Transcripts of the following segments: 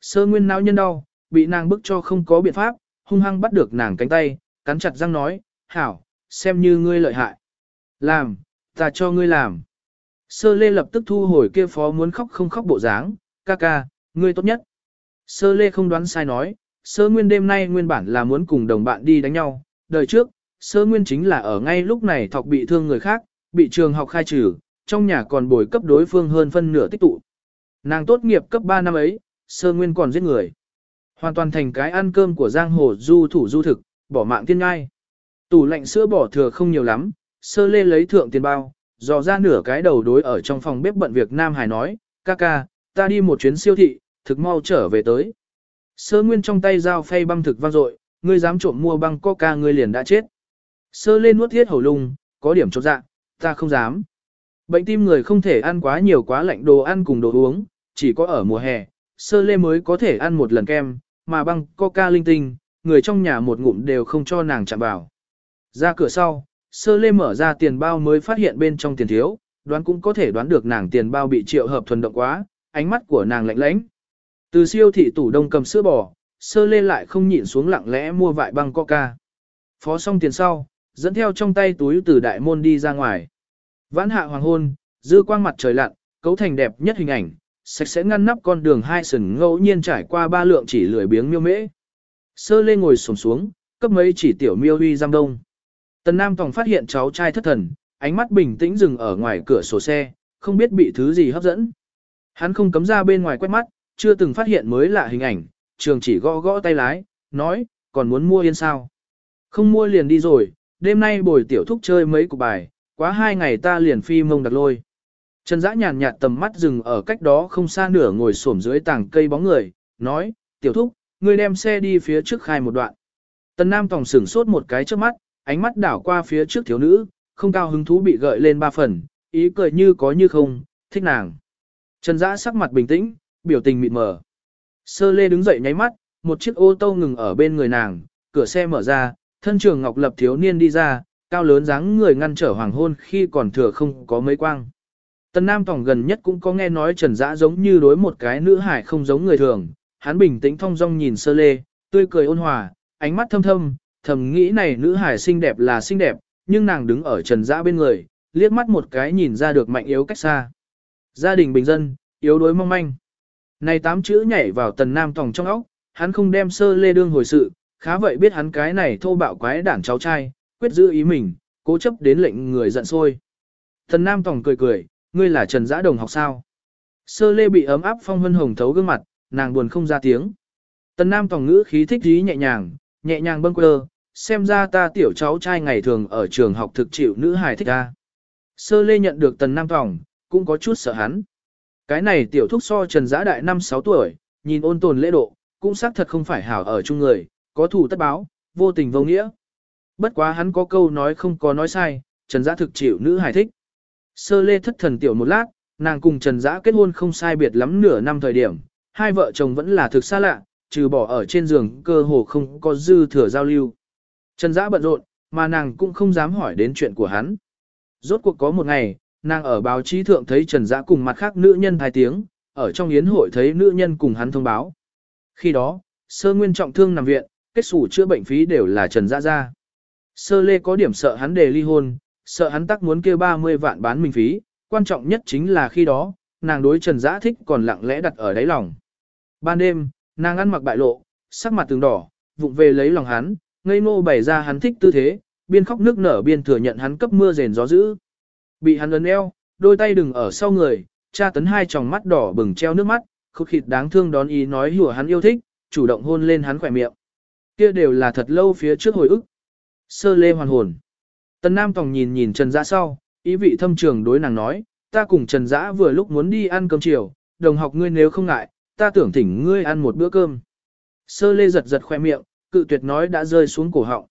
Sơ nguyên não nhân đau, bị nàng bức cho không có biện pháp, hung hăng bắt được nàng cánh tay, cắn chặt răng nói, hảo, xem như ngươi lợi hại. Làm, ta cho ngươi làm. Sơ lê lập tức thu hồi kia phó muốn khóc không khóc bộ dáng, ca ca, ngươi tốt nhất. Sơ lê không đoán sai nói, sơ nguyên đêm nay nguyên bản là muốn cùng đồng bạn đi đánh nhau, đời trước, sơ nguyên chính là ở ngay lúc này thọc bị thương người khác, bị trường học khai trừ, trong nhà còn bồi cấp đối phương hơn phân nửa tích tụ. Nàng tốt nghiệp cấp 3 năm ấy, sơ nguyên còn giết người. Hoàn toàn thành cái ăn cơm của giang hồ du thủ du thực, bỏ mạng tiên ngai. Tủ lạnh sữa bỏ thừa không nhiều lắm, sơ lê lấy thượng tiền bao, dò ra nửa cái đầu đối ở trong phòng bếp bận việc Nam Hải nói, ca ca, ta đi một chuyến siêu thị, thực mau trở về tới. Sơ nguyên trong tay dao phay băng thực vang dội, ngươi dám trộm mua băng coca ngươi liền đã chết. Sơ lên nuốt thiết hầu lung, có điểm chột dạ, ta không dám. Bệnh tim người không thể ăn quá nhiều quá lạnh đồ ăn cùng đồ uống, chỉ có ở mùa hè, sơ lê mới có thể ăn một lần kem, mà băng coca linh tinh, người trong nhà một ngụm đều không cho nàng chạm vào. Ra cửa sau, sơ lê mở ra tiền bao mới phát hiện bên trong tiền thiếu, đoán cũng có thể đoán được nàng tiền bao bị triệu hợp thuần động quá, ánh mắt của nàng lạnh lãnh. Từ siêu thị tủ đông cầm sữa bò, sơ lê lại không nhịn xuống lặng lẽ mua vại băng coca. Phó xong tiền sau, dẫn theo trong tay túi từ đại môn đi ra ngoài. Vãn hạ hoàng hôn, dư quang mặt trời lặn, cấu thành đẹp nhất hình ảnh, sạch sẽ ngăn nắp con đường hai sừng ngẫu nhiên trải qua ba lượng chỉ lười biếng miêu mễ. Sơ lê ngồi sổm xuống, cấp mấy chỉ tiểu miêu huy giam đông. Tần Nam Tòng phát hiện cháu trai thất thần, ánh mắt bình tĩnh dừng ở ngoài cửa sổ xe, không biết bị thứ gì hấp dẫn. Hắn không cấm ra bên ngoài quét mắt, chưa từng phát hiện mới lạ hình ảnh, trường chỉ gõ gõ tay lái, nói, còn muốn mua yên sao. Không mua liền đi rồi, đêm nay bồi tiểu thúc chơi mấy cục bài, quá hai ngày ta liền phi mông đặt lôi. Trần Dã nhàn nhạt tầm mắt dừng ở cách đó không xa nửa ngồi xổm dưới tảng cây bóng người, nói, tiểu thúc, ngươi đem xe đi phía trước khai một đoạn. Tần Nam Tòng sửng sốt một cái trước mắt, ánh mắt đảo qua phía trước thiếu nữ, không cao hứng thú bị gợi lên ba phần, ý cười như có như không, thích nàng. Trần Dã sắc mặt bình tĩnh, biểu tình mịt mờ. Sơ Lê đứng dậy nháy mắt, một chiếc ô tô ngừng ở bên người nàng, cửa xe mở ra, thân trường ngọc lập thiếu niên đi ra, cao lớn dáng người ngăn trở hoàng hôn khi còn thừa không có mấy quang. Tần Nam Tòng gần nhất cũng có nghe nói Trần Dã giống như đối một cái nữ hải không giống người thường, hắn bình tĩnh thong dong nhìn Sơ Lê, tươi cười ôn hòa, ánh mắt thâm thâm, thầm nghĩ này nữ hải xinh đẹp là xinh đẹp, nhưng nàng đứng ở Trần Dã bên người, liếc mắt một cái nhìn ra được mạnh yếu cách xa. Gia đình bình dân, yếu đuối mong manh. Này tám chữ nhảy vào Tần Nam Tòng trong óc, hắn không đem Sơ Lê đương hồi sự, khá vậy biết hắn cái này thô bạo quái đản cháu trai, quyết giữ ý mình, cố chấp đến lệnh người giận sôi. Tần Nam Tòng cười cười, ngươi là Trần Dã Đồng học sao? Sơ lê bị ấm áp phong hân hồng thấu gương mặt, nàng buồn không ra tiếng. Tần Nam Tòng ngữ khí thích dí nhẹ nhàng, nhẹ nhàng bâng quơ, xem ra ta tiểu cháu trai ngày thường ở trường học thực chịu nữ hài thích ta. Sơ lê nhận được Tần Nam Tòng, cũng có chút sợ hắn. Cái này tiểu thúc so Trần Dã Đại năm 6 tuổi, nhìn ôn tồn lễ độ, cũng xác thật không phải hảo ở chung người, có thủ tất báo, vô tình vô nghĩa. Bất quá hắn có câu nói không có nói sai, Trần Dã thực chịu nữ hài thích. Sơ lê thất thần tiểu một lát, nàng cùng Trần Dã kết hôn không sai biệt lắm nửa năm thời điểm, hai vợ chồng vẫn là thực xa lạ, trừ bỏ ở trên giường cơ hồ không có dư thừa giao lưu. Trần Dã bận rộn, mà nàng cũng không dám hỏi đến chuyện của hắn. Rốt cuộc có một ngày, nàng ở báo chí thượng thấy Trần Dã cùng mặt khác nữ nhân hai tiếng, ở trong yến hội thấy nữ nhân cùng hắn thông báo. Khi đó, sơ nguyên trọng thương nằm viện, kết sủ chữa bệnh phí đều là Trần Dã ra. Sơ lê có điểm sợ hắn đề ly hôn, sợ hắn tắc muốn kêu 30 vạn bán mình phí, quan trọng nhất chính là khi đó, nàng đối Trần Dã thích còn lặng lẽ đặt ở đáy lòng. Ban đêm, nàng ăn mặc bại lộ, sắc mặt từng đỏ, vụng về lấy lòng hắn, ngây ngô bày ra hắn thích tư thế, biên khóc nước nở biên thừa nhận hắn cấp mưa rền gió dữ. Bị hắn ấn eo, đôi tay đừng ở sau người, cha tấn hai tròng mắt đỏ bừng treo nước mắt, khúc khịt đáng thương đón ý nói hùa hắn yêu thích, chủ động hôn lên hắn khỏe miệng. Kia đều là thật lâu phía trước hồi ức. Sơ lê hoàn hồn. Tần Nam Tòng nhìn nhìn Trần Dã sau, ý vị thâm trường đối nàng nói, ta cùng Trần Dã vừa lúc muốn đi ăn cơm chiều, đồng học ngươi nếu không ngại, ta tưởng thỉnh ngươi ăn một bữa cơm. Sơ lê giật giật khoe miệng, cự tuyệt nói đã rơi xuống cổ họng.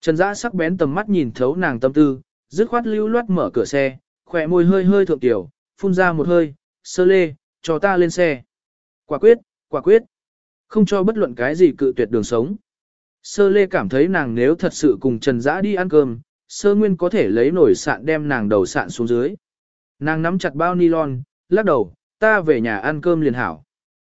Trần Dã sắc bén tầm mắt nhìn thấu nàng tâm tư, dứt khoát lưu loát mở cửa xe, khỏe môi hơi hơi thượng tiểu, phun ra một hơi, sơ lê, cho ta lên xe. Quả quyết, quả quyết. Không cho bất luận cái gì cự tuyệt đường sống. Sơ lê cảm thấy nàng nếu thật sự cùng Trần Dã đi ăn cơm, sơ nguyên có thể lấy nổi sạn đem nàng đầu sạn xuống dưới. Nàng nắm chặt bao nylon, lắc đầu, ta về nhà ăn cơm liền hảo.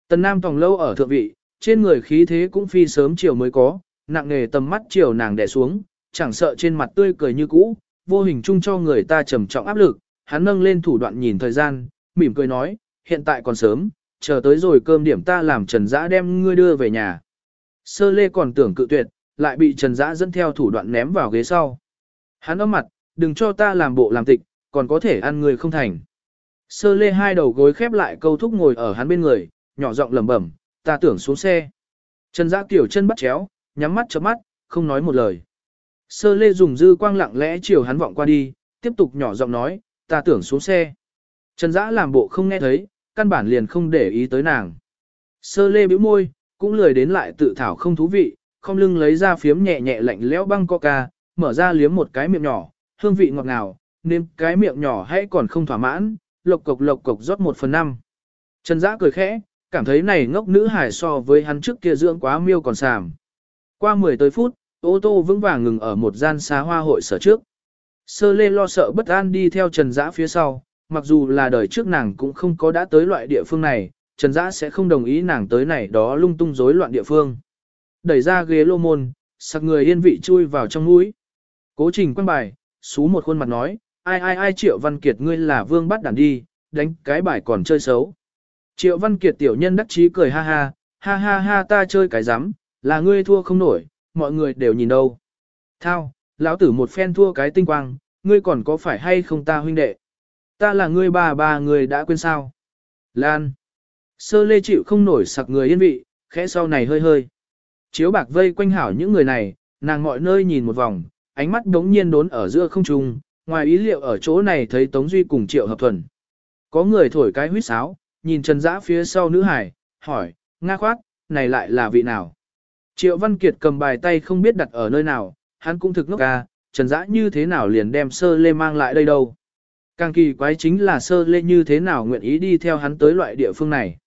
Tần Nam tòng lâu ở thượng vị, trên người khí thế cũng phi sớm chiều mới có, nặng nghề tầm mắt chiều nàng đè xuống, chẳng sợ trên mặt tươi cười như cũ, vô hình chung cho người ta trầm trọng áp lực, hắn nâng lên thủ đoạn nhìn thời gian, mỉm cười nói, hiện tại còn sớm, chờ tới rồi cơm điểm ta làm Trần Dã đem ngươi đưa về nhà. Sơ lê còn tưởng cự tuyệt, lại bị Trần Dã dẫn theo thủ đoạn ném vào ghế sau. Hắn ấm mặt, đừng cho ta làm bộ làm tịch, còn có thể ăn người không thành. Sơ lê hai đầu gối khép lại câu thúc ngồi ở hắn bên người, nhỏ giọng lẩm bẩm, ta tưởng xuống xe. Trần Dã kiểu chân bắt chéo, nhắm mắt chớp mắt, không nói một lời. Sơ lê dùng dư quang lặng lẽ chiều hắn vọng qua đi, tiếp tục nhỏ giọng nói, ta tưởng xuống xe. Trần Dã làm bộ không nghe thấy, căn bản liền không để ý tới nàng. Sơ lê bĩu môi, cũng lười đến lại tự thảo không thú vị, không lưng lấy ra phiếm nhẹ nhẹ lạnh lẽo băng coca, mở ra liếm một cái miệng nhỏ, hương vị ngọt ngào, nên cái miệng nhỏ hãy còn không thỏa mãn, lộc cục lộc cục rót một phần năm. Trần Dã cười khẽ, cảm thấy này ngốc nữ hải so với hắn trước kia dưỡng quá miêu còn sàm. Qua 10 tới phút, ô tô vững vàng ngừng ở một gian xá hoa hội sở trước. Sơ lê lo sợ bất an đi theo Trần Dã phía sau, mặc dù là đời trước nàng cũng không có đã tới loại địa phương này, Trần Dã sẽ không đồng ý nàng tới này đó lung tung rối loạn địa phương. Đẩy ra ghế lô môn, sặc người yên vị chui vào trong mũi. Cố trình quen bài, xú một khuôn mặt nói, ai ai ai Triệu Văn Kiệt ngươi là vương bắt đàn đi, đánh cái bài còn chơi xấu. Triệu Văn Kiệt tiểu nhân đắc chí cười ha ha, ha ha ha ta chơi cái rắm là ngươi thua không nổi, mọi người đều nhìn đâu. Thao, lão tử một phen thua cái tinh quang, ngươi còn có phải hay không ta huynh đệ? Ta là ngươi bà bà người đã quên sao? Lan. Sơ lê chịu không nổi sặc người yên vị, khẽ sau này hơi hơi. Chiếu bạc vây quanh hảo những người này, nàng mọi nơi nhìn một vòng, ánh mắt đống nhiên đốn ở giữa không trung, ngoài ý liệu ở chỗ này thấy Tống Duy cùng Triệu Hợp Thuần. Có người thổi cái huýt sáo, nhìn Trần Dã phía sau nữ hải, hỏi, Nga khoát, này lại là vị nào? Triệu Văn Kiệt cầm bài tay không biết đặt ở nơi nào, hắn cũng thực ngốc ca, Trần Dã như thế nào liền đem sơ lê mang lại đây đâu. Càng kỳ quái chính là sơ lê như thế nào nguyện ý đi theo hắn tới loại địa phương này.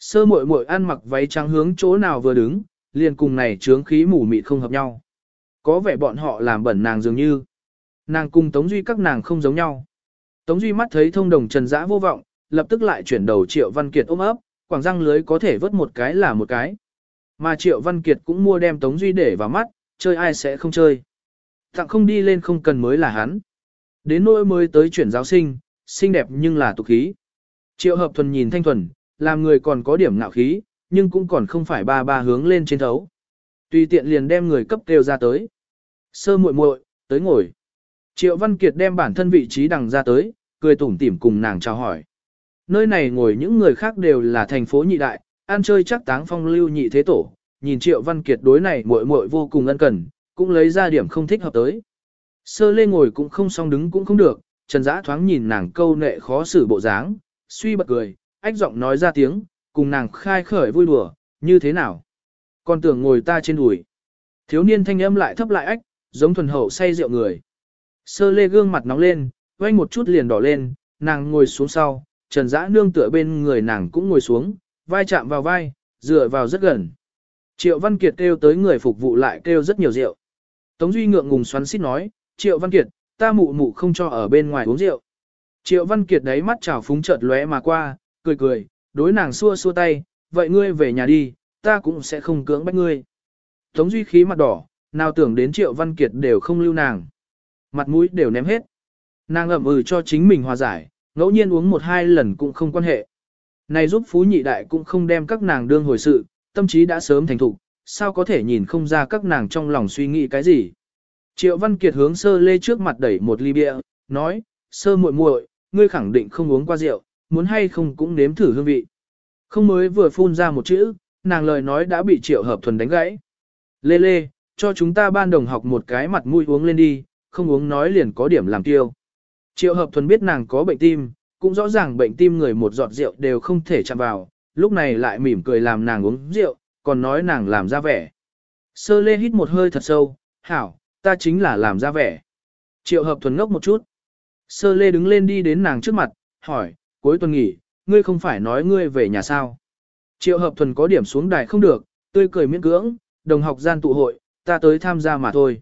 Sơ muội muội ăn mặc váy trắng hướng chỗ nào vừa đứng, liền cùng này trướng khí mù mịt không hợp nhau. Có vẻ bọn họ làm bẩn nàng dường như. Nàng cùng Tống Duy các nàng không giống nhau. Tống Duy mắt thấy thông đồng Trần Dã vô vọng, lập tức lại chuyển đầu Triệu Văn Kiệt ôm ấp, quảng răng lưới có thể vớt một cái là một cái. Mà Triệu Văn Kiệt cũng mua đem Tống Duy để vào mắt, chơi ai sẽ không chơi. Tặng không đi lên không cần mới là hắn. Đến nỗi mới tới chuyển giáo sinh, xinh đẹp nhưng là tục khí. Triệu hợp thuần nhìn thanh thuần, làm người còn có điểm ngạo khí, nhưng cũng còn không phải ba ba hướng lên trên thấu. Tùy tiện liền đem người cấp kêu ra tới. Sơ muội muội, tới ngồi. Triệu Văn Kiệt đem bản thân vị trí đằng ra tới, cười tủm tỉm cùng nàng chào hỏi. Nơi này ngồi những người khác đều là thành phố nhị đại, ăn chơi chắc táng phong lưu nhị thế tổ, nhìn Triệu Văn Kiệt đối này muội muội vô cùng ân cần, cũng lấy ra điểm không thích hợp tới. Sơ lê ngồi cũng không song đứng cũng không được, Trần Dã thoáng nhìn nàng câu nệ khó xử bộ dáng, suy bật cười, ách giọng nói ra tiếng, cùng nàng khai khởi vui đùa, như thế nào? Còn tưởng ngồi ta trên đùi. Thiếu niên thanh âm lại thấp lại ách, giống thuần hậu say rượu người. Sơ lê gương mặt nóng lên, quay một chút liền đỏ lên, nàng ngồi xuống sau, trần dã nương tựa bên người nàng cũng ngồi xuống, vai chạm vào vai, dựa vào rất gần. Triệu Văn Kiệt kêu tới người phục vụ lại kêu rất nhiều rượu. Tống Duy ngượng ngùng xoắn xít nói, Triệu Văn Kiệt, ta mụ mụ không cho ở bên ngoài uống rượu. Triệu Văn Kiệt đấy mắt trào phúng chợt lóe mà qua, cười cười, đối nàng xua xua tay, vậy ngươi về nhà đi, ta cũng sẽ không cưỡng bách ngươi. Tống Duy khí mặt đỏ, nào tưởng đến Triệu Văn Kiệt đều không lưu nàng. Mặt mũi đều ném hết. Nàng ẩm ừ cho chính mình hòa giải, ngẫu nhiên uống một hai lần cũng không quan hệ. Này giúp Phú Nhị Đại cũng không đem các nàng đương hồi sự, tâm trí đã sớm thành thục, sao có thể nhìn không ra các nàng trong lòng suy nghĩ cái gì. Triệu Văn Kiệt hướng sơ lê trước mặt đẩy một ly bia, nói, sơ muội muội, ngươi khẳng định không uống qua rượu, muốn hay không cũng nếm thử hương vị. Không mới vừa phun ra một chữ, nàng lời nói đã bị triệu hợp thuần đánh gãy. Lê lê, cho chúng ta ban đồng học một cái mặt mũi uống lên đi, không uống nói liền có điểm làm tiêu. Triệu hợp thuần biết nàng có bệnh tim, cũng rõ ràng bệnh tim người một giọt rượu đều không thể chạm vào, lúc này lại mỉm cười làm nàng uống rượu, còn nói nàng làm ra vẻ. Sơ lê hít một hơi thật sâu, hảo, ta chính là làm ra vẻ. Triệu hợp thuần ngốc một chút. Sơ lê đứng lên đi đến nàng trước mặt, hỏi, cuối tuần nghỉ, ngươi không phải nói ngươi về nhà sao. Triệu hợp thuần có điểm xuống đài không được, tươi cười miễn cưỡng, đồng học gian tụ hội, ta tới tham gia mà thôi.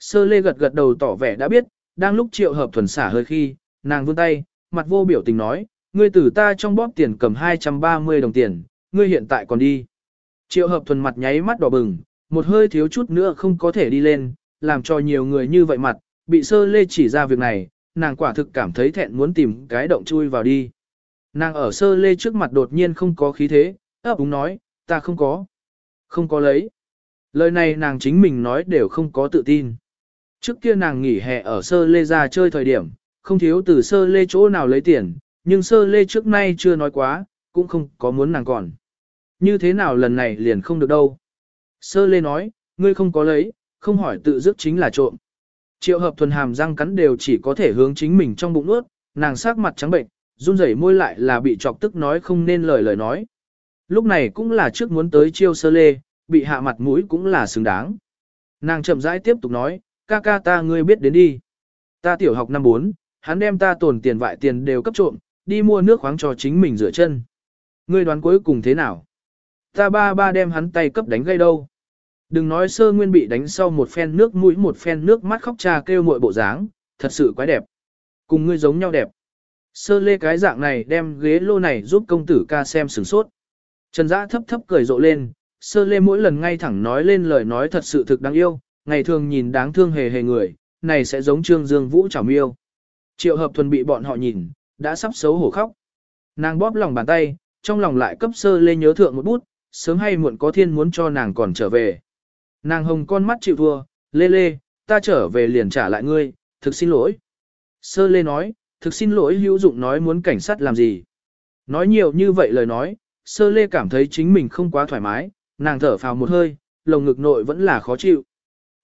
Sơ lê gật gật đầu tỏ vẻ đã biết, đang lúc triệu hợp thuần xả hơi khi, nàng vươn tay, mặt vô biểu tình nói, ngươi tử ta trong bóp tiền cầm 230 đồng tiền, ngươi hiện tại còn đi. Triệu hợp thuần mặt nháy mắt đỏ bừng, một hơi thiếu chút nữa không có thể đi lên, làm cho nhiều người như vậy mặt, bị sơ lê chỉ ra việc này, nàng quả thực cảm thấy thẹn muốn tìm cái động chui vào đi. Nàng ở sơ lê trước mặt đột nhiên không có khí thế, ấp úng nói, ta không có. Không có lấy. Lời này nàng chính mình nói đều không có tự tin. Trước kia nàng nghỉ hè ở sơ lê ra chơi thời điểm, không thiếu từ sơ lê chỗ nào lấy tiền, nhưng sơ lê trước nay chưa nói quá, cũng không có muốn nàng còn. Như thế nào lần này liền không được đâu. Sơ lê nói, ngươi không có lấy, không hỏi tự dứt chính là trộm. Triệu hợp thuần hàm răng cắn đều chỉ có thể hướng chính mình trong bụng nuốt, nàng sắc mặt trắng bệnh, run rẩy môi lại là bị chọc tức nói không nên lời lời nói. Lúc này cũng là trước muốn tới chiêu sơ lê, bị hạ mặt mũi cũng là xứng đáng. Nàng chậm rãi tiếp tục nói, ca ca ta ngươi biết đến đi. Ta tiểu học năm 4, hắn đem ta tổn tiền vại tiền đều cấp trộm, đi mua nước khoáng cho chính mình rửa chân. Ngươi đoán cuối cùng thế nào? Ta ba ba đem hắn tay cấp đánh gây đâu. Đừng nói sơ nguyên bị đánh sau một phen nước mũi một phen nước mắt khóc cha kêu muội bộ dáng, thật sự quái đẹp. Cùng ngươi giống nhau đẹp. Sơ lê cái dạng này đem ghế lô này giúp công tử ca xem sửng sốt. Trần Dã thấp thấp cười rộ lên, sơ lê mỗi lần ngay thẳng nói lên lời nói thật sự thực đáng yêu, ngày thường nhìn đáng thương hề hề người, này sẽ giống trương dương vũ chảo miêu. Triệu hợp thuần bị bọn họ nhìn, đã sắp xấu hổ khóc. Nàng bóp lòng bàn tay, trong lòng lại cấp sơ lê nhớ thượng một bút, sớm hay muộn có thiên muốn cho nàng còn trở về. Nàng hồng con mắt chịu thua, lê lê, ta trở về liền trả lại ngươi, thực xin lỗi. Sơ lê nói, thực xin lỗi hữu dụng nói muốn cảnh sát làm gì. Nói nhiều như vậy lời nói, sơ lê cảm thấy chính mình không quá thoải mái, nàng thở phào một hơi, lồng ngực nội vẫn là khó chịu.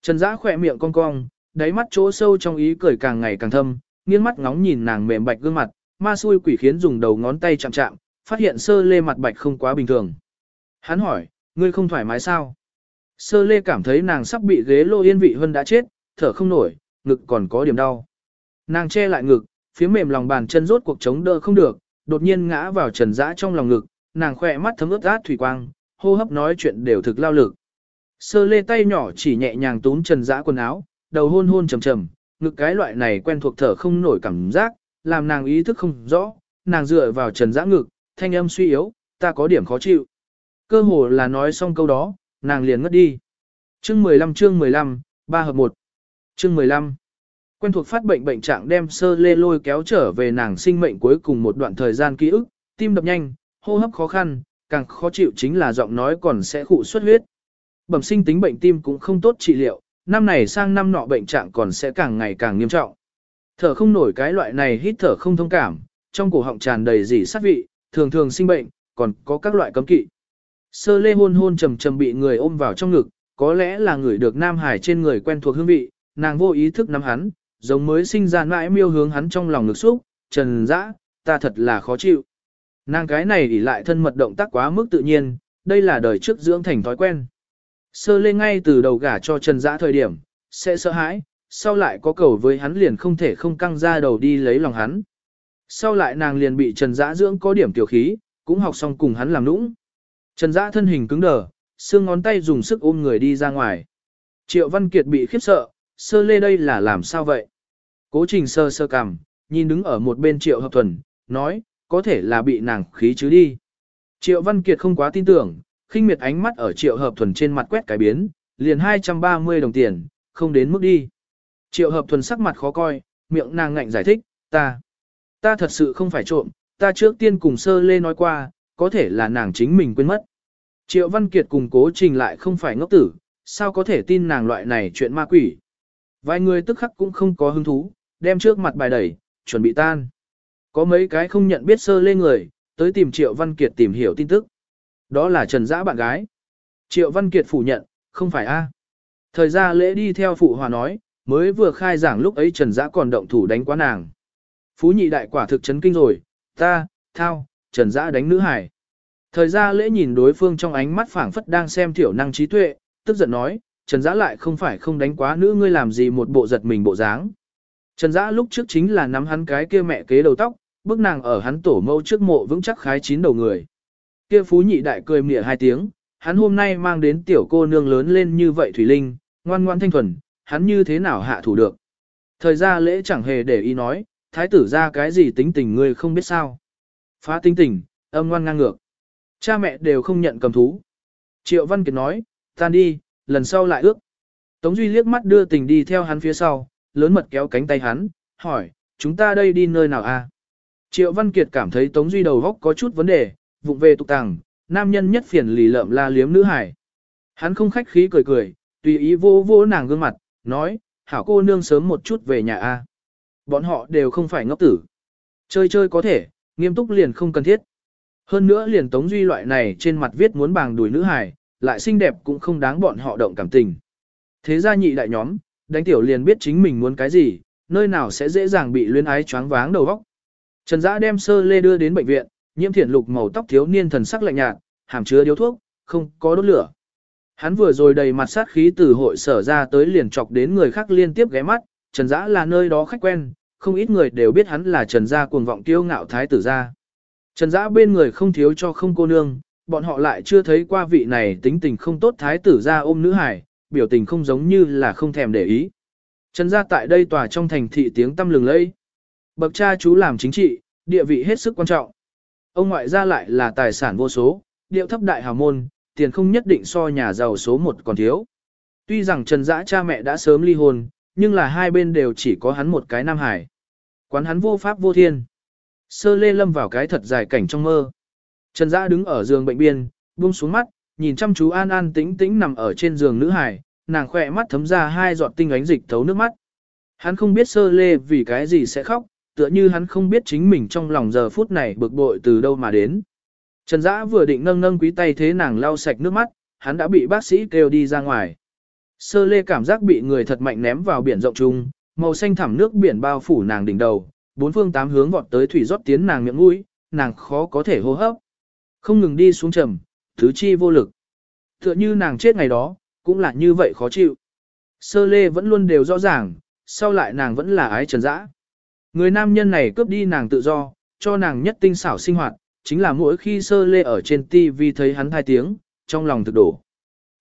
Trần Dã khỏe miệng cong cong, đáy mắt chỗ sâu trong ý cười càng ngày càng thâm, nghiêng mắt ngóng nhìn nàng mềm bạch gương mặt, ma xui quỷ khiến dùng đầu ngón tay chạm chạm, phát hiện sơ lê mặt bạch không quá bình thường. Hắn hỏi, ngươi không thoải mái sao? Sơ lê cảm thấy nàng sắp bị ghế lô yên vị hơn đã chết, thở không nổi, ngực còn có điểm đau. Nàng che lại ngực, phía mềm lòng bàn chân rốt cuộc chống đỡ không được, đột nhiên ngã vào trần dã trong lòng ngực, nàng khỏe mắt thấm ướt át thủy quang, hô hấp nói chuyện đều thực lao lực. Sơ lê tay nhỏ chỉ nhẹ nhàng túm trần dã quần áo, đầu hôn hôn trầm trầm, ngực cái loại này quen thuộc thở không nổi cảm giác, làm nàng ý thức không rõ, nàng dựa vào trần dã ngực, thanh âm suy yếu, ta có điểm khó chịu. Cơ hồ là nói xong câu đó, nàng liền ngất đi. Chương 15 chương 15, ba hợp một. Chương 15. Quen thuộc phát bệnh bệnh trạng đem sơ lê lôi kéo trở về nàng sinh mệnh cuối cùng một đoạn thời gian ký ức, tim đập nhanh, hô hấp khó khăn, càng khó chịu chính là giọng nói còn sẽ khụ xuất huyết. Bẩm sinh tính bệnh tim cũng không tốt trị liệu, năm này sang năm nọ bệnh trạng còn sẽ càng ngày càng nghiêm trọng. Thở không nổi cái loại này hít thở không thông cảm, trong cổ họng tràn đầy dỉ sát vị, thường thường sinh bệnh, còn có các loại cấm kỵ. Sơ lê hôn hôn trầm trầm bị người ôm vào trong ngực, có lẽ là người được Nam Hải trên người quen thuộc hương vị, nàng vô ý thức nắm hắn, giống mới sinh ra mãi miêu hướng hắn trong lòng ngực xúc, trần dã, ta thật là khó chịu. Nàng cái này ỉ lại thân mật động tác quá mức tự nhiên, đây là đời trước dưỡng thành thói quen. Sơ lê ngay từ đầu gả cho trần dã thời điểm, sẽ sợ hãi, sau lại có cầu với hắn liền không thể không căng ra đầu đi lấy lòng hắn. Sau lại nàng liền bị trần dã dưỡng có điểm tiểu khí, cũng học xong cùng hắn làm nũng. Trần dã thân hình cứng đờ, xương ngón tay dùng sức ôm người đi ra ngoài. Triệu Văn Kiệt bị khiếp sợ, sơ lê đây là làm sao vậy? Cố trình sơ sơ cằm, nhìn đứng ở một bên triệu hợp thuần, nói, có thể là bị nàng khí chứ đi. Triệu Văn Kiệt không quá tin tưởng, khinh miệt ánh mắt ở triệu hợp thuần trên mặt quét cái biến, liền 230 đồng tiền, không đến mức đi. Triệu hợp thuần sắc mặt khó coi, miệng nàng ngạnh giải thích, ta, ta thật sự không phải trộm, ta trước tiên cùng sơ lê nói qua, có thể là nàng chính mình quên mất. Triệu Văn Kiệt cùng cố trình lại không phải ngốc tử, sao có thể tin nàng loại này chuyện ma quỷ. Vài người tức khắc cũng không có hứng thú, đem trước mặt bài đẩy, chuẩn bị tan. Có mấy cái không nhận biết sơ lê người, tới tìm Triệu Văn Kiệt tìm hiểu tin tức. Đó là Trần Dã bạn gái. Triệu Văn Kiệt phủ nhận, không phải a. Thời gian lễ đi theo phụ hòa nói, mới vừa khai giảng lúc ấy Trần Dã còn động thủ đánh quá nàng. Phú nhị đại quả thực chấn kinh rồi, ta, thao, Trần Dã đánh nữ hải. Thời gian lễ nhìn đối phương trong ánh mắt phảng phất đang xem tiểu năng trí tuệ, tức giận nói, Trần Dã lại không phải không đánh quá nữ ngươi làm gì một bộ giật mình bộ dáng. Trần Dã lúc trước chính là nắm hắn cái kia mẹ kế đầu tóc, Bước nàng ở hắn tổ mẫu trước mộ vững chắc khái chín đầu người. Kia phú nhị đại cười mỉa hai tiếng, hắn hôm nay mang đến tiểu cô nương lớn lên như vậy Thủy Linh, ngoan ngoan thanh thuần, hắn như thế nào hạ thủ được. Thời gia lễ chẳng hề để ý nói, thái tử ra cái gì tính tình ngươi không biết sao. Phá tính tình, âm ngoan ngang ngược. Cha mẹ đều không nhận cầm thú. Triệu Văn Kiệt nói, tan đi, lần sau lại ước. Tống Duy liếc mắt đưa tình đi theo hắn phía sau, lớn mật kéo cánh tay hắn, hỏi, chúng ta đây đi nơi nào à? Triệu Văn Kiệt cảm thấy Tống Duy đầu góc có chút vấn đề, vụng về tục tàng, nam nhân nhất phiền lì lợm la liếm nữ hải. Hắn không khách khí cười cười, tùy ý vô vô nàng gương mặt, nói, hảo cô nương sớm một chút về nhà a. Bọn họ đều không phải ngốc tử. Chơi chơi có thể, nghiêm túc liền không cần thiết. Hơn nữa liền Tống Duy loại này trên mặt viết muốn bàng đuổi nữ hải, lại xinh đẹp cũng không đáng bọn họ động cảm tình. Thế ra nhị đại nhóm, đánh tiểu liền biết chính mình muốn cái gì, nơi nào sẽ dễ dàng bị luyến ái choáng váng đầu óc. Trần Dã đem sơ lê đưa đến bệnh viện, nhiễm thiển lục màu tóc thiếu niên thần sắc lạnh nhạt, hàm chứa điếu thuốc, không có đốt lửa. Hắn vừa rồi đầy mặt sát khí từ hội sở ra tới liền chọc đến người khác liên tiếp ghé mắt, Trần Dã là nơi đó khách quen, không ít người đều biết hắn là Trần gia cuồng vọng tiêu ngạo thái tử gia. Trần Dã bên người không thiếu cho không cô nương, bọn họ lại chưa thấy qua vị này tính tình không tốt thái tử gia ôm nữ hải, biểu tình không giống như là không thèm để ý. Trần gia tại đây tòa trong thành thị tiếng tâm lừng lẫy. Bậc cha chú làm chính trị, địa vị hết sức quan trọng. Ông ngoại gia lại là tài sản vô số, điệu thấp đại hào môn, tiền không nhất định so nhà giàu số một còn thiếu. Tuy rằng Trần Dã cha mẹ đã sớm ly hôn, nhưng là hai bên đều chỉ có hắn một cái nam hải. Quán hắn vô pháp vô thiên. Sơ lê lâm vào cái thật dài cảnh trong mơ. Trần Dã đứng ở giường bệnh biên, buông xuống mắt, nhìn chăm chú an an tĩnh tĩnh nằm ở trên giường nữ hải, nàng khỏe mắt thấm ra hai giọt tinh ánh dịch thấu nước mắt. Hắn không biết sơ lê vì cái gì sẽ khóc, tựa như hắn không biết chính mình trong lòng giờ phút này bực bội từ đâu mà đến. Trần Dã vừa định nâng nâng quý tay thế nàng lau sạch nước mắt, hắn đã bị bác sĩ kêu đi ra ngoài. Sơ lê cảm giác bị người thật mạnh ném vào biển rộng trung, màu xanh thẳm nước biển bao phủ nàng đỉnh đầu, bốn phương tám hướng vọt tới thủy rót tiến nàng miệng mũi, nàng khó có thể hô hấp. Không ngừng đi xuống trầm, thứ chi vô lực. Tựa như nàng chết ngày đó, cũng là như vậy khó chịu. Sơ lê vẫn luôn đều rõ ràng, sau lại nàng vẫn là ái trần dã. Người nam nhân này cướp đi nàng tự do, cho nàng nhất tinh xảo sinh hoạt, chính là mỗi khi sơ lê ở trên TV thấy hắn hai tiếng, trong lòng thực đổ.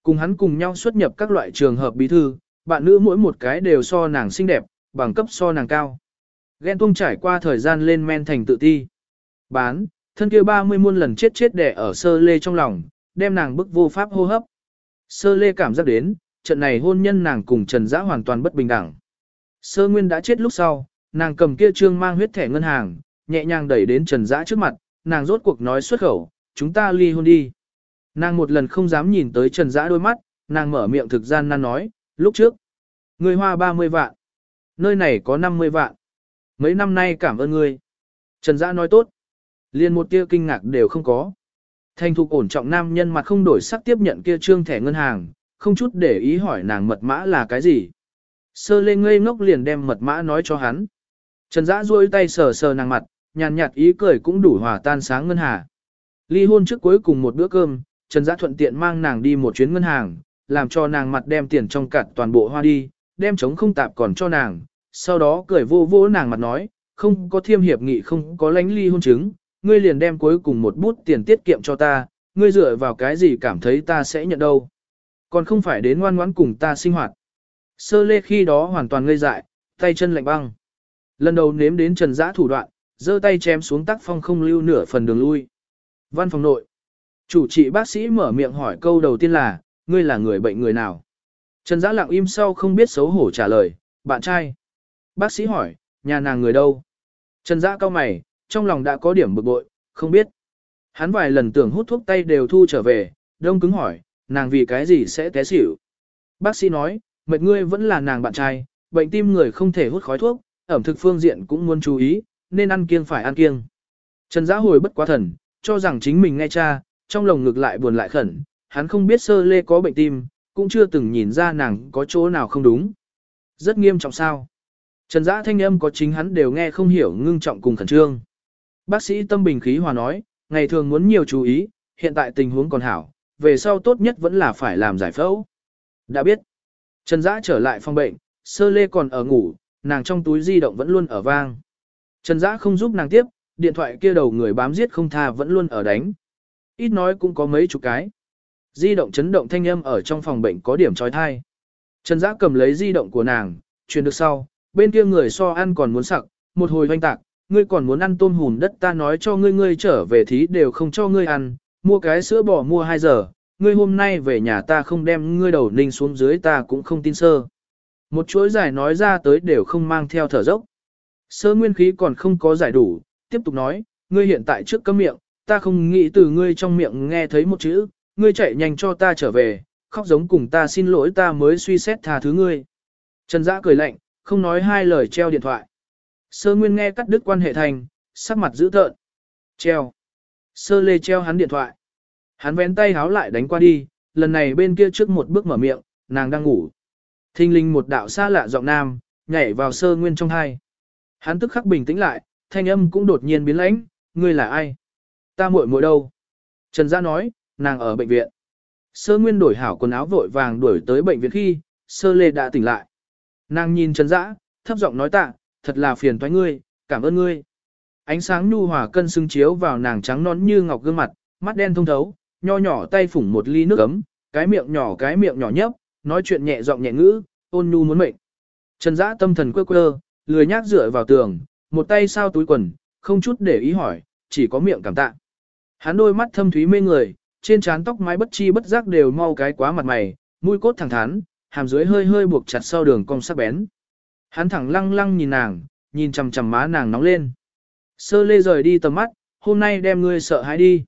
Cùng hắn cùng nhau xuất nhập các loại trường hợp bí thư, bạn nữ mỗi một cái đều so nàng xinh đẹp, bằng cấp so nàng cao. Ghen tuông trải qua thời gian lên men thành tự ti. Bán, thân kia 30 muôn lần chết chết đẻ ở sơ lê trong lòng, đem nàng bức vô pháp hô hấp. Sơ lê cảm giác đến, trận này hôn nhân nàng cùng Trần Giã hoàn toàn bất bình đẳng. Sơ Nguyên đã chết lúc sau, nàng cầm kia trương mang huyết thẻ ngân hàng, nhẹ nhàng đẩy đến Trần Dã trước mặt, nàng rốt cuộc nói xuất khẩu, chúng ta ly hôn đi. Nàng một lần không dám nhìn tới Trần Dã đôi mắt, nàng mở miệng thực gian nan nói, lúc trước, người hoa 30 vạn, nơi này có 50 vạn. Mấy năm nay cảm ơn ngươi. Trần Dã nói tốt. Liên một tia kinh ngạc đều không có. Thành thục ổn trọng nam nhân mặt không đổi sắc tiếp nhận kia trương thẻ ngân hàng, không chút để ý hỏi nàng mật mã là cái gì. Sơ lên ngây ngốc liền đem mật mã nói cho hắn. Trần Dã duỗi tay sờ sờ nàng mặt, nhàn nhạt ý cười cũng đủ hòa tan sáng ngân hà. Ly hôn trước cuối cùng một bữa cơm, Trần Dã thuận tiện mang nàng đi một chuyến ngân hàng, làm cho nàng mặt đem tiền trong cặt toàn bộ hoa đi, đem trống không tạp còn cho nàng, sau đó cười vô vô nàng mặt nói, không có thiêm hiệp nghị không có lãnh ly hôn chứng, ngươi liền đem cuối cùng một bút tiền tiết kiệm cho ta, ngươi dựa vào cái gì cảm thấy ta sẽ nhận đâu. Còn không phải đến ngoan ngoãn cùng ta sinh hoạt. Sơ lê khi đó hoàn toàn ngây dại, tay chân lạnh băng. Lần đầu nếm đến trần giã thủ đoạn, giơ tay chém xuống tắc phong không lưu nửa phần đường lui. Văn phòng nội. Chủ trị bác sĩ mở miệng hỏi câu đầu tiên là, ngươi là người bệnh người nào? Trần giã lặng im sau không biết xấu hổ trả lời, bạn trai. Bác sĩ hỏi, nhà nàng người đâu? Trần giã cao mày, trong lòng đã có điểm bực bội, không biết. Hắn vài lần tưởng hút thuốc tay đều thu trở về, đông cứng hỏi, nàng vì cái gì sẽ té xỉu. Bác sĩ nói, mệt ngươi vẫn là nàng bạn trai, bệnh tim người không thể hút khói thuốc, ẩm thực phương diện cũng muốn chú ý, nên ăn kiêng phải ăn kiêng. Trần Giã hồi bất quá thần, cho rằng chính mình nghe cha, trong lòng ngực lại buồn lại khẩn, hắn không biết sơ lê có bệnh tim, cũng chưa từng nhìn ra nàng có chỗ nào không đúng. Rất nghiêm trọng sao. Trần Giã thanh âm có chính hắn đều nghe không hiểu ngưng trọng cùng khẩn trương. Bác sĩ tâm bình khí hòa nói, ngày thường muốn nhiều chú ý, hiện tại tình huống còn hảo, về sau tốt nhất vẫn là phải làm giải phẫu. Đã biết. Trần Giã trở lại phòng bệnh, sơ lê còn ở ngủ, nàng trong túi di động vẫn luôn ở vang. Trần Dã không giúp nàng tiếp, điện thoại kia đầu người bám giết không tha vẫn luôn ở đánh. Ít nói cũng có mấy chục cái. Di động chấn động thanh âm ở trong phòng bệnh có điểm trói thai. Trần Dã cầm lấy di động của nàng, truyền được sau, bên kia người so ăn còn muốn sặc, một hồi hoanh tạc, ngươi còn muốn ăn tôm hùm đất ta nói cho ngươi ngươi trở về thí đều không cho ngươi ăn, mua cái sữa bò mua 2 giờ, ngươi hôm nay về nhà ta không đem ngươi đầu ninh xuống dưới ta cũng không tin sơ. Một chuỗi giải nói ra tới đều không mang theo thở dốc. Sơ nguyên khí còn không có giải đủ, tiếp tục nói, ngươi hiện tại trước cấm miệng, ta không nghĩ từ ngươi trong miệng nghe thấy một chữ, ngươi chạy nhanh cho ta trở về, khóc giống cùng ta xin lỗi ta mới suy xét tha thứ ngươi. Trần Dã cười lạnh, không nói hai lời treo điện thoại. Sơ Nguyên nghe cắt đứt quan hệ thành, sắc mặt dữ tợn. Treo. Sơ Lê treo hắn điện thoại. Hắn vén tay háo lại đánh qua đi, lần này bên kia trước một bước mở miệng, nàng đang ngủ. Thinh linh một đạo xa lạ giọng nam, nhảy vào Sơ Nguyên trong hai. Hắn tức khắc bình tĩnh lại, thanh âm cũng đột nhiên biến lãnh, ngươi là ai? Ta muội muội đâu? Trần Gia nói, nàng ở bệnh viện. Sơ Nguyên đổi hảo quần áo vội vàng đuổi tới bệnh viện khi, Sơ Lê đã tỉnh lại. Nàng nhìn Trần Dã, thấp giọng nói tạ, thật là phiền toái ngươi, cảm ơn ngươi. Ánh sáng nhu hòa cân xứng chiếu vào nàng trắng nón như ngọc gương mặt, mắt đen thông thấu, nho nhỏ tay phủng một ly nước ấm, cái miệng nhỏ cái miệng nhỏ nhấp, nói chuyện nhẹ giọng nhẹ ngữ, ôn nhu muốn mệnh. Trần Dã tâm thần quơ quơ, lười nhác dựa vào tường, một tay sao túi quần, không chút để ý hỏi, chỉ có miệng cảm tạ. Hắn đôi mắt thâm thúy mê người, trên trán tóc mái bất chi bất giác đều mau cái quá mặt mày, mũi cốt thẳng thắn, hàm dưới hơi hơi buộc chặt sau đường cong sắc bén. Hắn thẳng lăng lăng nhìn nàng, nhìn chằm chằm má nàng nóng lên. Sơ lê rời đi tầm mắt, hôm nay đem ngươi sợ hãi đi.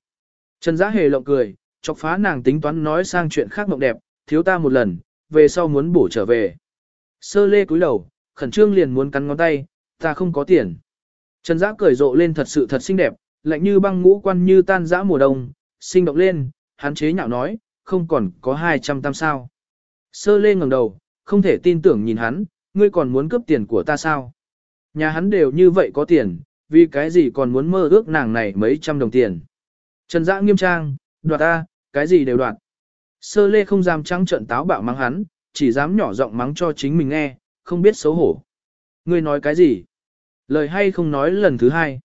Trần Dã hề lộng cười, chọc phá nàng tính toán nói sang chuyện khác mộng đẹp, thiếu ta một lần, về sau muốn bổ trở về. Sơ lê cúi đầu, khẩn trương liền muốn cắn ngón tay, ta không có tiền. Trần Giã cười rộ lên thật sự thật xinh đẹp, lạnh như băng ngũ quan như tan dã mùa đông, sinh động lên, hắn chế nhạo nói, không còn có 200 tam sao. Sơ lê ngẩng đầu, không thể tin tưởng nhìn hắn, ngươi còn muốn cướp tiền của ta sao? Nhà hắn đều như vậy có tiền, vì cái gì còn muốn mơ ước nàng này mấy trăm đồng tiền. Trần Dã nghiêm trang, đoạt ta, cái gì đều đoạt. Sơ lê không dám trắng trận táo bạo mắng hắn, chỉ dám nhỏ giọng mắng cho chính mình nghe, không biết xấu hổ. Ngươi nói cái gì? Lời hay không nói lần thứ hai.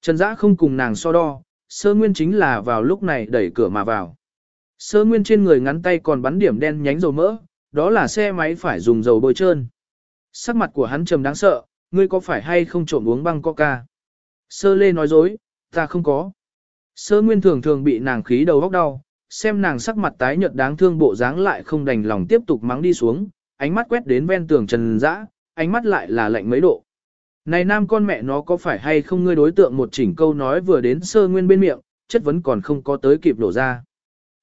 Trần Dã không cùng nàng so đo, sơ nguyên chính là vào lúc này đẩy cửa mà vào. Sơ nguyên trên người ngắn tay còn bắn điểm đen nhánh dầu mỡ, đó là xe máy phải dùng dầu bôi trơn. Sắc mặt của hắn trầm đáng sợ, ngươi có phải hay không trộm uống băng coca? Sơ lê nói dối, ta không có. Sơ nguyên thường thường bị nàng khí đầu góc đau, xem nàng sắc mặt tái nhợt đáng thương bộ dáng lại không đành lòng tiếp tục mắng đi xuống, ánh mắt quét đến ven tường trần dã, ánh mắt lại là lạnh mấy độ. Này nam con mẹ nó có phải hay không ngươi đối tượng một chỉnh câu nói vừa đến sơ nguyên bên miệng, chất vấn còn không có tới kịp đổ ra.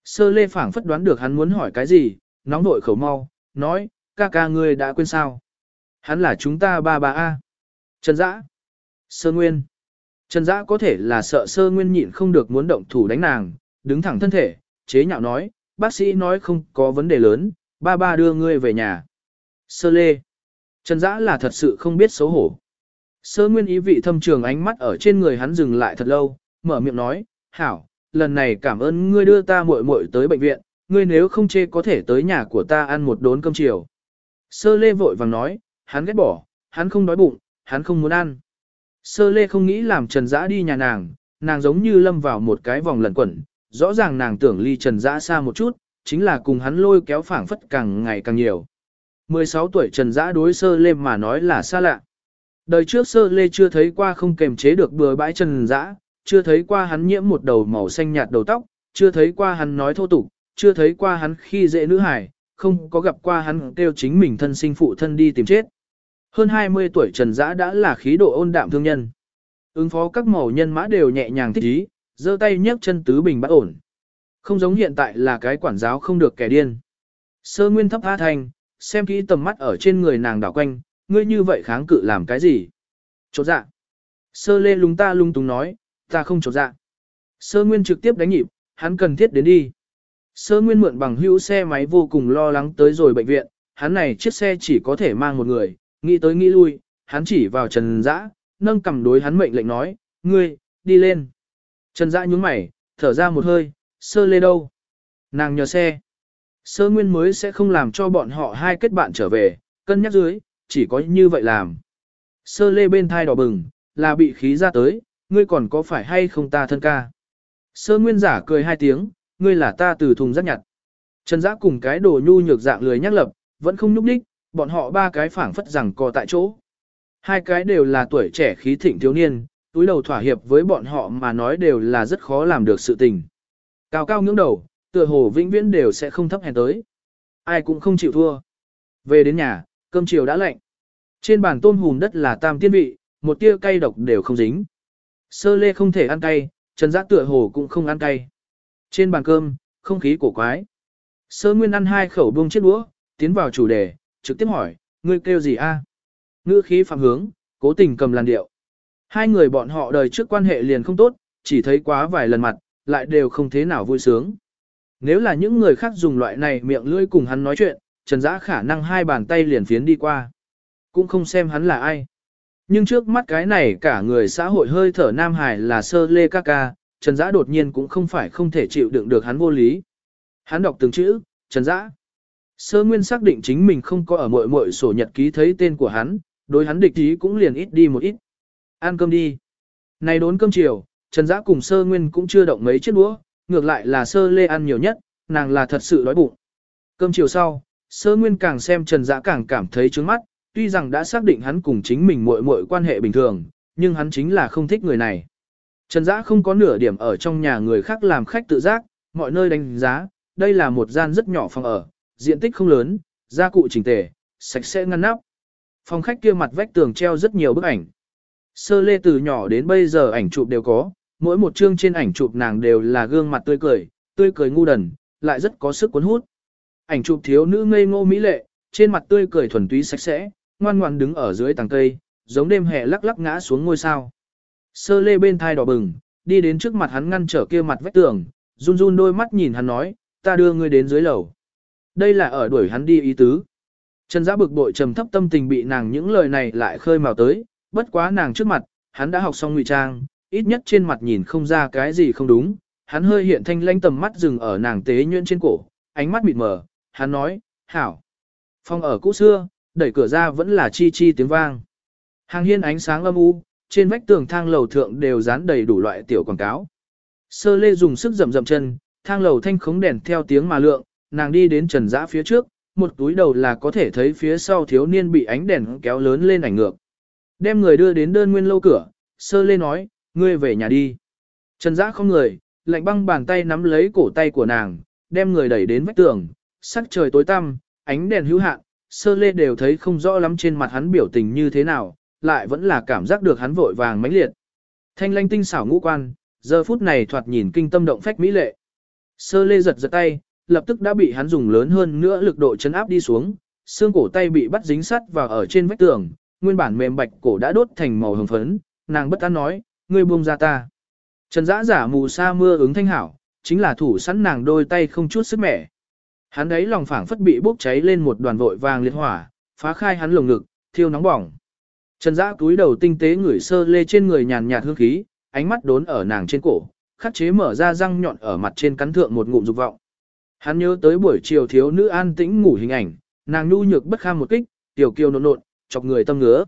Sơ lê phảng phất đoán được hắn muốn hỏi cái gì, nóng nội khẩu mau, nói, ca ca ngươi đã quên sao. Hắn là chúng ta ba ba A. Trần Dã. Sơ Nguyên. Trần Dã có thể là sợ Sơ Nguyên nhịn không được muốn động thủ đánh nàng, đứng thẳng thân thể, chế nhạo nói, bác sĩ nói không có vấn đề lớn, ba ba đưa ngươi về nhà. Sơ Lê. Trần Dã là thật sự không biết xấu hổ. Sơ Nguyên ý vị thâm trường ánh mắt ở trên người hắn dừng lại thật lâu, mở miệng nói, hảo, lần này cảm ơn ngươi đưa ta muội muội tới bệnh viện, ngươi nếu không chê có thể tới nhà của ta ăn một đốn cơm chiều. Sơ Lê vội vàng nói, hắn ghét bỏ, hắn không đói bụng, hắn không muốn ăn. Sơ Lê không nghĩ làm Trần Dã đi nhà nàng, nàng giống như lâm vào một cái vòng lẩn quẩn, rõ ràng nàng tưởng ly Trần Dã xa một chút, chính là cùng hắn lôi kéo phảng phất càng ngày càng nhiều. 16 tuổi Trần Dã đối Sơ Lê mà nói là xa lạ. Đời trước Sơ Lê chưa thấy qua không kềm chế được bừa bãi Trần Dã, chưa thấy qua hắn nhiễm một đầu màu xanh nhạt đầu tóc, chưa thấy qua hắn nói thô tục, chưa thấy qua hắn khi dễ nữ hải, không có gặp qua hắn kêu chính mình thân sinh phụ thân đi tìm chết. Hơn 20 tuổi Trần Dã đã là khí độ ôn đạm thương nhân. Ứng phó các màu nhân mã đều nhẹ nhàng thích ý, giơ tay nhấc chân tứ bình bất ổn. Không giống hiện tại là cái quản giáo không được kẻ điên. Sơ Nguyên thấp A Thành, xem kỹ tầm mắt ở trên người nàng đảo quanh, ngươi như vậy kháng cự làm cái gì? Chột dạ. Sơ Lê lúng ta lung túng nói, ta không chột dạ. Sơ Nguyên trực tiếp đánh nhịp, hắn cần thiết đến đi. Sơ Nguyên mượn bằng hữu xe máy vô cùng lo lắng tới rồi bệnh viện, hắn này chiếc xe chỉ có thể mang một người, nghĩ tới nghĩ lui, hắn chỉ vào Trần Dã, nâng cầm đối hắn mệnh lệnh nói, ngươi, đi lên. Trần Dã nhướng mày, thở ra một hơi, sơ lê đâu? Nàng nhờ xe. Sơ Nguyên mới sẽ không làm cho bọn họ hai kết bạn trở về, cân nhắc dưới, chỉ có như vậy làm. Sơ lê bên thai đỏ bừng, là bị khí ra tới, ngươi còn có phải hay không ta thân ca. Sơ Nguyên giả cười hai tiếng, ngươi là ta từ thùng rác nhặt. Trần Dã cùng cái đồ nhu nhược dạng lười nhắc lập, vẫn không nhúc đích, bọn họ ba cái phảng phất rằng co tại chỗ. Hai cái đều là tuổi trẻ khí thịnh thiếu niên, túi đầu thỏa hiệp với bọn họ mà nói đều là rất khó làm được sự tình. Cao cao ngưỡng đầu, tựa hồ vĩnh viễn đều sẽ không thấp hèn tới. Ai cũng không chịu thua. Về đến nhà, cơm chiều đã lạnh. Trên bàn tôm hùm đất là tam tiên vị, một tia cay độc đều không dính. Sơ lê không thể ăn cay, Trần Giác tựa hồ cũng không ăn cay. Trên bàn cơm, không khí cổ quái. Sơ Nguyên ăn hai khẩu buông chiếc đũa, tiến vào chủ đề, trực tiếp hỏi, ngươi kêu gì a? Ngữ khí phạm hướng, cố tình cầm làn điệu. Hai người bọn họ đời trước quan hệ liền không tốt, chỉ thấy quá vài lần mặt, lại đều không thế nào vui sướng. Nếu là những người khác dùng loại này miệng lưỡi cùng hắn nói chuyện, Trần Dã khả năng hai bàn tay liền phiến đi qua. Cũng không xem hắn là ai. Nhưng trước mắt cái này cả người xã hội hơi thở Nam Hải là sơ lê ca ca, Trần Dã đột nhiên cũng không phải không thể chịu đựng được hắn vô lý. Hắn đọc từng chữ, Trần Dã. Sơ Nguyên xác định chính mình không có ở mội mội sổ nhật ký thấy tên của hắn, đối hắn địch ý cũng liền ít đi một ít. Ăn cơm đi. Này đốn cơm chiều, Trần Dã cùng Sơ Nguyên cũng chưa động mấy chiếc đũa, ngược lại là Sơ Lê ăn nhiều nhất, nàng là thật sự đói bụng. Cơm chiều sau, Sơ Nguyên càng xem Trần Dã càng cảm thấy trướng mắt, tuy rằng đã xác định hắn cùng chính mình muội muội quan hệ bình thường, nhưng hắn chính là không thích người này. Trần Dã không có nửa điểm ở trong nhà người khác làm khách tự giác, mọi nơi đánh giá, đây là một gian rất nhỏ phòng ở, diện tích không lớn, gia cụ chỉnh tề, sạch sẽ ngăn nắp. Phòng khách kia mặt vách tường treo rất nhiều bức ảnh. Sơ lê từ nhỏ đến bây giờ ảnh chụp đều có, mỗi một chương trên ảnh chụp nàng đều là gương mặt tươi cười, tươi cười ngu đần, lại rất có sức cuốn hút. Ảnh chụp thiếu nữ ngây ngô mỹ lệ, trên mặt tươi cười thuần túy sạch sẽ, ngoan ngoan đứng ở dưới tầng cây, giống đêm hè lắc lắc ngã xuống ngôi sao. Sơ lê bên thai đỏ bừng, đi đến trước mặt hắn ngăn trở kia mặt vách tường, run run đôi mắt nhìn hắn nói, ta đưa ngươi đến dưới lầu. Đây là ở đuổi hắn đi ý tứ. Trần giã bực bội trầm thấp tâm tình bị nàng những lời này lại khơi mào tới, bất quá nàng trước mặt, hắn đã học xong ngụy trang, ít nhất trên mặt nhìn không ra cái gì không đúng, hắn hơi hiện thanh lãnh tầm mắt dừng ở nàng tế nhuyễn trên cổ, ánh mắt mịt mờ, hắn nói, hảo. Phòng ở cũ xưa, đẩy cửa ra vẫn là chi chi tiếng vang. Hàng hiên ánh sáng âm u, trên vách tường thang lầu thượng đều dán đầy đủ loại tiểu quảng cáo. Sơ lê dùng sức rầm rầm chân, thang lầu thanh khống đèn theo tiếng mà lượng, nàng đi đến trần dã phía trước, một túi đầu là có thể thấy phía sau thiếu niên bị ánh đèn kéo lớn lên ảnh ngược. Đem người đưa đến đơn nguyên lâu cửa, sơ lê nói, ngươi về nhà đi. Trần giã không người, lạnh băng bàn tay nắm lấy cổ tay của nàng, đem người đẩy đến vách tường, sắc trời tối tăm, ánh đèn hữu hạn, sơ lê đều thấy không rõ lắm trên mặt hắn biểu tình như thế nào, lại vẫn là cảm giác được hắn vội vàng mãnh liệt. Thanh lanh tinh xảo ngũ quan, giờ phút này thoạt nhìn kinh tâm động phách mỹ lệ. Sơ lê giật giật tay, lập tức đã bị hắn dùng lớn hơn nữa lực độ chấn áp đi xuống, xương cổ tay bị bắt dính sắt vào ở trên vách tường, nguyên bản mềm bạch cổ đã đốt thành màu hồng phấn, nàng bất an nói, ngươi buông ra ta. Trần dã giả mù sa mưa ứng thanh hảo, chính là thủ sẵn nàng đôi tay không chút sức mẻ. Hắn ấy lòng phảng phất bị bốc cháy lên một đoàn vội vàng liệt hỏa, phá khai hắn lồng ngực, thiêu nóng bỏng. Trần Dã túi đầu tinh tế ngửi sơ lê trên người nhàn nhạt hương khí, ánh mắt đốn ở nàng trên cổ, khắc chế mở ra răng nhọn ở mặt trên cắn thượng một ngụm dục vọng. Hắn nhớ tới buổi chiều thiếu nữ an tĩnh ngủ hình ảnh, nàng nhu nhược bất kham một kích, tiểu kiều nộn nộn, chọc người tâm ngứa.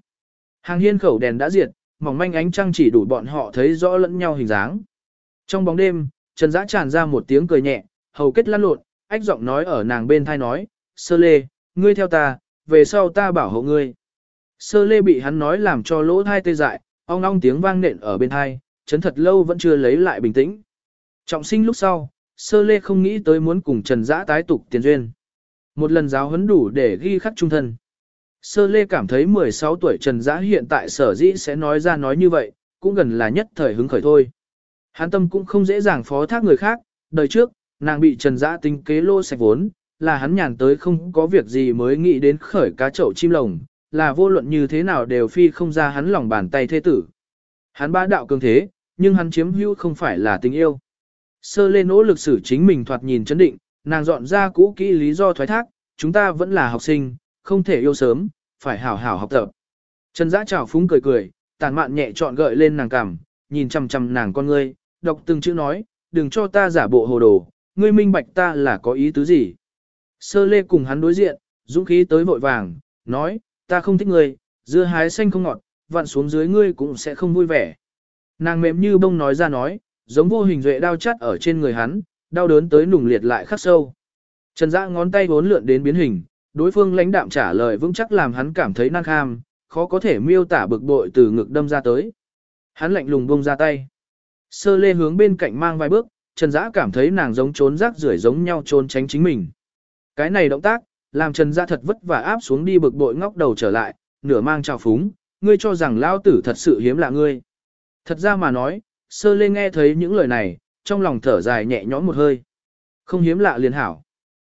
Hàng hiên khẩu đèn đã diệt, mỏng manh ánh trăng chỉ đủ bọn họ thấy rõ lẫn nhau hình dáng. Trong bóng đêm, Trần Dã tràn ra một tiếng cười nhẹ, hầu kết lăn lộn, ách giọng nói ở nàng bên thai nói, sơ lê, ngươi theo ta, về sau ta bảo hộ ngươi. Sơ lê bị hắn nói làm cho lỗ thai tê dại, ong ong tiếng vang nện ở bên thai, chấn thật lâu vẫn chưa lấy lại bình tĩnh. Trọng sinh lúc sau, sơ lê không nghĩ tới muốn cùng Trần Dã tái tục tiền duyên. Một lần giáo huấn đủ để ghi khắc trung thân. Sơ lê cảm thấy 16 tuổi Trần Dã hiện tại sở dĩ sẽ nói ra nói như vậy, cũng gần là nhất thời hứng khởi thôi. Hán tâm cũng không dễ dàng phó thác người khác, đời trước, nàng bị Trần Dã tính kế lô sạch vốn, là hắn nhàn tới không có việc gì mới nghĩ đến khởi cá chậu chim lồng, là vô luận như thế nào đều phi không ra hắn lòng bàn tay thế tử. Hắn bá đạo cường thế, nhưng hắn chiếm hữu không phải là tình yêu. Sơ lê nỗ lực xử chính mình thoạt nhìn chấn định, nàng dọn ra cũ kỹ lý do thoái thác, chúng ta vẫn là học sinh, không thể yêu sớm, phải hảo hảo học tập. Trần Dã chào phúng cười cười, tàn mạn nhẹ trọn gợi lên nàng cằm, nhìn chằm chằm nàng con ngươi, đọc từng chữ nói, đừng cho ta giả bộ hồ đồ, ngươi minh bạch ta là có ý tứ gì. Sơ lê cùng hắn đối diện, dũng khí tới vội vàng, nói, ta không thích ngươi, dưa hái xanh không ngọt, vặn xuống dưới ngươi cũng sẽ không vui vẻ. Nàng mềm như bông nói ra nói, giống vô hình duệ đau chắt ở trên người hắn, đau đớn tới nùng liệt lại khắc sâu. Trần Dã ngón tay vốn lượn đến biến hình, đối phương lãnh đạm trả lời vững chắc làm hắn cảm thấy năng kham, khó có thể miêu tả bực bội từ ngực đâm ra tới. Hắn lạnh lùng buông ra tay. Sơ lê hướng bên cạnh mang vài bước, Trần Dã cảm thấy nàng giống trốn rác rưởi giống nhau trốn tránh chính mình. Cái này động tác, làm Trần Dã thật vất vả áp xuống đi bực bội ngóc đầu trở lại, nửa mang trào phúng, ngươi cho rằng lao tử thật sự hiếm lạ ngươi. Thật ra mà nói, sơ lê nghe thấy những lời này, trong lòng thở dài nhẹ nhõm một hơi. Không hiếm lạ liền hảo.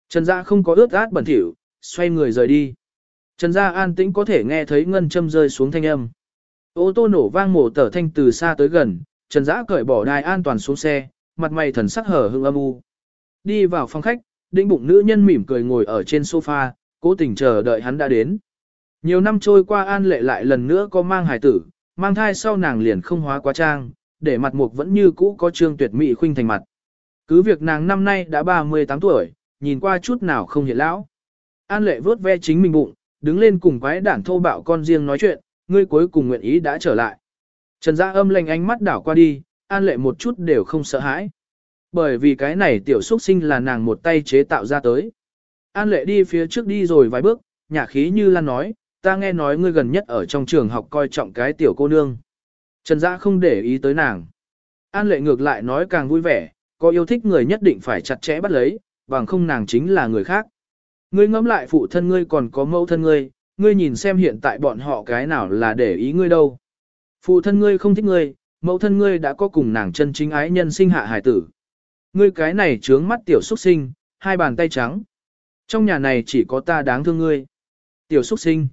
Trần Dã không có ướt át bẩn thỉu, xoay người rời đi. Trần Gia an tĩnh có thể nghe thấy ngân châm rơi xuống thanh âm. Ô tô nổ vang mổ tở thanh từ xa tới gần, Trần Giã cởi bỏ đai an toàn xuống xe, mặt mày thần sắc hở hững âm u. Đi vào phòng khách, đĩnh bụng nữ nhân mỉm cười ngồi ở trên sofa, cố tình chờ đợi hắn đã đến. Nhiều năm trôi qua an lệ lại lần nữa có mang hài tử, mang thai sau nàng liền không hóa quá trang, để mặt mục vẫn như cũ có trương tuyệt mỹ khuynh thành mặt. Cứ việc nàng năm nay đã 38 tuổi, nhìn qua chút nào không hiện lão. An lệ vớt ve chính mình bụng, đứng lên cùng quái đản thô bạo con riêng nói chuyện, ngươi cuối cùng nguyện ý đã trở lại. Trần Gia âm lành ánh mắt đảo qua đi, an lệ một chút đều không sợ hãi. Bởi vì cái này tiểu xuất sinh là nàng một tay chế tạo ra tới. An lệ đi phía trước đi rồi vài bước, nhà khí như lan nói, ta nghe nói ngươi gần nhất ở trong trường học coi trọng cái tiểu cô nương. Trần gia không để ý tới nàng. An lệ ngược lại nói càng vui vẻ, có yêu thích người nhất định phải chặt chẽ bắt lấy, bằng không nàng chính là người khác. Ngươi ngẫm lại phụ thân ngươi còn có mẫu thân ngươi, ngươi nhìn xem hiện tại bọn họ cái nào là để ý ngươi đâu. Phụ thân ngươi không thích ngươi, mẫu thân ngươi đã có cùng nàng chân chính ái nhân sinh hạ hải tử. Ngươi cái này trướng mắt tiểu xuất sinh, hai bàn tay trắng. Trong nhà này chỉ có ta đáng thương ngươi. Tiểu xuất sinh.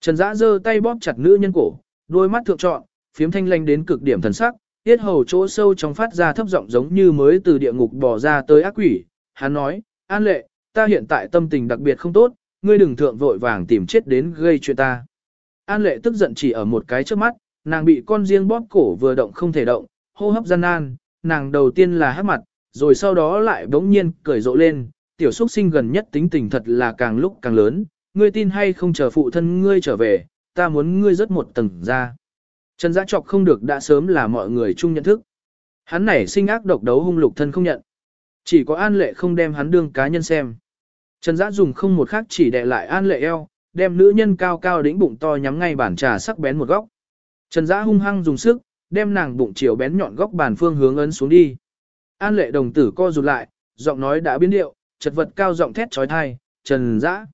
Trần Dã giơ tay bóp chặt nữ nhân cổ, đôi mắt thượng trọn, phiếm thanh lanh đến cực điểm thần sắc, tiết hầu chỗ sâu trong phát ra thấp giọng giống như mới từ địa ngục bỏ ra tới ác quỷ. Hắn nói, An lệ, ta hiện tại tâm tình đặc biệt không tốt, ngươi đừng thượng vội vàng tìm chết đến gây chuyện ta. An lệ tức giận chỉ ở một cái trước mắt, nàng bị con riêng bóp cổ vừa động không thể động, hô hấp gian nan, nàng đầu tiên là hát mặt, rồi sau đó lại bỗng nhiên cười rộ lên, tiểu xuất sinh gần nhất tính tình thật là càng lúc càng lớn, ngươi tin hay không chờ phụ thân ngươi trở về, ta muốn ngươi rất một tầng ra. Trần Giã Trọc không được đã sớm là mọi người chung nhận thức. Hắn này sinh ác độc đấu hung lục thân không nhận. Chỉ có an lệ không đem hắn đương cá nhân xem. Trần Dã dùng không một khác chỉ đè lại an lệ eo, đem nữ nhân cao cao đĩnh bụng to nhắm ngay bản trà sắc bén một góc. Trần Dã hung hăng dùng sức, đem nàng bụng chiều bén nhọn góc bàn phương hướng ấn xuống đi. An lệ đồng tử co rụt lại, giọng nói đã biến điệu, chật vật cao giọng thét chói tai. Trần Dã,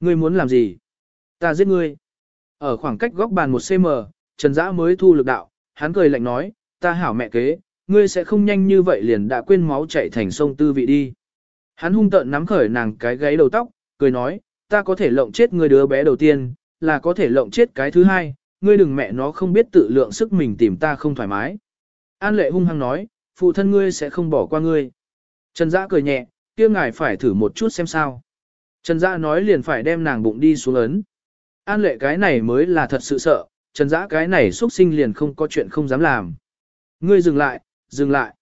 Ngươi muốn làm gì? Ta giết ngươi. Ở khoảng cách góc bàn 1cm, Trần Dã mới thu lực đạo, hắn cười lạnh nói, ta hảo mẹ kế, ngươi sẽ không nhanh như vậy liền đã quên máu chảy thành sông tư vị đi. Hắn hung tợn nắm khởi nàng cái gáy đầu tóc, cười nói, ta có thể lộng chết ngươi đứa bé đầu tiên, là có thể lộng chết cái thứ hai, ngươi đừng mẹ nó không biết tự lượng sức mình tìm ta không thoải mái. An lệ hung hăng nói, phụ thân ngươi sẽ không bỏ qua ngươi. Trần Dã cười nhẹ, kia ngài phải thử một chút xem sao. Trần Dã nói liền phải đem nàng bụng đi xuống ấn. An lệ cái này mới là thật sự sợ, Trần Dã cái này xuất sinh liền không có chuyện không dám làm. Ngươi dừng lại, dừng lại.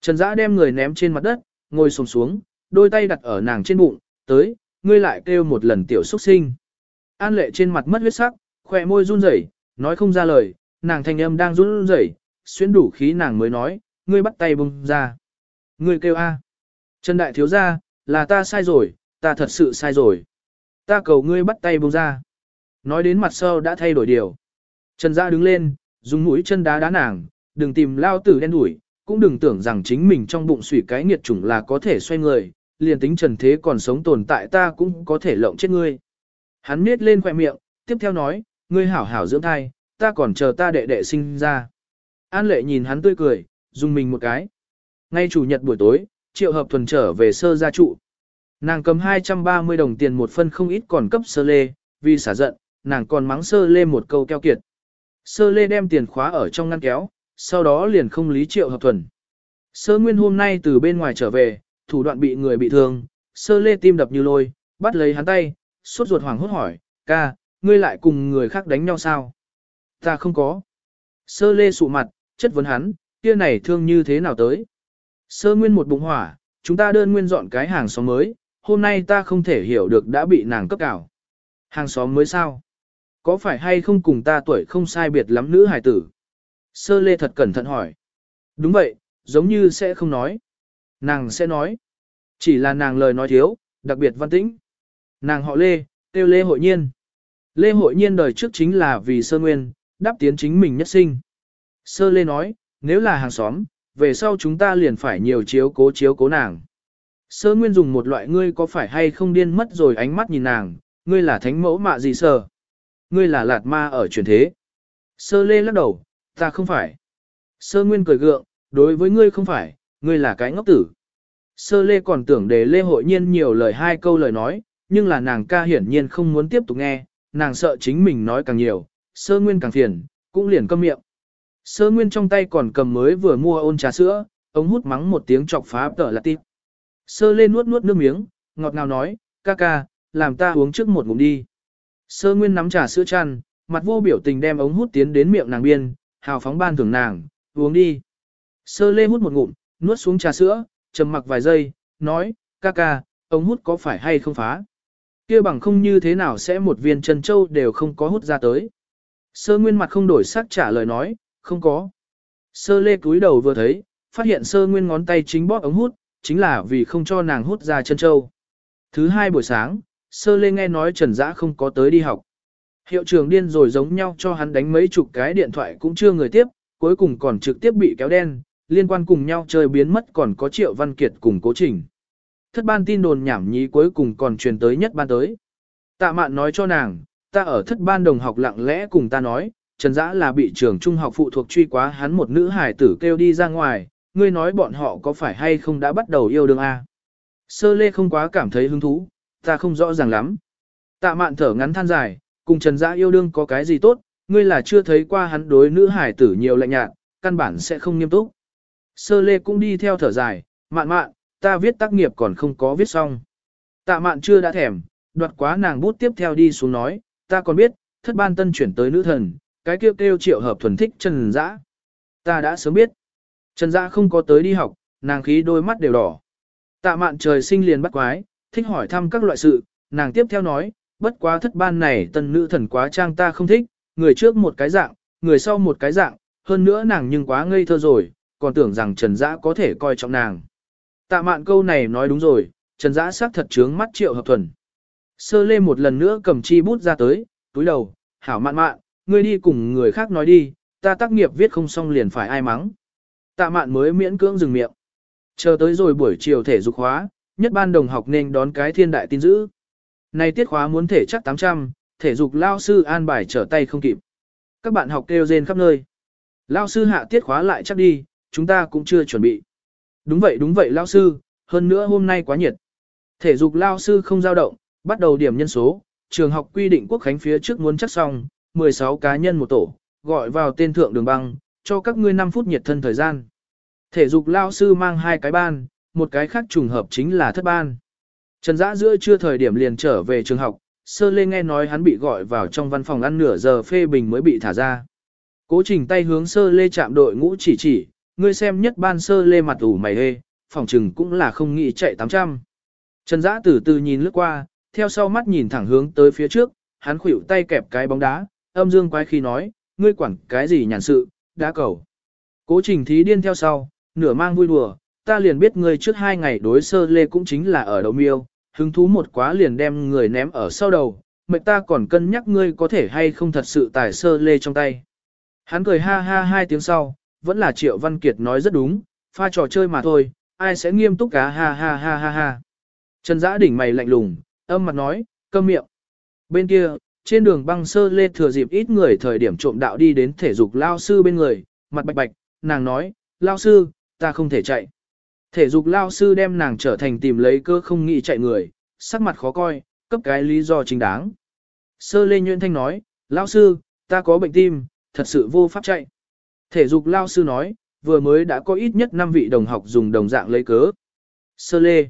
Trần Dã đem người ném trên mặt đất, ngồi xổm xuống, đôi tay đặt ở nàng trên bụng, tới, ngươi lại kêu một lần tiểu xuất sinh. An lệ trên mặt mất huyết sắc, khỏe môi run rẩy, nói không ra lời, nàng thanh âm đang run rẩy, xuyên đủ khí nàng mới nói, ngươi bắt tay bung ra. Ngươi kêu a. Trần đại thiếu gia, là ta sai rồi, ta thật sự sai rồi. Ta cầu ngươi bắt tay bung ra. Nói đến mặt sau đã thay đổi điều. Trần Gia đứng lên, dùng mũi chân đá đá nàng, đừng tìm lao tử đen đuổi, cũng đừng tưởng rằng chính mình trong bụng sủy cái nghiệt chủng là có thể xoay người, liền tính trần thế còn sống tồn tại ta cũng có thể lộng chết ngươi. Hắn miết lên khỏe miệng, tiếp theo nói, ngươi hảo hảo dưỡng thai, ta còn chờ ta đệ đệ sinh ra. An lệ nhìn hắn tươi cười, dùng mình một cái. Ngay chủ nhật buổi tối, triệu hợp thuần trở về sơ gia trụ. Nàng cầm 230 đồng tiền một phân không ít còn cấp sơ lê, vì xả giận, nàng còn mắng sơ lê một câu keo kiệt. Sơ lê đem tiền khóa ở trong ngăn kéo, sau đó liền không lý triệu hợp thuần. Sơ nguyên hôm nay từ bên ngoài trở về, thủ đoạn bị người bị thương, sơ lê tim đập như lôi, bắt lấy hắn tay, suốt ruột hoảng hốt hỏi, ca, ngươi lại cùng người khác đánh nhau sao? Ta không có. Sơ lê sụ mặt, chất vấn hắn, kia này thương như thế nào tới? Sơ nguyên một bụng hỏa, chúng ta đơn nguyên dọn cái hàng xóm mới, hôm nay ta không thể hiểu được đã bị nàng cấp cảo. Hàng xóm mới sao? Có phải hay không cùng ta tuổi không sai biệt lắm nữ hải tử? Sơ lê thật cẩn thận hỏi. Đúng vậy, giống như sẽ không nói. Nàng sẽ nói. Chỉ là nàng lời nói thiếu, đặc biệt văn tĩnh. Nàng họ lê, tiêu lê hội nhiên. Lê hội nhiên đời trước chính là vì sơ nguyên, đáp tiến chính mình nhất sinh. Sơ lê nói, nếu là hàng xóm, về sau chúng ta liền phải nhiều chiếu cố chiếu cố nàng. Sơ nguyên dùng một loại ngươi có phải hay không điên mất rồi ánh mắt nhìn nàng, ngươi là thánh mẫu mạ gì sơ. Ngươi là lạt ma ở truyền thế. Sơ lê lắc đầu, ta không phải. Sơ nguyên cười gượng, đối với ngươi không phải, ngươi là cái ngốc tử. Sơ lê còn tưởng để lê hội nhiên nhiều lời hai câu lời nói, nhưng là nàng ca hiển nhiên không muốn tiếp tục nghe, nàng sợ chính mình nói càng nhiều, sơ nguyên càng phiền, cũng liền câm miệng. Sơ nguyên trong tay còn cầm mới vừa mua ôn trà sữa, ống hút mắng một tiếng chọc phá tở là tịp. Sơ lê nuốt nuốt nước miếng, ngọt ngào nói, ca ca, làm ta uống trước một ngụm đi. Sơ nguyên nắm trà sữa chăn, mặt vô biểu tình đem ống hút tiến đến miệng nàng biên, hào phóng ban thưởng nàng, uống đi. Sơ lê hút một ngụm, nuốt xuống trà sữa, trầm mặc vài giây, nói, ca ca, ống hút có phải hay không phá? kia bằng không như thế nào sẽ một viên chân châu đều không có hút ra tới. Sơ nguyên mặt không đổi sắc trả lời nói, không có. Sơ lê cúi đầu vừa thấy, phát hiện sơ nguyên ngón tay chính bóp ống hút, chính là vì không cho nàng hút ra chân châu. Thứ hai buổi sáng, sơ lê nghe nói Trần Dã không có tới đi học. Hiệu trường điên rồi giống nhau cho hắn đánh mấy chục cái điện thoại cũng chưa người tiếp, cuối cùng còn trực tiếp bị kéo đen, liên quan cùng nhau chơi biến mất còn có Triệu Văn Kiệt cùng cố trình. Thất ban tin đồn nhảm nhí cuối cùng còn truyền tới nhất ban tới. Tạ mạn nói cho nàng, ta ở thất ban đồng học lặng lẽ cùng ta nói, Trần Dã là bị trường trung học phụ thuộc truy quá hắn một nữ hải tử kêu đi ra ngoài, ngươi nói bọn họ có phải hay không đã bắt đầu yêu đương a? Sơ lê không quá cảm thấy hứng thú, ta không rõ ràng lắm. Tạ mạn thở ngắn than dài, cùng Trần Dã yêu đương có cái gì tốt, ngươi là chưa thấy qua hắn đối nữ hải tử nhiều lạnh nhạt, căn bản sẽ không nghiêm túc. Sơ lê cũng đi theo thở dài, mạn mạn, ta viết tác nghiệp còn không có viết xong. Tạ mạn chưa đã thèm, đoạt quá nàng bút tiếp theo đi xuống nói, ta còn biết, thất ban tân chuyển tới nữ thần, cái kêu kêu triệu hợp thuần thích Trần Dã. Ta đã sớm biết. Trần Dã không có tới đi học, nàng khí đôi mắt đều đỏ. Tạ mạn trời sinh liền bắt quái, thích hỏi thăm các loại sự, nàng tiếp theo nói, bất quá thất ban này tân nữ thần quá trang ta không thích, người trước một cái dạng, người sau một cái dạng, hơn nữa nàng nhưng quá ngây thơ rồi, còn tưởng rằng Trần Dã có thể coi trọng nàng. Tạ mạn câu này nói đúng rồi, Trần Dã sắc thật trướng mắt triệu hợp thuần. Sơ lê một lần nữa cầm chi bút ra tới, túi đầu, hảo mạn mạn, ngươi đi cùng người khác nói đi, ta tác nghiệp viết không xong liền phải ai mắng. Tạ mạn mới miễn cưỡng dừng miệng. Chờ tới rồi buổi chiều thể dục khóa, nhất ban đồng học nên đón cái thiên đại tin dữ. Này tiết khóa muốn thể chắc 800, thể dục lao sư an bài trở tay không kịp. Các bạn học kêu rên khắp nơi. Lao sư hạ tiết khóa lại chắc đi, chúng ta cũng chưa chuẩn bị. Đúng vậy đúng vậy lao sư, hơn nữa hôm nay quá nhiệt. Thể dục lao sư không dao động, bắt đầu điểm nhân số, trường học quy định quốc khánh phía trước muốn chắc xong, 16 cá nhân một tổ, gọi vào tên thượng đường băng, cho các ngươi 5 phút nhiệt thân thời gian. Thể dục lao sư mang hai cái ban, một cái khác trùng hợp chính là thất ban. Trần Dã giữa chưa thời điểm liền trở về trường học, sơ lê nghe nói hắn bị gọi vào trong văn phòng ăn nửa giờ phê bình mới bị thả ra. Cố trình tay hướng sơ lê chạm đội ngũ chỉ chỉ, ngươi xem nhất ban sơ lê mặt ủ mày hê, phòng trừng cũng là không nghĩ chạy 800. Trần Dã từ từ nhìn lướt qua, theo sau mắt nhìn thẳng hướng tới phía trước, hắn khuỷu tay kẹp cái bóng đá, âm dương quái khi nói, ngươi quản cái gì nhàn sự, đá cầu. Cố trình thí điên theo sau, nửa mang vui đùa, ta liền biết ngươi trước hai ngày đối sơ lê cũng chính là ở đầu miêu, hứng thú một quá liền đem người ném ở sau đầu, mệt ta còn cân nhắc ngươi có thể hay không thật sự tài sơ lê trong tay. Hắn cười ha ha hai tiếng sau, vẫn là Triệu Văn Kiệt nói rất đúng, pha trò chơi mà thôi, ai sẽ nghiêm túc cả ha ha ha ha ha. Trần Giã đỉnh mày lạnh lùng, âm mặt nói, câm miệng. Bên kia, trên đường băng sơ lê thừa dịp ít người thời điểm trộm đạo đi đến thể dục lao sư bên người, mặt bạch bạch, nàng nói, lao sư, ta không thể chạy. Thể dục lao sư đem nàng trở thành tìm lấy cơ không nghĩ chạy người, sắc mặt khó coi, cấp cái lý do chính đáng. Sơ lê nhuyễn thanh nói, lao sư, ta có bệnh tim, thật sự vô pháp chạy. Thể dục lao sư nói, vừa mới đã có ít nhất 5 vị đồng học dùng đồng dạng lấy cớ. Sơ lê,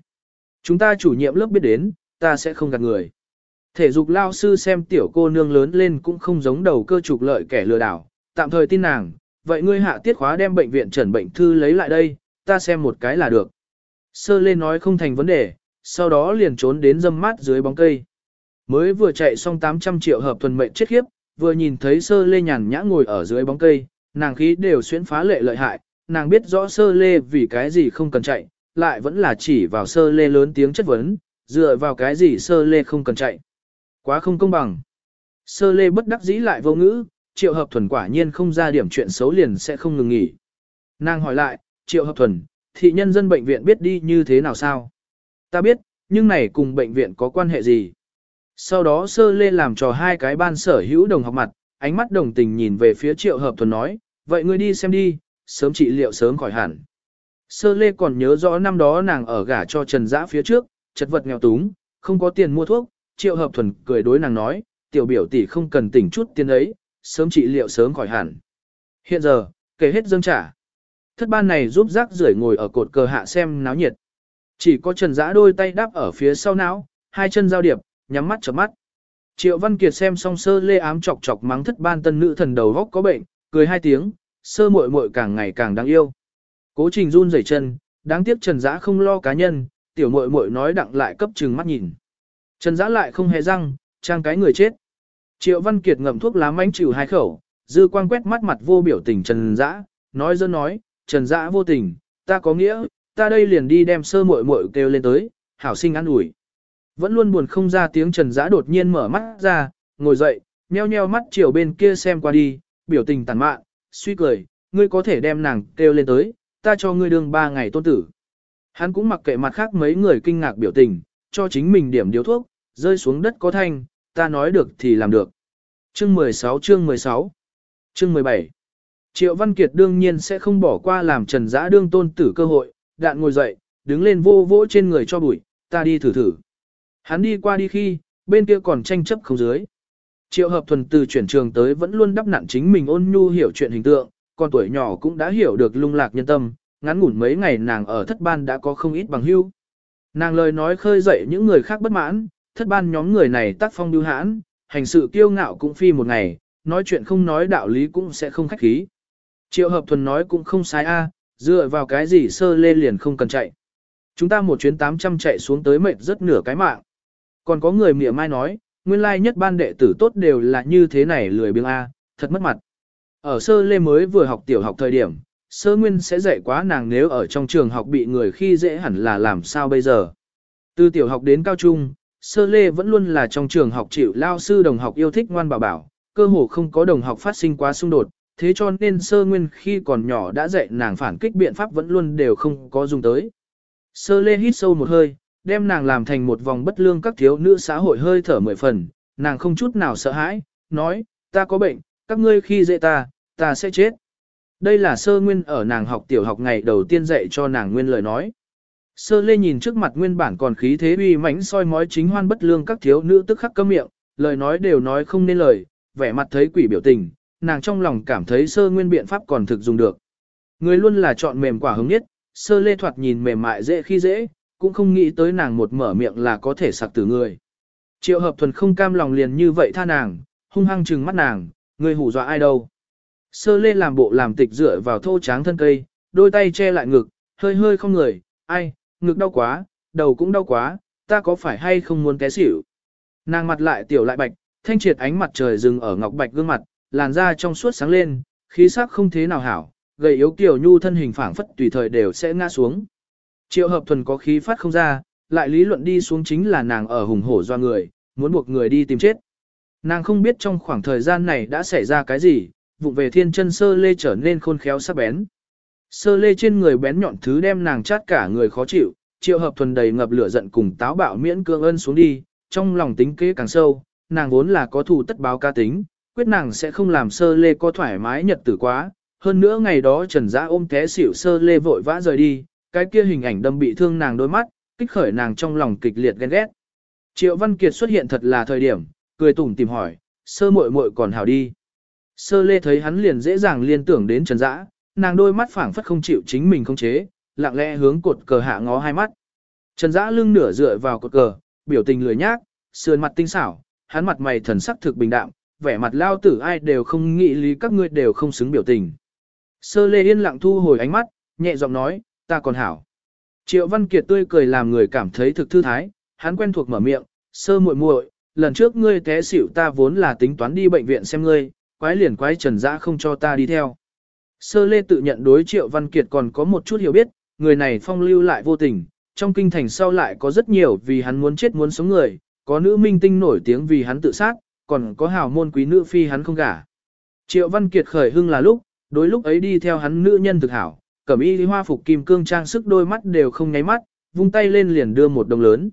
chúng ta chủ nhiệm lớp biết đến, ta sẽ không gạt người. Thể dục lao sư xem tiểu cô nương lớn lên cũng không giống đầu cơ trục lợi kẻ lừa đảo, tạm thời tin nàng, vậy ngươi hạ tiết khóa đem bệnh viện trần bệnh thư lấy lại đây, ta xem một cái là được. Sơ lê nói không thành vấn đề, sau đó liền trốn đến dâm mát dưới bóng cây. Mới vừa chạy xong 800 triệu hợp thuần mệnh chết khiếp, vừa nhìn thấy sơ lê nhàn nhã ngồi ở dưới bóng cây, nàng khí đều xuyến phá lệ lợi hại, nàng biết rõ sơ lê vì cái gì không cần chạy, lại vẫn là chỉ vào sơ lê lớn tiếng chất vấn, dựa vào cái gì sơ lê không cần chạy. Quá không công bằng. Sơ lê bất đắc dĩ lại vô ngữ, triệu hợp thuần quả nhiên không ra điểm chuyện xấu liền sẽ không ngừng nghỉ. Nàng hỏi lại, Triệu Hợp Thuần, thị nhân dân bệnh viện biết đi như thế nào sao? Ta biết, nhưng này cùng bệnh viện có quan hệ gì? Sau đó sơ lê làm trò hai cái ban sở hữu đồng học mặt, ánh mắt đồng tình nhìn về phía Triệu Hợp Thuần nói, vậy ngươi đi xem đi, sớm trị liệu sớm khỏi hẳn. Sơ lê còn nhớ rõ năm đó nàng ở gả cho Trần Dã phía trước, chật vật nghèo túng, không có tiền mua thuốc, Triệu Hợp Thuần cười đối nàng nói, tiểu biểu tỷ không cần tỉnh chút tiền ấy, sớm trị liệu sớm khỏi hẳn. Hiện giờ, kể hết dâng trả. Thất ban này giúp rác rưởi ngồi ở cột cờ hạ xem náo nhiệt. Chỉ có Trần Dã đôi tay đáp ở phía sau não, hai chân giao điệp, nhắm mắt chớp mắt. Triệu Văn Kiệt xem xong sơ lê ám chọc chọc mắng thất ban tân nữ thần đầu góc có bệnh, cười hai tiếng, sơ muội muội càng ngày càng đáng yêu. Cố Trình run rẩy chân, đáng tiếc Trần Dã không lo cá nhân, tiểu muội muội nói đặng lại cấp trừng mắt nhìn. Trần Dã lại không hề răng, trang cái người chết. Triệu Văn Kiệt ngậm thuốc lá mánh chịu hai khẩu, dư quang quét mắt mặt vô biểu tình Trần Dã, nói dơ nói, Trần Dã vô tình, ta có nghĩa, ta đây liền đi đem sơ muội muội kêu lên tới, hảo sinh ăn ủi. Vẫn luôn buồn không ra tiếng Trần Dã đột nhiên mở mắt ra, ngồi dậy, nheo nheo mắt chiều bên kia xem qua đi, biểu tình tàn mạn, suy cười, ngươi có thể đem nàng kêu lên tới, ta cho ngươi đương ba ngày tôn tử. Hắn cũng mặc kệ mặt khác mấy người kinh ngạc biểu tình, cho chính mình điểm điếu thuốc, rơi xuống đất có thanh, ta nói được thì làm được. Chương 16 chương 16 Chương 17 Triệu Văn Kiệt đương nhiên sẽ không bỏ qua làm Trần Dã đương tôn tử cơ hội, đạn ngồi dậy, đứng lên vô vỗ trên người cho bụi, ta đi thử thử. Hắn đi qua đi khi, bên kia còn tranh chấp không dưới. Triệu hợp thuần từ chuyển trường tới vẫn luôn đắp nặn chính mình ôn nhu hiểu chuyện hình tượng, còn tuổi nhỏ cũng đã hiểu được lung lạc nhân tâm, ngắn ngủn mấy ngày nàng ở thất ban đã có không ít bằng hưu. Nàng lời nói khơi dậy những người khác bất mãn, thất ban nhóm người này tác phong lưu hãn, hành sự kiêu ngạo cũng phi một ngày, nói chuyện không nói đạo lý cũng sẽ không khách khí. Triệu hợp thuần nói cũng không sai a, dựa vào cái gì sơ lê liền không cần chạy. Chúng ta một chuyến 800 chạy xuống tới mệt rất nửa cái mạng. Còn có người mỉa mai nói, nguyên lai nhất ban đệ tử tốt đều là như thế này lười biếng A, thật mất mặt. Ở sơ lê mới vừa học tiểu học thời điểm, sơ nguyên sẽ dạy quá nàng nếu ở trong trường học bị người khi dễ hẳn là làm sao bây giờ. Từ tiểu học đến cao trung, sơ lê vẫn luôn là trong trường học chịu lao sư đồng học yêu thích ngoan bảo bảo, cơ hồ không có đồng học phát sinh quá xung đột, thế cho nên sơ nguyên khi còn nhỏ đã dạy nàng phản kích biện pháp vẫn luôn đều không có dùng tới. Sơ lê hít sâu một hơi, đem nàng làm thành một vòng bất lương các thiếu nữ xã hội hơi thở mười phần, nàng không chút nào sợ hãi, nói, ta có bệnh, các ngươi khi dễ ta, ta sẽ chết. Đây là sơ nguyên ở nàng học tiểu học ngày đầu tiên dạy cho nàng nguyên lời nói. Sơ lê nhìn trước mặt nguyên bản còn khí thế uy mãnh soi mói chính hoan bất lương các thiếu nữ tức khắc câm miệng, lời nói đều nói không nên lời, vẻ mặt thấy quỷ biểu tình, nàng trong lòng cảm thấy sơ nguyên biện pháp còn thực dùng được. Người luôn là chọn mềm quả hứng nhất, sơ lê thoạt nhìn mềm mại dễ khi dễ, cũng không nghĩ tới nàng một mở miệng là có thể sặc tử người. Triệu hợp thuần không cam lòng liền như vậy tha nàng, hung hăng trừng mắt nàng, người hù dọa ai đâu. Sơ lê làm bộ làm tịch dựa vào thô tráng thân cây, đôi tay che lại ngực, hơi hơi không người, ai, ngực đau quá, đầu cũng đau quá, ta có phải hay không muốn té xỉu. Nàng mặt lại tiểu lại bạch, thanh triệt ánh mặt trời dừng ở ngọc bạch gương mặt, làn da trong suốt sáng lên, khí sắc không thế nào hảo, gầy yếu kiểu nhu thân hình phảng phất tùy thời đều sẽ ngã xuống. Triệu hợp thuần có khí phát không ra, lại lý luận đi xuống chính là nàng ở hùng hổ do người, muốn buộc người đi tìm chết. Nàng không biết trong khoảng thời gian này đã xảy ra cái gì, vụng về thiên chân sơ lê trở nên khôn khéo sắc bén. Sơ lê trên người bén nhọn thứ đem nàng chát cả người khó chịu, triệu hợp thuần đầy ngập lửa giận cùng táo bạo miễn cương ân xuống đi, trong lòng tính kế càng sâu, nàng vốn là có thù tất báo ca tính, quyết nàng sẽ không làm sơ lê có thoải mái nhật tử quá. Hơn nữa ngày đó trần giã ôm té xỉu sơ lê vội vã rời đi, cái kia hình ảnh đâm bị thương nàng đôi mắt, kích khởi nàng trong lòng kịch liệt ghen ghét. Triệu Văn Kiệt xuất hiện thật là thời điểm, cười tủm tìm hỏi, sơ muội muội còn hảo đi. Sơ lê thấy hắn liền dễ dàng liên tưởng đến trần dã, nàng đôi mắt phảng phất không chịu chính mình không chế, lặng lẽ hướng cột cờ hạ ngó hai mắt. Trần dã lưng nửa dựa vào cột cờ, biểu tình lười nhác, sườn mặt tinh xảo, hắn mặt mày thần sắc thực bình đạm, vẻ mặt lao tử ai đều không nghĩ lý các ngươi đều không xứng biểu tình. Sơ lê yên lặng thu hồi ánh mắt, nhẹ giọng nói, ta còn hảo. Triệu Văn Kiệt tươi cười làm người cảm thấy thực thư thái, hắn quen thuộc mở miệng, sơ muội muội, lần trước ngươi té xỉu ta vốn là tính toán đi bệnh viện xem ngươi, quái liền quái trần dã không cho ta đi theo. Sơ lê tự nhận đối Triệu Văn Kiệt còn có một chút hiểu biết, người này phong lưu lại vô tình, trong kinh thành sau lại có rất nhiều vì hắn muốn chết muốn sống người, có nữ minh tinh nổi tiếng vì hắn tự sát, còn có hào môn quý nữ phi hắn không gả. Triệu Văn Kiệt khởi hưng là lúc, đối lúc ấy đi theo hắn nữ nhân thực hảo, cẩm y hoa phục kim cương trang sức đôi mắt đều không nháy mắt, vung tay lên liền đưa một đồng lớn.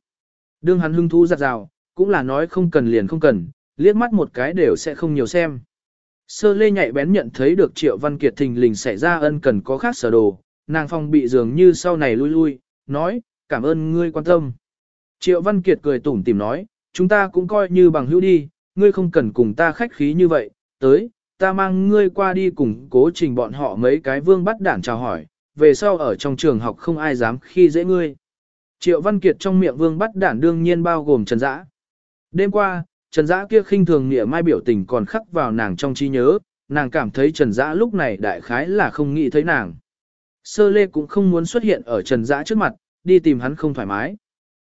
Đương hắn hưng thú giặt rào, cũng là nói không cần liền không cần, liếc mắt một cái đều sẽ không nhiều xem. Sơ lê nhạy bén nhận thấy được triệu văn kiệt thình lình xảy ra ân cần có khác sở đồ, nàng phong bị dường như sau này lui lui, nói, cảm ơn ngươi quan tâm. Triệu văn kiệt cười tủm tìm nói, chúng ta cũng coi như bằng hữu đi, ngươi không cần cùng ta khách khí như vậy, tới, ta mang ngươi qua đi cùng cố trình bọn họ mấy cái vương bắt đảng chào hỏi, về sau ở trong trường học không ai dám khi dễ ngươi. Triệu Văn Kiệt trong miệng vương bắt đảng đương nhiên bao gồm Trần Dã. Đêm qua, Trần Dã kia khinh thường nghĩa mai biểu tình còn khắc vào nàng trong trí nhớ, nàng cảm thấy Trần Dã lúc này đại khái là không nghĩ thấy nàng. Sơ Lê cũng không muốn xuất hiện ở Trần Dã trước mặt, đi tìm hắn không thoải mái.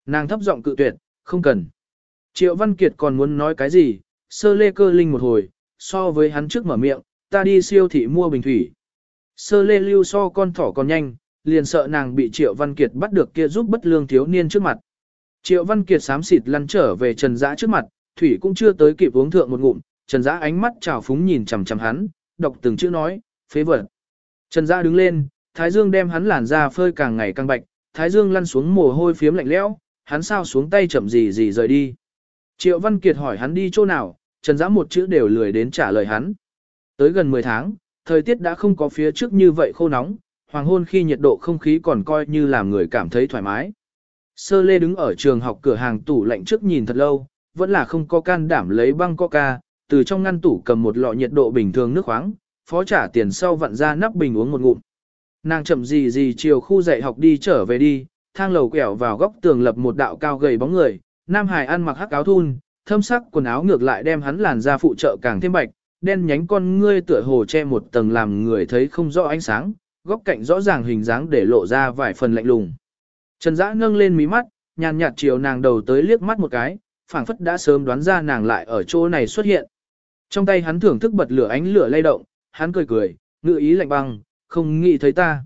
Nàng thấp giọng cự tuyệt, không cần. Triệu Văn Kiệt còn muốn nói cái gì, Sơ Lê cơ linh một hồi, so với hắn trước mở miệng, ta đi siêu thị mua bình thủy. Sơ Lê lưu so con thỏ còn nhanh, liền sợ nàng bị Triệu Văn Kiệt bắt được kia giúp bất lương thiếu niên trước mặt. Triệu Văn Kiệt sám xịt lăn trở về Trần Dã trước mặt, thủy cũng chưa tới kịp uống thượng một ngụm, Trần Dã ánh mắt trào phúng nhìn chằm chằm hắn, đọc từng chữ nói, phế vật. Trần Dã đứng lên, Thái Dương đem hắn làn da phơi càng ngày càng bạch, Thái Dương lăn xuống mồ hôi phiếm lạnh lẽo, hắn sao xuống tay chậm gì gì rời đi. Triệu Văn Kiệt hỏi hắn đi chỗ nào, Trần Dã một chữ đều lười đến trả lời hắn. Tới gần 10 tháng, thời tiết đã không có phía trước như vậy khô nóng, hoàng hôn khi nhiệt độ không khí còn coi như làm người cảm thấy thoải mái. Sơ Lê đứng ở trường học cửa hàng tủ lạnh trước nhìn thật lâu, vẫn là không có can đảm lấy băng coca, từ trong ngăn tủ cầm một lọ nhiệt độ bình thường nước khoáng, phó trả tiền sau vặn ra nắp bình uống một ngụm. Nàng chậm gì gì chiều khu dạy học đi trở về đi, thang lầu quẹo vào góc tường lập một đạo cao gầy bóng người, Nam Hải ăn mặc hắc áo thun, thâm sắc quần áo ngược lại đem hắn làn da phụ trợ càng thêm bạch, đen nhánh con ngươi tựa hồ che một tầng làm người thấy không rõ ánh sáng, góc cạnh rõ ràng hình dáng để lộ ra vài phần lạnh lùng. Trần Dã nâng lên mí mắt, nhàn nhạt chiều nàng đầu tới liếc mắt một cái, phảng phất đã sớm đoán ra nàng lại ở chỗ này xuất hiện. Trong tay hắn thưởng thức bật lửa ánh lửa lay động, hắn cười cười, ngữ ý lạnh băng, không nghĩ thấy ta.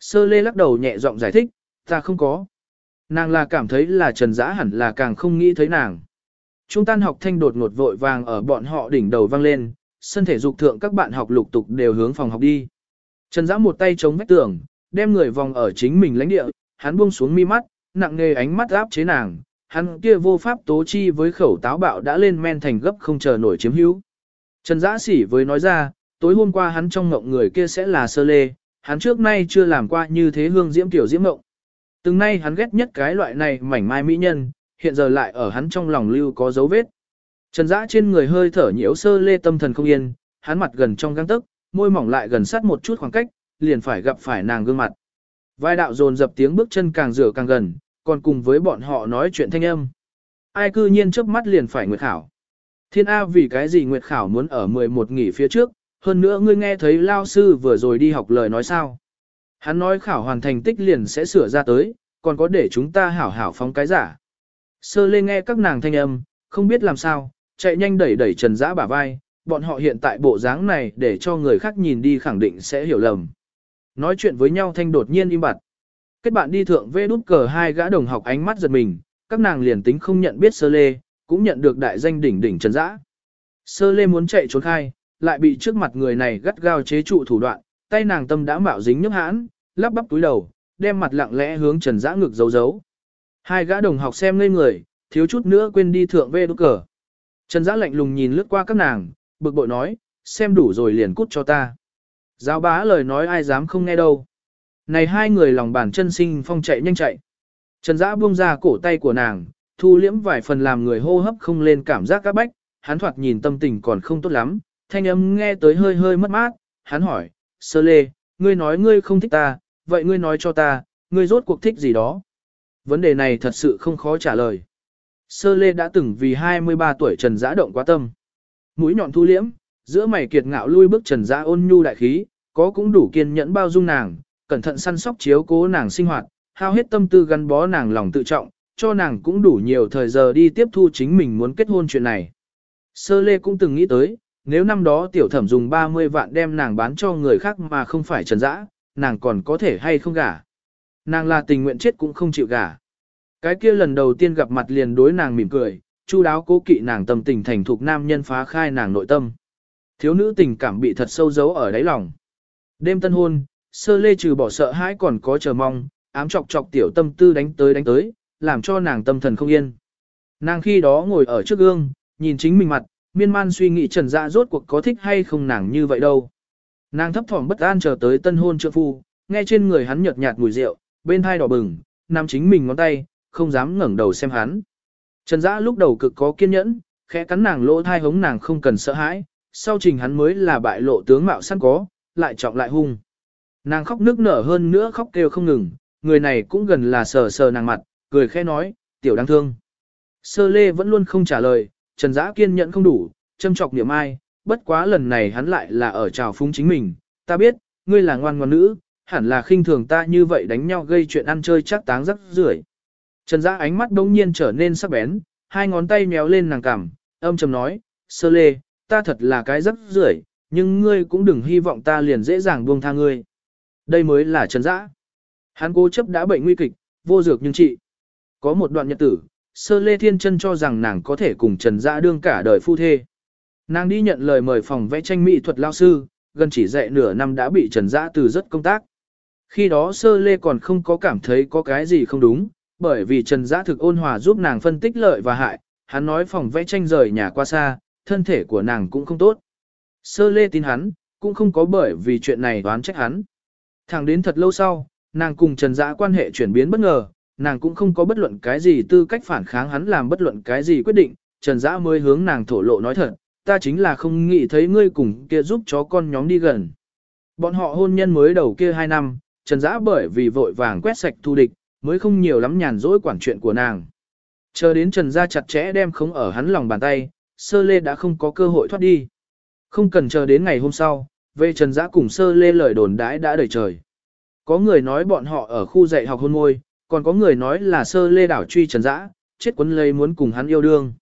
Sơ lê lắc đầu nhẹ giọng giải thích, ta không có. Nàng là cảm thấy là Trần Dã hẳn là càng không nghĩ thấy nàng. Trung tan học thanh đột ngột vội vàng ở bọn họ đỉnh đầu vang lên, sân thể dục thượng các bạn học lục tục đều hướng phòng học đi. Trần Dã một tay chống vách tường, đem người vòng ở chính mình lãnh địa, hắn buông xuống mi mắt, nặng nề ánh mắt áp chế nàng, hắn kia vô pháp tố chi với khẩu táo bạo đã lên men thành gấp không chờ nổi chiếm hữu. Trần Dã sỉ với nói ra, tối hôm qua hắn trong ngộng người kia sẽ là sơ lê, hắn trước nay chưa làm qua như thế hương diễm tiểu diễm ngộng. Từng nay hắn ghét nhất cái loại này mảnh mai mỹ nhân, hiện giờ lại ở hắn trong lòng lưu có dấu vết. Trần Dã trên người hơi thở nhiễu sơ lê tâm thần không yên, hắn mặt gần trong găng tức, môi mỏng lại gần sát một chút khoảng cách, liền phải gặp phải nàng gương mặt. Vai đạo dồn dập tiếng bước chân càng rửa càng gần, còn cùng với bọn họ nói chuyện thanh âm. Ai cư nhiên chớp mắt liền phải Nguyệt Khảo. Thiên A vì cái gì Nguyệt Khảo muốn ở 11 nghỉ phía trước, hơn nữa ngươi nghe thấy lao sư vừa rồi đi học lời nói sao. Hắn nói khảo hoàn thành tích liền sẽ sửa ra tới, còn có để chúng ta hảo hảo phóng cái giả. Sơ lê nghe các nàng thanh âm, không biết làm sao, chạy nhanh đẩy đẩy trần giã bả vai, bọn họ hiện tại bộ dáng này để cho người khác nhìn đi khẳng định sẽ hiểu lầm. Nói chuyện với nhau thanh đột nhiên im bặt. Kết bạn đi thượng vê đút cờ hai gã đồng học ánh mắt giật mình, các nàng liền tính không nhận biết sơ lê, cũng nhận được đại danh đỉnh đỉnh trần giã. Sơ lê muốn chạy trốn khai, lại bị trước mặt người này gắt gao chế trụ thủ đoạn, tay nàng tâm đã mạo dính nhức hãn, lắp bắp túi đầu, đem mặt lặng lẽ hướng trần giã ngực giấu giấu. Hai gã đồng học xem ngây người, thiếu chút nữa quên đi thượng vệ đốt cờ. Trần giã lạnh lùng nhìn lướt qua các nàng, bực bội nói, xem đủ rồi liền cút cho ta. Giáo bá lời nói ai dám không nghe đâu. Này hai người lòng bàn chân sinh phong chạy nhanh chạy. Trần Dã buông ra cổ tay của nàng, thu liễm vài phần làm người hô hấp không lên cảm giác các bách, hắn thoạt nhìn tâm tình còn không tốt lắm, thanh âm nghe tới hơi hơi mất mát, hắn hỏi, sơ lê, ngươi nói ngươi không thích ta, vậy ngươi nói cho ta, ngươi rốt cuộc thích gì đó. Vấn đề này thật sự không khó trả lời. Sơ lê đã từng vì 23 tuổi Trần giã động quá tâm. Mũi nhọn thu liễm, giữa mày kiệt ngạo lui bước Trần giã ôn nhu đại khí, có cũng đủ kiên nhẫn bao dung nàng, cẩn thận săn sóc chiếu cố nàng sinh hoạt, hao hết tâm tư gắn bó nàng lòng tự trọng, cho nàng cũng đủ nhiều thời giờ đi tiếp thu chính mình muốn kết hôn chuyện này. Sơ Lê cũng từng nghĩ tới, nếu năm đó tiểu thẩm dùng 30 vạn đem nàng bán cho người khác mà không phải trần dã, nàng còn có thể hay không gả. Nàng là tình nguyện chết cũng không chịu gả. Cái kia lần đầu tiên gặp mặt liền đối nàng mỉm cười, chu đáo cố kỵ nàng tâm tình thành thục nam nhân phá khai nàng nội tâm. Thiếu nữ tình cảm bị thật sâu giấu ở đáy lòng. Đêm tân hôn, sơ lê trừ bỏ sợ hãi còn có chờ mong, ám chọc chọc tiểu tâm tư đánh tới đánh tới, làm cho nàng tâm thần không yên. Nàng khi đó ngồi ở trước gương, nhìn chính mình mặt, miên man suy nghĩ trần dạ rốt cuộc có thích hay không nàng như vậy đâu. Nàng thấp thỏm bất an chờ tới tân hôn trượng phu, nghe trên người hắn nhợt nhạt mùi rượu, bên thai đỏ bừng, nằm chính mình ngón tay, không dám ngẩng đầu xem hắn. Trần Dã lúc đầu cực có kiên nhẫn, khẽ cắn nàng lỗ thai hống nàng không cần sợ hãi, sau trình hắn mới là bại lộ tướng mạo săn có, lại trọng lại hung. Nàng khóc nước nở hơn nữa khóc kêu không ngừng, người này cũng gần là sờ sờ nàng mặt, cười khẽ nói, tiểu đáng thương. Sơ lê vẫn luôn không trả lời, Trần Dã kiên nhẫn không đủ, châm chọc niệm ai, bất quá lần này hắn lại là ở trào phúng chính mình, ta biết, ngươi là ngoan ngoãn nữ, hẳn là khinh thường ta như vậy đánh nhau gây chuyện ăn chơi chắc táng rất rưởi. Trần Dã ánh mắt bỗng nhiên trở nên sắc bén, hai ngón tay méo lên nàng cằm, âm trầm nói, sơ lê, ta thật là cái rất rưởi, nhưng ngươi cũng đừng hy vọng ta liền dễ dàng buông tha ngươi. Đây mới là Trần Dã. Hắn cố chấp đã bệnh nguy kịch, vô dược nhưng trị. Có một đoạn nhật tử, sơ lê thiên chân cho rằng nàng có thể cùng Trần Dã đương cả đời phu thê. Nàng đi nhận lời mời phòng vẽ tranh mỹ thuật lao sư, gần chỉ dạy nửa năm đã bị Trần Dã từ rất công tác. Khi đó sơ lê còn không có cảm thấy có cái gì không đúng, bởi vì Trần Giã thực ôn hòa giúp nàng phân tích lợi và hại, hắn nói phòng vẽ tranh rời nhà qua xa, thân thể của nàng cũng không tốt. Sơ lê tin hắn, cũng không có bởi vì chuyện này đoán trách hắn. Thẳng đến thật lâu sau, nàng cùng Trần Dã quan hệ chuyển biến bất ngờ, nàng cũng không có bất luận cái gì tư cách phản kháng hắn làm bất luận cái gì quyết định, Trần Dã mới hướng nàng thổ lộ nói thật, ta chính là không nghĩ thấy ngươi cùng kia giúp chó con nhóm đi gần. Bọn họ hôn nhân mới đầu kia 2 năm, Trần Dã bởi vì vội vàng quét sạch thu địch, mới không nhiều lắm nhàn rỗi quản chuyện của nàng. Chờ đến Trần Gia chặt chẽ đem không ở hắn lòng bàn tay, Sơ Lê đã không có cơ hội thoát đi. Không cần chờ đến ngày hôm sau, về Trần Dã cùng Sơ Lê lời đồn đãi đã đầy trời. Có người nói bọn họ ở khu dạy học hôn môi, còn có người nói là Sơ Lê đảo truy Trần Dã, chết quấn lấy muốn cùng hắn yêu đương.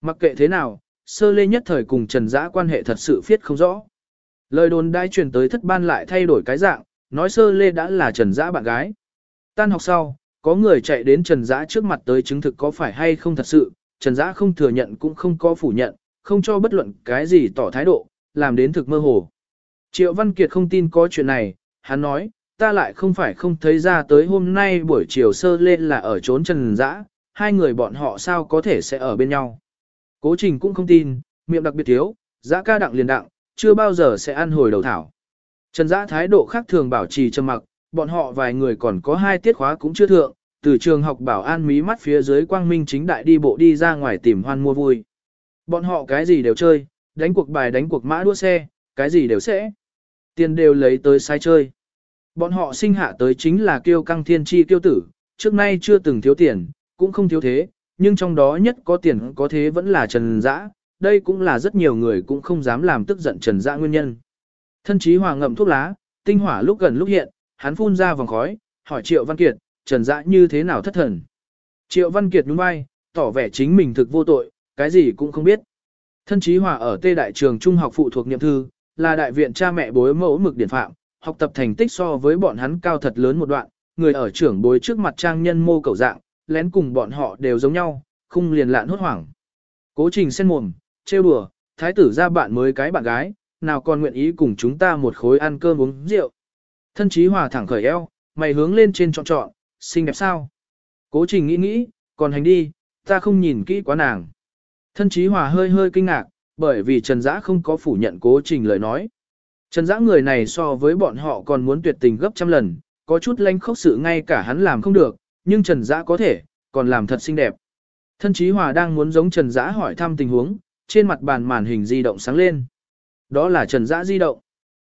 Mặc kệ thế nào, Sơ Lê nhất thời cùng Trần Dã quan hệ thật sự phiết không rõ. Lời đồn đãi truyền tới thất ban lại thay đổi cái dạng, nói Sơ Lê đã là Trần Dã bạn gái. Tan học sau, có người chạy đến Trần Dã trước mặt tới chứng thực có phải hay không thật sự, Trần Dã không thừa nhận cũng không có phủ nhận, không cho bất luận cái gì tỏ thái độ, làm đến thực mơ hồ. Triệu Văn Kiệt không tin có chuyện này, hắn nói, ta lại không phải không thấy ra tới hôm nay buổi chiều sơ lên là ở trốn Trần Dã, hai người bọn họ sao có thể sẽ ở bên nhau. Cố Trình cũng không tin, miệng đặc biệt thiếu, Dã ca đặng liền đặng, chưa bao giờ sẽ ăn hồi đầu thảo. Trần Dã thái độ khác thường bảo trì trầm mặc, bọn họ vài người còn có hai tiết khóa cũng chưa thượng, từ trường học bảo an mí mắt phía dưới quang minh chính đại đi bộ đi ra ngoài tìm hoan mua vui. Bọn họ cái gì đều chơi, đánh cuộc bài đánh cuộc mã đua xe, cái gì đều sẽ. Tiền đều lấy tới sai chơi. Bọn họ sinh hạ tới chính là kiêu căng thiên chi kiêu tử, trước nay chưa từng thiếu tiền, cũng không thiếu thế, nhưng trong đó nhất có tiền có thế vẫn là Trần Dã, đây cũng là rất nhiều người cũng không dám làm tức giận Trần Dã nguyên nhân. Thân chí hòa ngậm thuốc lá, tinh hỏa lúc gần lúc hiện, hắn phun ra vòng khói, hỏi Triệu Văn Kiệt, Trần Dã như thế nào thất thần. Triệu Văn Kiệt nhún vai, tỏ vẻ chính mình thực vô tội, cái gì cũng không biết. Thân chí hòa ở Tê Đại trường Trung học phụ thuộc niệm thư, là đại viện cha mẹ bối mẫu mực điển phạm, học tập thành tích so với bọn hắn cao thật lớn một đoạn, người ở trưởng bối trước mặt trang nhân mô cầu dạng, lén cùng bọn họ đều giống nhau, không liền lạn hốt hoảng. Cố trình sen mồm, trêu đùa, thái tử ra bạn mới cái bạn gái, nào còn nguyện ý cùng chúng ta một khối ăn cơm uống rượu. Thân chí hòa thẳng khởi eo, mày hướng lên trên trọn trọn, xinh đẹp sao? Cố trình nghĩ nghĩ, còn hành đi, ta không nhìn kỹ quá nàng. Thân chí hòa hơi hơi kinh ngạc, bởi vì Trần Dã không có phủ nhận cố trình lời nói. Trần Dã người này so với bọn họ còn muốn tuyệt tình gấp trăm lần, có chút lanh khốc sự ngay cả hắn làm không được, nhưng Trần Dã có thể, còn làm thật xinh đẹp. Thân chí hòa đang muốn giống Trần Dã hỏi thăm tình huống, trên mặt bàn màn hình di động sáng lên. Đó là Trần Dã di động.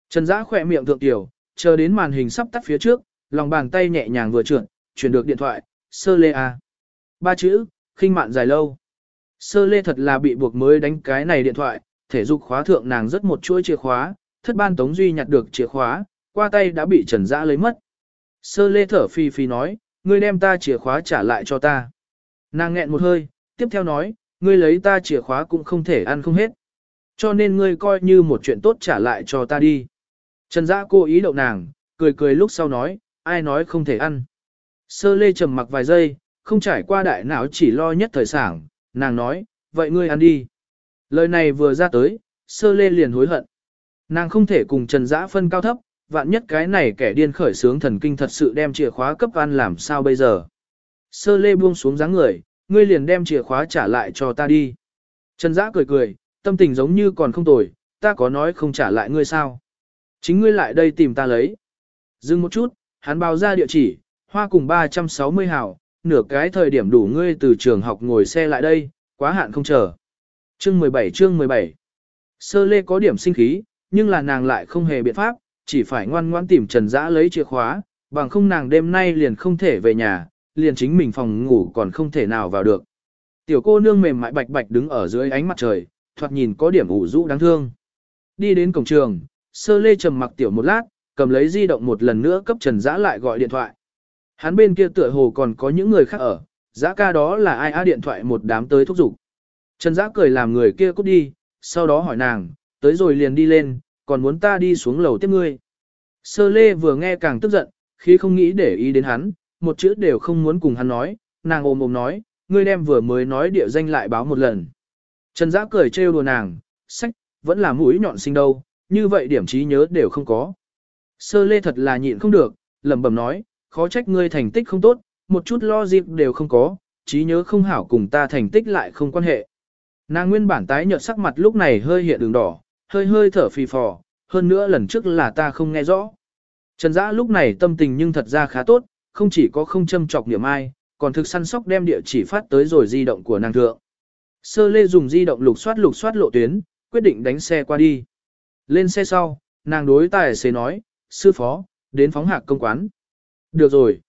Trần Dã khỏe miệng thượng tiểu, chờ đến màn hình sắp tắt phía trước, lòng bàn tay nhẹ nhàng vừa trượt, chuyển được điện thoại, sơ lê a. Ba chữ, khinh mạn dài lâu. Sơ lê thật là bị buộc mới đánh cái này điện thoại, thể dục khóa thượng nàng rất một chuỗi chìa khóa, thất ban tống duy nhặt được chìa khóa, qua tay đã bị trần dã lấy mất. Sơ lê thở phi phi nói, ngươi đem ta chìa khóa trả lại cho ta. Nàng nghẹn một hơi, tiếp theo nói, ngươi lấy ta chìa khóa cũng không thể ăn không hết. Cho nên ngươi coi như một chuyện tốt trả lại cho ta đi. Trần dã cố ý đậu nàng, cười cười lúc sau nói, ai nói không thể ăn. Sơ lê trầm mặc vài giây, không trải qua đại não chỉ lo nhất thời sảng, nàng nói, vậy ngươi ăn đi. Lời này vừa ra tới, sơ lê liền hối hận. Nàng không thể cùng Trần Dã phân cao thấp, vạn nhất cái này kẻ điên khởi sướng thần kinh thật sự đem chìa khóa cấp ăn làm sao bây giờ. Sơ lê buông xuống dáng người, ngươi liền đem chìa khóa trả lại cho ta đi. Trần Dã cười cười, tâm tình giống như còn không tồi, ta có nói không trả lại ngươi sao. Chính ngươi lại đây tìm ta lấy. Dừng một chút, hắn báo ra địa chỉ, hoa cùng 360 hào, nửa cái thời điểm đủ ngươi từ trường học ngồi xe lại đây, quá hạn không chờ. Chương 17 chương 17 Sơ lê có điểm sinh khí, nhưng là nàng lại không hề biện pháp, chỉ phải ngoan ngoan tìm Trần Dã lấy chìa khóa, bằng không nàng đêm nay liền không thể về nhà, liền chính mình phòng ngủ còn không thể nào vào được. Tiểu cô nương mềm mại bạch bạch đứng ở dưới ánh mặt trời, thoạt nhìn có điểm ủ rũ đáng thương. Đi đến cổng trường, sơ lê trầm mặc tiểu một lát, cầm lấy di động một lần nữa cấp Trần Dã lại gọi điện thoại. Hắn bên kia tựa hồ còn có những người khác ở, Dã ca đó là ai á điện thoại một đám tới thúc giục. Trần Dã cười làm người kia cút đi, sau đó hỏi nàng, tới rồi liền đi lên, còn muốn ta đi xuống lầu tiếp ngươi. Sơ lê vừa nghe càng tức giận, khi không nghĩ để ý đến hắn, một chữ đều không muốn cùng hắn nói, nàng ôm ôm nói, ngươi đem vừa mới nói địa danh lại báo một lần. Trần Dã cười trêu đùa nàng, sách, vẫn là mũi nhọn sinh đâu, như vậy điểm trí nhớ đều không có. Sơ lê thật là nhịn không được, lẩm bẩm nói, khó trách ngươi thành tích không tốt, một chút lo dịp đều không có, trí nhớ không hảo cùng ta thành tích lại không quan hệ. Nàng nguyên bản tái nhợt sắc mặt lúc này hơi hiện đường đỏ, hơi hơi thở phì phò, hơn nữa lần trước là ta không nghe rõ. Trần Dã lúc này tâm tình nhưng thật ra khá tốt, không chỉ có không châm chọc niệm ai, còn thực săn sóc đem địa chỉ phát tới rồi di động của nàng thượng. Sơ lê dùng di động lục soát lục soát lộ tuyến, quyết định đánh xe qua đi. Lên xe sau, nàng đối tài xế nói, sư phó, đến phóng hạc công quán. Được rồi.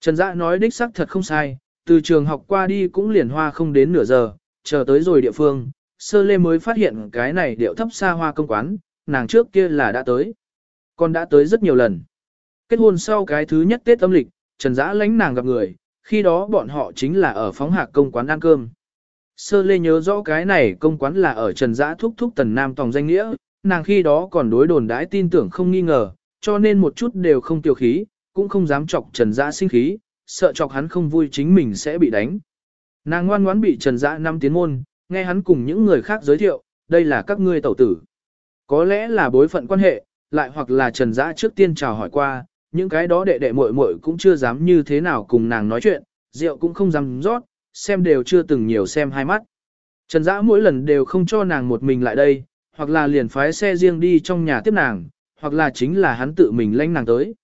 Trần Dã nói đích xác thật không sai, từ trường học qua đi cũng liền hoa không đến nửa giờ, chờ tới rồi địa phương, sơ lê mới phát hiện cái này điệu thấp xa hoa công quán, nàng trước kia là đã tới. Còn đã tới rất nhiều lần. Kết hôn sau cái thứ nhất Tết âm lịch, Trần Dã lánh nàng gặp người, khi đó bọn họ chính là ở phóng hạc công quán ăn cơm. Sơ lê nhớ rõ cái này công quán là ở Trần Dã thúc thúc tần nam tòng danh nghĩa, nàng khi đó còn đối đồn đãi tin tưởng không nghi ngờ, cho nên một chút đều không tiêu khí, cũng không dám chọc Trần Dã sinh khí, sợ chọc hắn không vui chính mình sẽ bị đánh. Nàng ngoan ngoãn bị Trần Dã năm tiến môn, nghe hắn cùng những người khác giới thiệu, đây là các ngươi tẩu tử. Có lẽ là bối phận quan hệ, lại hoặc là Trần Dã trước tiên chào hỏi qua, những cái đó đệ đệ muội muội cũng chưa dám như thế nào cùng nàng nói chuyện, rượu cũng không dám rót, xem đều chưa từng nhiều xem hai mắt. Trần Dã mỗi lần đều không cho nàng một mình lại đây, hoặc là liền phái xe riêng đi trong nhà tiếp nàng, hoặc là chính là hắn tự mình lanh nàng tới.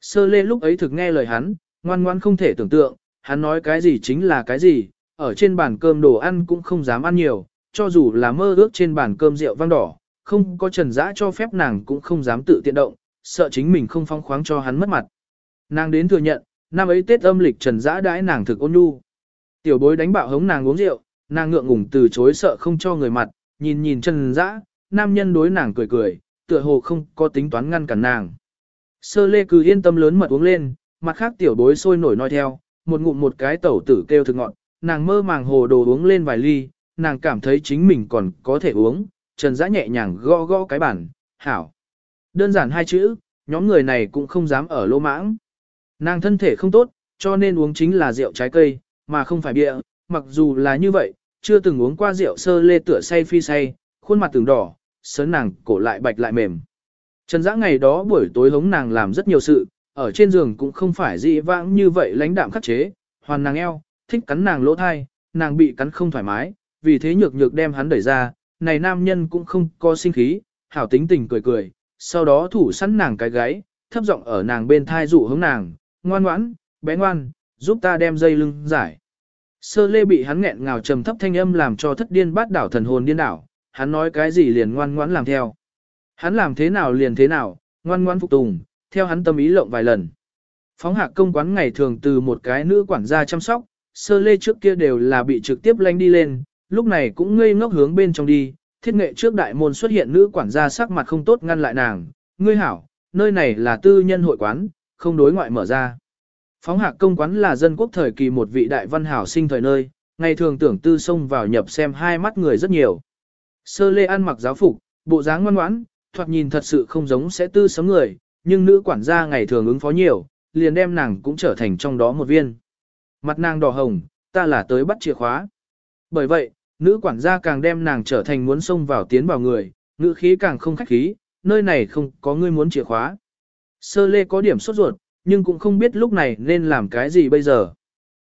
Sơ lê lúc ấy thực nghe lời hắn, ngoan ngoan không thể tưởng tượng, hắn nói cái gì chính là cái gì, ở trên bàn cơm đồ ăn cũng không dám ăn nhiều, cho dù là mơ ước trên bàn cơm rượu vang đỏ, không có trần dã cho phép nàng cũng không dám tự tiện động, sợ chính mình không phong khoáng cho hắn mất mặt. Nàng đến thừa nhận, năm ấy Tết âm lịch trần dã đãi nàng thực ôn nhu. Tiểu bối đánh bạo hống nàng uống rượu, nàng ngượng ngùng từ chối sợ không cho người mặt, nhìn nhìn trần dã, nam nhân đối nàng cười cười, tựa hồ không có tính toán ngăn cản nàng. Sơ lê cứ yên tâm lớn mật uống lên, mặt khác tiểu bối sôi nổi nói theo, một ngụm một cái tẩu tử kêu thực ngọn, nàng mơ màng hồ đồ uống lên vài ly, nàng cảm thấy chính mình còn có thể uống, trần dã nhẹ nhàng gõ gõ cái bản, hảo. Đơn giản hai chữ, nhóm người này cũng không dám ở lô mãng. Nàng thân thể không tốt, cho nên uống chính là rượu trái cây, mà không phải bịa. mặc dù là như vậy, chưa từng uống qua rượu sơ lê tựa say phi say, khuôn mặt từng đỏ, sớn nàng cổ lại bạch lại mềm. Trần Dã ngày đó buổi tối hống nàng làm rất nhiều sự, ở trên giường cũng không phải dị vãng như vậy lãnh đạm khắc chế, hoàn nàng eo, thích cắn nàng lỗ thai, nàng bị cắn không thoải mái, vì thế nhược nhược đem hắn đẩy ra, này nam nhân cũng không có sinh khí, hảo tính tình cười cười, sau đó thủ sẵn nàng cái gáy, thấp giọng ở nàng bên thai dụ hướng nàng, ngoan ngoãn, bé ngoan, giúp ta đem dây lưng giải. Sơ lê bị hắn nghẹn ngào trầm thấp thanh âm làm cho thất điên bát đảo thần hồn điên đảo, hắn nói cái gì liền ngoan ngoãn làm theo. Hắn làm thế nào liền thế nào, ngoan ngoãn phục tùng, theo hắn tâm ý lộng vài lần. Phóng hạc công quán ngày thường từ một cái nữ quản gia chăm sóc, sơ lê trước kia đều là bị trực tiếp lanh đi lên, lúc này cũng ngây ngốc hướng bên trong đi, thiết nghệ trước đại môn xuất hiện nữ quản gia sắc mặt không tốt ngăn lại nàng, ngươi hảo, nơi này là tư nhân hội quán, không đối ngoại mở ra. Phóng hạc công quán là dân quốc thời kỳ một vị đại văn hảo sinh thời nơi, ngày thường tưởng tư xông vào nhập xem hai mắt người rất nhiều. Sơ lê ăn mặc giáo phục, bộ dáng ngoan ngoãn, thoạt nhìn thật sự không giống sẽ tư sống người, nhưng nữ quản gia ngày thường ứng phó nhiều, liền đem nàng cũng trở thành trong đó một viên. Mặt nàng đỏ hồng, ta là tới bắt chìa khóa. Bởi vậy, nữ quản gia càng đem nàng trở thành muốn xông vào tiến vào người, ngữ khí càng không khách khí, nơi này không có ngươi muốn chìa khóa. Sơ lê có điểm sốt ruột, nhưng cũng không biết lúc này nên làm cái gì bây giờ.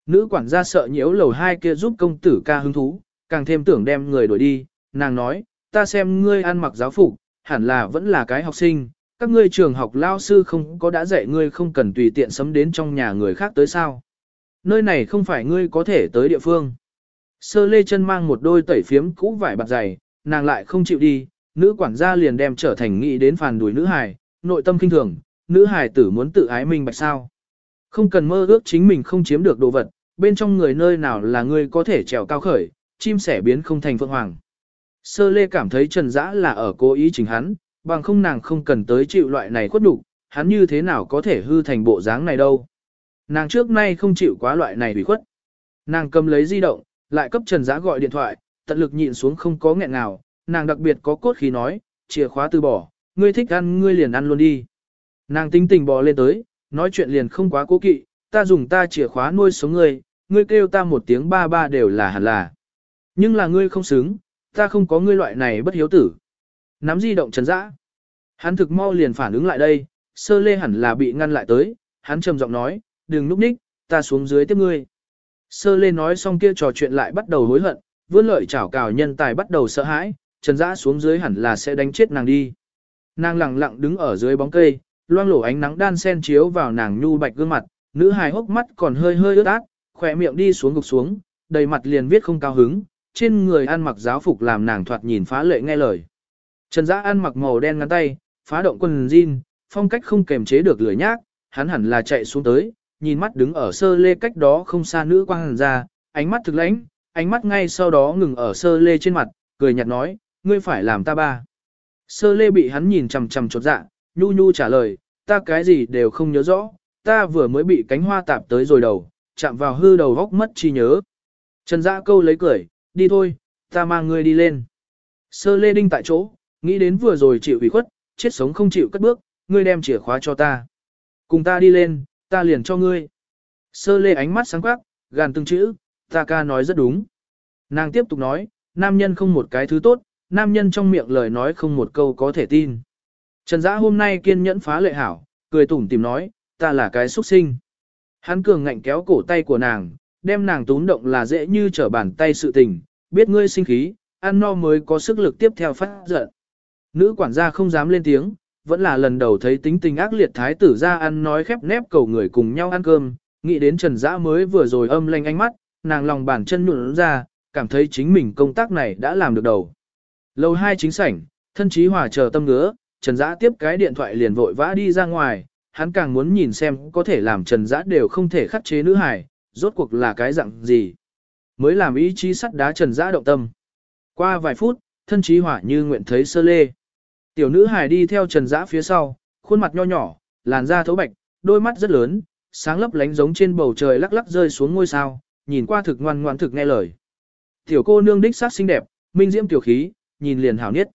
Nữ quản gia sợ nhiễu lầu hai kia giúp công tử ca hứng thú, càng thêm tưởng đem người đuổi đi, nàng nói, ta xem ngươi ăn mặc giáo phục, hẳn là vẫn là cái học sinh, các ngươi trường học lao sư không có đã dạy ngươi không cần tùy tiện sấm đến trong nhà người khác tới sao. Nơi này không phải ngươi có thể tới địa phương. Sơ lê chân mang một đôi tẩy phiếm cũ vải bạc dày, nàng lại không chịu đi, nữ quản gia liền đem trở thành nghĩ đến phàn đuổi nữ hài, nội tâm kinh thường, nữ hài tử muốn tự ái mình bạch sao. Không cần mơ ước chính mình không chiếm được đồ vật, bên trong người nơi nào là ngươi có thể trèo cao khởi, chim sẻ biến không thành phượng hoàng. Sơ lê cảm thấy Trần Dã là ở cố ý chỉnh hắn, bằng không nàng không cần tới chịu loại này khuất đủ, hắn như thế nào có thể hư thành bộ dáng này đâu. Nàng trước nay không chịu quá loại này bị khuất. Nàng cầm lấy di động, lại cấp Trần Dã gọi điện thoại, tận lực nhịn xuống không có nghẹn nào, nàng đặc biệt có cốt khí nói, chìa khóa từ bỏ, ngươi thích ăn ngươi liền ăn luôn đi. Nàng tính tình bò lên tới, nói chuyện liền không quá cố kỵ, ta dùng ta chìa khóa nuôi sống ngươi, ngươi kêu ta một tiếng ba ba đều là hẳn là. Nhưng là ngươi không xứng, ta không có ngươi loại này bất hiếu tử. Nắm di động trần dã. Hắn thực mau liền phản ứng lại đây, sơ lê hẳn là bị ngăn lại tới, hắn trầm giọng nói, đừng núp ních, ta xuống dưới tiếp ngươi. Sơ lê nói xong kia trò chuyện lại bắt đầu hối hận, vươn lợi chảo cào nhân tài bắt đầu sợ hãi, trần dã xuống dưới hẳn là sẽ đánh chết nàng đi. Nàng lặng lặng đứng ở dưới bóng cây, loang lổ ánh nắng đan sen chiếu vào nàng nhu bạch gương mặt, nữ hài hốc mắt còn hơi hơi ướt át, khỏe miệng đi xuống gục xuống, đầy mặt liền viết không cao hứng, trên người ăn mặc giáo phục làm nàng thoạt nhìn phá lệ nghe lời. Trần Dã ăn mặc màu đen ngắn tay, phá động quần jean, phong cách không kềm chế được lười nhác, hắn hẳn là chạy xuống tới, nhìn mắt đứng ở sơ lê cách đó không xa nữ quang hàn ra, ánh mắt thực lãnh, ánh mắt ngay sau đó ngừng ở sơ lê trên mặt, cười nhạt nói, ngươi phải làm ta ba. Sơ lê bị hắn nhìn chằm chằm chột dạ, nhu nhu trả lời, ta cái gì đều không nhớ rõ, ta vừa mới bị cánh hoa tạp tới rồi đầu, chạm vào hư đầu góc mất chi nhớ. Trần Dã câu lấy cười, đi thôi, ta mang ngươi đi lên. Sơ lê đinh tại chỗ, nghĩ đến vừa rồi chịu ủy khuất, chết sống không chịu cất bước, ngươi đem chìa khóa cho ta. Cùng ta đi lên, ta liền cho ngươi. Sơ lê ánh mắt sáng quắc, gàn từng chữ, ta ca nói rất đúng. Nàng tiếp tục nói, nam nhân không một cái thứ tốt, nam nhân trong miệng lời nói không một câu có thể tin. Trần Dã hôm nay kiên nhẫn phá lệ hảo, cười tủm tìm nói, ta là cái xuất sinh. Hắn cường ngạnh kéo cổ tay của nàng, đem nàng túm động là dễ như trở bàn tay sự tình, biết ngươi sinh khí, ăn no mới có sức lực tiếp theo phát giận. Nữ quản gia không dám lên tiếng, vẫn là lần đầu thấy tính tình ác liệt thái tử ra ăn nói khép nép cầu người cùng nhau ăn cơm, nghĩ đến Trần Dã mới vừa rồi âm lanh ánh mắt, nàng lòng bàn chân nhuận ra, cảm thấy chính mình công tác này đã làm được đầu. Lầu hai chính sảnh, thân chí hòa chờ tâm ngứa, Trần Dã tiếp cái điện thoại liền vội vã đi ra ngoài, hắn càng muốn nhìn xem có thể làm Trần Dã đều không thể khắc chế nữ hải, rốt cuộc là cái dạng gì. Mới làm ý chí sắt đá Trần Dã động tâm. Qua vài phút, thân trí hỏa như nguyện thấy sơ lê. Tiểu nữ hải đi theo Trần Dã phía sau, khuôn mặt nho nhỏ, làn da thấu bạch, đôi mắt rất lớn, sáng lấp lánh giống trên bầu trời lắc lắc rơi xuống ngôi sao, nhìn qua thực ngoan ngoan thực nghe lời. Tiểu cô nương đích sát xinh đẹp, minh diễm tiểu khí, nhìn liền hảo niết.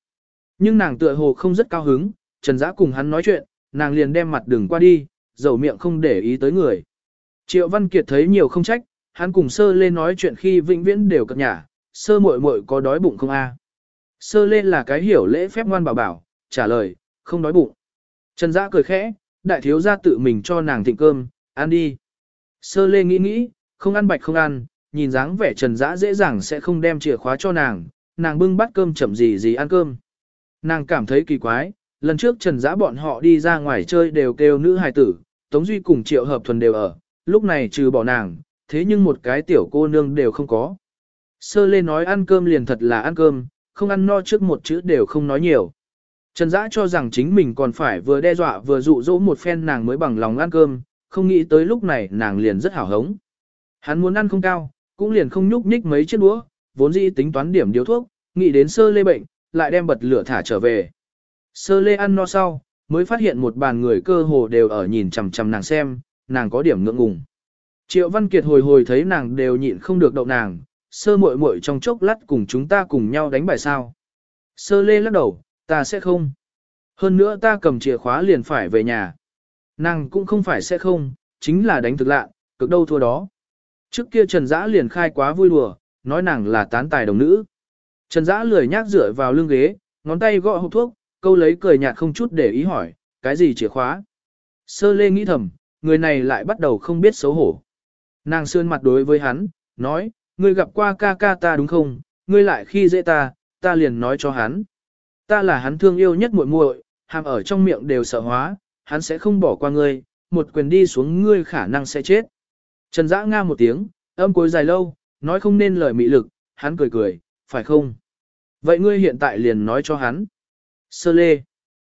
Nhưng nàng tựa hồ không rất cao hứng, Trần Dã cùng hắn nói chuyện, nàng liền đem mặt đường qua đi, dầu miệng không để ý tới người. Triệu Văn Kiệt thấy nhiều không trách, hắn cùng sơ lên nói chuyện khi vĩnh viễn đều cập nhả, sơ muội muội có đói bụng không a? Sơ lên là cái hiểu lễ phép ngoan bảo bảo, trả lời, không đói bụng. Trần Dã cười khẽ, đại thiếu gia tự mình cho nàng thịnh cơm, ăn đi. Sơ lê nghĩ nghĩ, không ăn bạch không ăn, nhìn dáng vẻ Trần Dã dễ dàng sẽ không đem chìa khóa cho nàng, nàng bưng bát cơm chậm gì gì ăn cơm. Nàng cảm thấy kỳ quái, lần trước Trần Dã bọn họ đi ra ngoài chơi đều kêu nữ hài tử, Tống Duy cùng Triệu Hợp Thuần đều ở, lúc này trừ bỏ nàng, thế nhưng một cái tiểu cô nương đều không có. Sơ lê nói ăn cơm liền thật là ăn cơm, không ăn no trước một chữ đều không nói nhiều. Trần Dã cho rằng chính mình còn phải vừa đe dọa vừa dụ dỗ một phen nàng mới bằng lòng ăn cơm, không nghĩ tới lúc này nàng liền rất hào hống. Hắn muốn ăn không cao, cũng liền không nhúc nhích mấy chiếc đũa, vốn dĩ tính toán điểm điếu thuốc, nghĩ đến sơ lê bệnh, lại đem bật lửa thả trở về. Sơ lê ăn no sau, mới phát hiện một bàn người cơ hồ đều ở nhìn chằm chằm nàng xem, nàng có điểm ngượng ngùng. Triệu Văn Kiệt hồi hồi thấy nàng đều nhịn không được đậu nàng, sơ muội muội trong chốc lát cùng chúng ta cùng nhau đánh bài sao. Sơ lê lắc đầu, ta sẽ không. Hơn nữa ta cầm chìa khóa liền phải về nhà. Nàng cũng không phải sẽ không, chính là đánh thực lạ, cực đâu thua đó. Trước kia Trần Dã liền khai quá vui đùa, nói nàng là tán tài đồng nữ. Trần Dã lười nhác dựa vào lưng ghế, ngón tay gõ hộp thuốc, câu lấy cười nhạt không chút để ý hỏi, cái gì chìa khóa? Sơ lê nghĩ thầm, người này lại bắt đầu không biết xấu hổ. Nàng sơn mặt đối với hắn, nói, ngươi gặp qua ca ca ta đúng không, ngươi lại khi dễ ta, ta liền nói cho hắn. Ta là hắn thương yêu nhất muội muội, hàm ở trong miệng đều sợ hóa, hắn sẽ không bỏ qua ngươi, một quyền đi xuống ngươi khả năng sẽ chết. Trần Dã nga một tiếng, âm cuối dài lâu, nói không nên lời mị lực, hắn cười cười, phải không? Vậy ngươi hiện tại liền nói cho hắn. Sơ lê.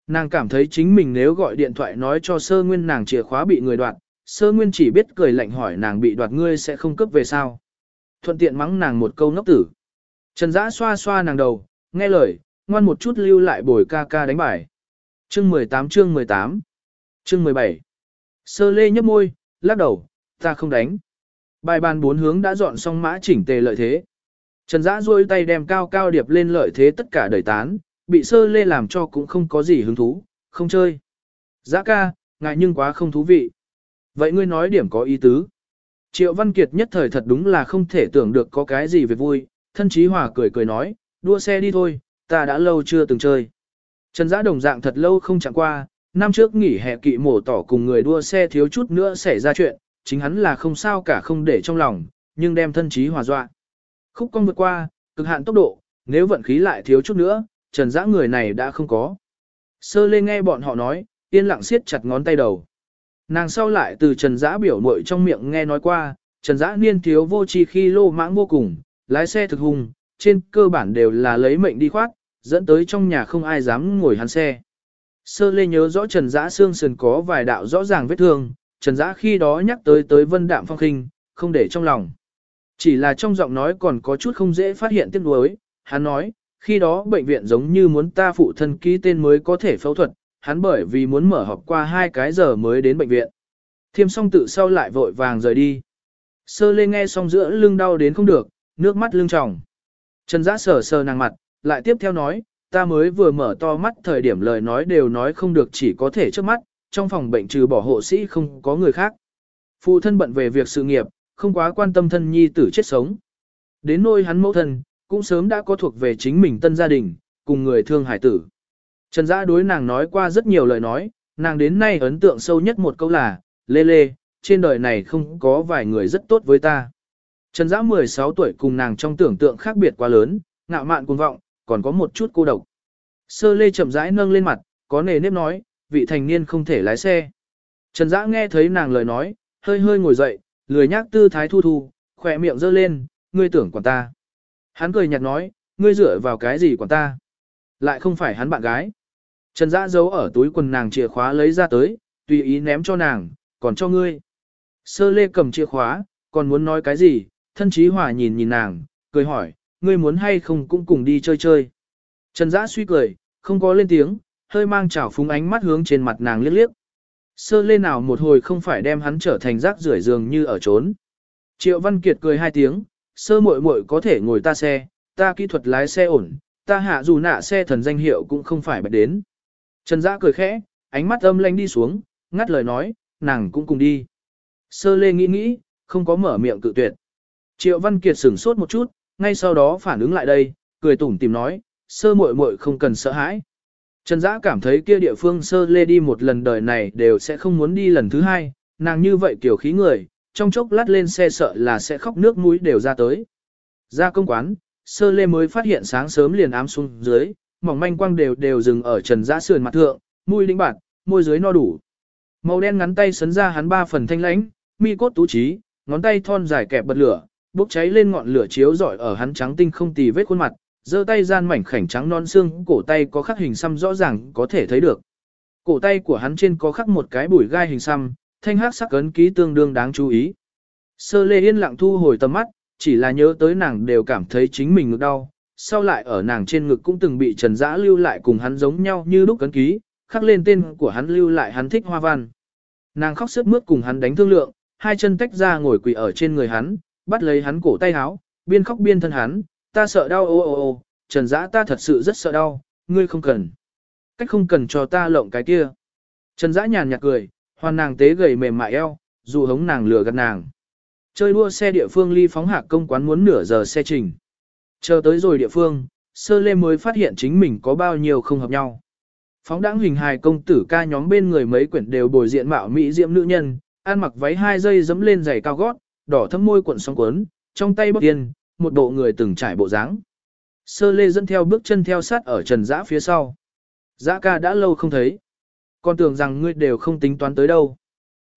Nàng cảm thấy chính mình nếu gọi điện thoại nói cho sơ nguyên nàng chìa khóa bị người đoạt, sơ nguyên chỉ biết cười lạnh hỏi nàng bị đoạt ngươi sẽ không cướp về sao. Thuận tiện mắng nàng một câu ngốc tử. Trần Dã xoa xoa nàng đầu, nghe lời, ngoan một chút lưu lại bồi ca ca đánh bài. Chương 18 chương 18 Chương 17 Sơ lê nhấp môi, lắc đầu, ta không đánh. Bài bàn bốn hướng đã dọn xong mã chỉnh tề lợi thế. Trần Dã duỗi tay đem cao cao điệp lên lợi thế tất cả đẩy tán, bị sơ lê làm cho cũng không có gì hứng thú, không chơi. Dã ca, ngại nhưng quá không thú vị. Vậy ngươi nói điểm có ý tứ. Triệu Văn Kiệt nhất thời thật đúng là không thể tưởng được có cái gì về vui, thân chí hòa cười cười nói, đua xe đi thôi, ta đã lâu chưa từng chơi. Trần Dã đồng dạng thật lâu không chẳng qua, năm trước nghỉ hè kỵ mổ tỏ cùng người đua xe thiếu chút nữa xảy ra chuyện, chính hắn là không sao cả không để trong lòng, nhưng đem thân chí hòa dọa. Khúc cong vượt qua, cực hạn tốc độ, nếu vận khí lại thiếu chút nữa, Trần Dã người này đã không có. Sơ lê nghe bọn họ nói, yên lặng siết chặt ngón tay đầu. Nàng sau lại từ Trần Dã biểu mội trong miệng nghe nói qua, Trần Dã niên thiếu vô tri khi lô mãng vô cùng, lái xe thực hùng, trên cơ bản đều là lấy mệnh đi khoát, dẫn tới trong nhà không ai dám ngồi hắn xe. Sơ lê nhớ rõ Trần Dã xương sườn có vài đạo rõ ràng vết thương, Trần Dã khi đó nhắc tới tới vân đạm phong khinh, không để trong lòng. Chỉ là trong giọng nói còn có chút không dễ phát hiện tiếc nuối, hắn nói, khi đó bệnh viện giống như muốn ta phụ thân ký tên mới có thể phẫu thuật, hắn bởi vì muốn mở họp qua hai cái giờ mới đến bệnh viện. Thiêm xong tự sau lại vội vàng rời đi. Sơ lê nghe xong giữa lưng đau đến không được, nước mắt lưng tròng. Trần giã sờ sờ nàng mặt, lại tiếp theo nói, ta mới vừa mở to mắt thời điểm lời nói đều nói không được chỉ có thể trước mắt, trong phòng bệnh trừ bỏ hộ sĩ không có người khác. Phụ thân bận về việc sự nghiệp, không quá quan tâm thân nhi tử chết sống. Đến nôi hắn mẫu thân, cũng sớm đã có thuộc về chính mình tân gia đình, cùng người thương hải tử. Trần Dã đối nàng nói qua rất nhiều lời nói, nàng đến nay ấn tượng sâu nhất một câu là, lê lê, trên đời này không có vài người rất tốt với ta. Trần Dã 16 tuổi cùng nàng trong tưởng tượng khác biệt quá lớn, ngạo mạn cuồng vọng, còn có một chút cô độc. Sơ lê chậm rãi nâng lên mặt, có nề nếp nói, vị thành niên không thể lái xe. Trần Dã nghe thấy nàng lời nói, hơi hơi ngồi dậy, lười nhác tư thái thu thu, khỏe miệng giơ lên, ngươi tưởng quản ta. Hắn cười nhạt nói, ngươi dựa vào cái gì quản ta? Lại không phải hắn bạn gái. Trần Dã giấu ở túi quần nàng chìa khóa lấy ra tới, tùy ý ném cho nàng, còn cho ngươi. Sơ lê cầm chìa khóa, còn muốn nói cái gì, thân chí hòa nhìn nhìn nàng, cười hỏi, ngươi muốn hay không cũng cùng đi chơi chơi. Trần Dã suy cười, không có lên tiếng, hơi mang trào phúng ánh mắt hướng trên mặt nàng liếc liếc. Sơ lê nào một hồi không phải đem hắn trở thành rác rưởi giường như ở trốn. Triệu Văn Kiệt cười hai tiếng, sơ muội muội có thể ngồi ta xe, ta kỹ thuật lái xe ổn, ta hạ dù nạ xe thần danh hiệu cũng không phải bạch đến. Trần Dã cười khẽ, ánh mắt âm lanh đi xuống, ngắt lời nói, nàng cũng cùng đi. Sơ lê nghĩ nghĩ, không có mở miệng cự tuyệt. Triệu Văn Kiệt sửng sốt một chút, ngay sau đó phản ứng lại đây, cười tủm tìm nói, sơ muội muội không cần sợ hãi. Trần Dã cảm thấy kia địa phương sơ lê đi một lần đời này đều sẽ không muốn đi lần thứ hai, nàng như vậy kiểu khí người, trong chốc lát lên xe sợ là sẽ khóc nước mũi đều ra tới. Ra công quán, sơ lê mới phát hiện sáng sớm liền ám xuống dưới, mỏng manh quang đều đều dừng ở trần dã sườn mặt thượng, mũi đĩnh bạt, môi dưới no đủ. Màu đen ngắn tay sấn ra hắn ba phần thanh lãnh, mi cốt tú trí, ngón tay thon dài kẹp bật lửa, bốc cháy lên ngọn lửa chiếu rọi ở hắn trắng tinh không tì vết khuôn mặt, giơ tay gian mảnh khảnh trắng non xương, cổ tay có khắc hình xăm rõ ràng có thể thấy được. Cổ tay của hắn trên có khắc một cái bùi gai hình xăm, thanh hắc sắc ấn ký tương đương đáng chú ý. Sơ lê yên lặng thu hồi tầm mắt, chỉ là nhớ tới nàng đều cảm thấy chính mình ngực đau, sau lại ở nàng trên ngực cũng từng bị trần dã lưu lại cùng hắn giống nhau như lúc ấn ký, khắc lên tên của hắn lưu lại hắn thích hoa văn. Nàng khóc sướt mướt cùng hắn đánh thương lượng, hai chân tách ra ngồi quỳ ở trên người hắn, bắt lấy hắn cổ tay áo, biên khóc biên thân hắn, ta sợ đau ô ô ô, trần dã ta thật sự rất sợ đau, ngươi không cần. Cách không cần cho ta lộng cái kia. Trần dã nhàn nhạt cười, hoàn nàng tế gầy mềm mại eo, dù hống nàng lừa gạt nàng. Chơi đua xe địa phương ly phóng hạc công quán muốn nửa giờ xe trình. Chờ tới rồi địa phương, sơ lê mới phát hiện chính mình có bao nhiêu không hợp nhau. Phóng đãng hình hài công tử ca nhóm bên người mấy quyển đều bồi diện mạo mỹ diễm nữ nhân, ăn mặc váy hai dây dẫm lên giày cao gót, đỏ thâm môi cuộn sóng cuốn, trong tay bóc tiền, một bộ người từng trải bộ dáng. Sơ lê dẫn theo bước chân theo sát ở trần giã phía sau. giã ca đã lâu không thấy. Con tưởng rằng ngươi đều không tính toán tới đâu.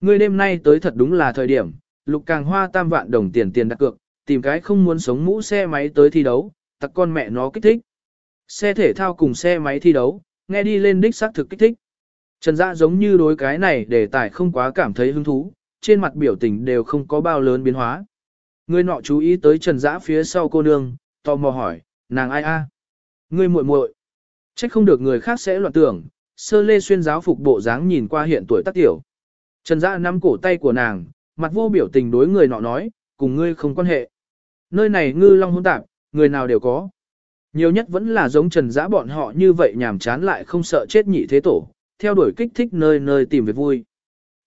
Ngươi đêm nay tới thật đúng là thời điểm, lục càng hoa tam vạn đồng tiền tiền đặt cược, tìm cái không muốn sống mũ xe máy tới thi đấu, tặc con mẹ nó kích thích. Xe thể thao cùng xe máy thi đấu, nghe đi lên đích xác thực kích thích. Trần Dã giống như đối cái này để tài không quá cảm thấy hứng thú, trên mặt biểu tình đều không có bao lớn biến hóa. Người nọ chú ý tới Trần Dã phía sau cô nương, tò mò hỏi, nàng ai a? Ngươi muội muội. Trách không được người khác sẽ loạn tưởng, sơ lê xuyên giáo phục bộ dáng nhìn qua hiện tuổi tác tiểu. Trần Dã nắm cổ tay của nàng, mặt vô biểu tình đối người nọ nói, cùng ngươi không quan hệ. Nơi này ngư long hỗn tạp, người nào đều có. Nhiều nhất vẫn là giống Trần Dã bọn họ như vậy nhàm chán lại không sợ chết nhị thế tổ, theo đuổi kích thích nơi nơi tìm về vui.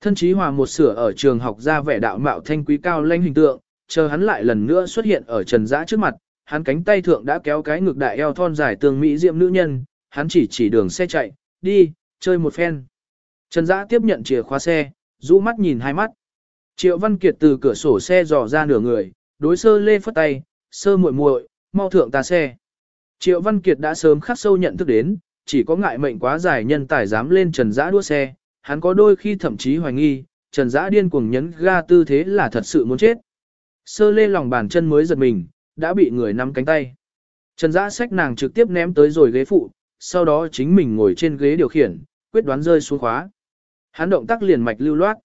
Thân chí hòa một sửa ở trường học ra vẻ đạo mạo thanh quý cao lãnh hình tượng, chờ hắn lại lần nữa xuất hiện ở Trần Dã trước mặt, hắn cánh tay thượng đã kéo cái ngực đại eo thon dài tương mỹ diệm nữ nhân, hắn chỉ chỉ đường xe chạy, đi, chơi một phen. Trần Dã tiếp nhận chìa khóa xe, rũ mắt nhìn hai mắt. Triệu Văn Kiệt từ cửa sổ xe dò ra nửa người, đối sơ lê phất tay, sơ muội muội, mau thượng ta xe. Triệu Văn Kiệt đã sớm khắc sâu nhận thức đến, chỉ có ngại mệnh quá dài nhân tài dám lên Trần Dã đua xe, hắn có đôi khi thậm chí hoài nghi, Trần Dã điên cuồng nhấn ga tư thế là thật sự muốn chết. Sơ lê lòng bàn chân mới giật mình, đã bị người nắm cánh tay. Trần Dã sách nàng trực tiếp ném tới rồi ghế phụ, sau đó chính mình ngồi trên ghế điều khiển, quyết đoán rơi xuống khóa. Hắn động tác liền mạch lưu loát.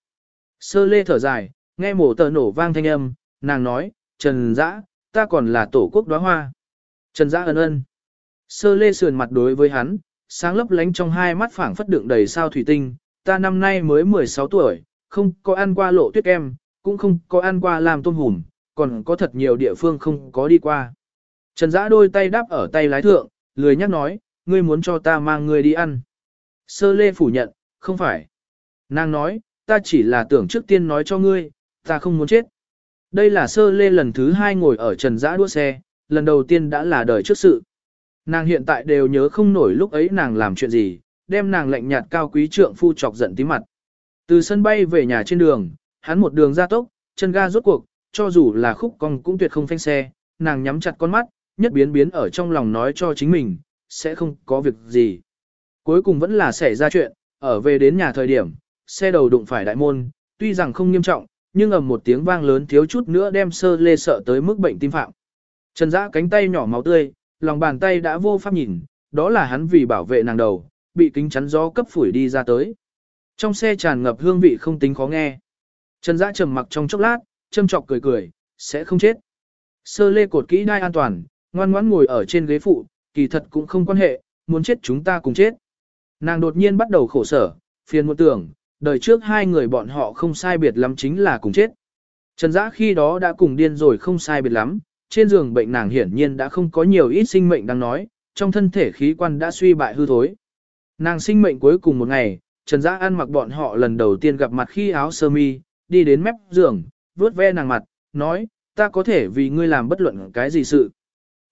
Sơ lê thở dài, nghe mổ tờ nổ vang thanh âm, nàng nói, Trần Dã, ta còn là tổ quốc đóa hoa. Trần Dã ân ân. Sơ lê sườn mặt đối với hắn, sáng lấp lánh trong hai mắt phảng phất đựng đầy sao thủy tinh, ta năm nay mới 16 tuổi, không có ăn qua lộ tuyết kem, cũng không có ăn qua làm tôm hùm, còn có thật nhiều địa phương không có đi qua. Trần Dã đôi tay đáp ở tay lái thượng, lười nhắc nói, ngươi muốn cho ta mang ngươi đi ăn. Sơ lê phủ nhận, không phải. Nàng nói, ta chỉ là tưởng trước tiên nói cho ngươi, ta không muốn chết. Đây là sơ lê lần thứ hai ngồi ở trần giã đua xe, lần đầu tiên đã là đời trước sự. Nàng hiện tại đều nhớ không nổi lúc ấy nàng làm chuyện gì, đem nàng lạnh nhạt cao quý trượng phu chọc giận tí mặt. Từ sân bay về nhà trên đường, hắn một đường ra tốc, chân ga rốt cuộc, cho dù là khúc cong cũng tuyệt không phanh xe, nàng nhắm chặt con mắt, nhất biến biến ở trong lòng nói cho chính mình, sẽ không có việc gì. Cuối cùng vẫn là xảy ra chuyện, ở về đến nhà thời điểm, xe đầu đụng phải đại môn, tuy rằng không nghiêm trọng, nhưng ầm một tiếng vang lớn thiếu chút nữa đem sơ lê sợ tới mức bệnh tim phạm. Trần Dã cánh tay nhỏ máu tươi, lòng bàn tay đã vô pháp nhìn, đó là hắn vì bảo vệ nàng đầu, bị kính chắn gió cấp phủi đi ra tới. Trong xe tràn ngập hương vị không tính khó nghe. Trần Dã trầm mặc trong chốc lát, châm chọc cười cười, sẽ không chết. Sơ lê cột kỹ đai an toàn, ngoan ngoãn ngồi ở trên ghế phụ, kỳ thật cũng không quan hệ, muốn chết chúng ta cùng chết. Nàng đột nhiên bắt đầu khổ sở, phiền muộn tưởng, đời trước hai người bọn họ không sai biệt lắm chính là cùng chết. Trần Dã khi đó đã cùng điên rồi không sai biệt lắm, trên giường bệnh nàng hiển nhiên đã không có nhiều ít sinh mệnh đang nói, trong thân thể khí quan đã suy bại hư thối. Nàng sinh mệnh cuối cùng một ngày, Trần Dã ăn mặc bọn họ lần đầu tiên gặp mặt khi áo sơ mi, đi đến mép giường, vuốt ve nàng mặt, nói, ta có thể vì ngươi làm bất luận cái gì sự.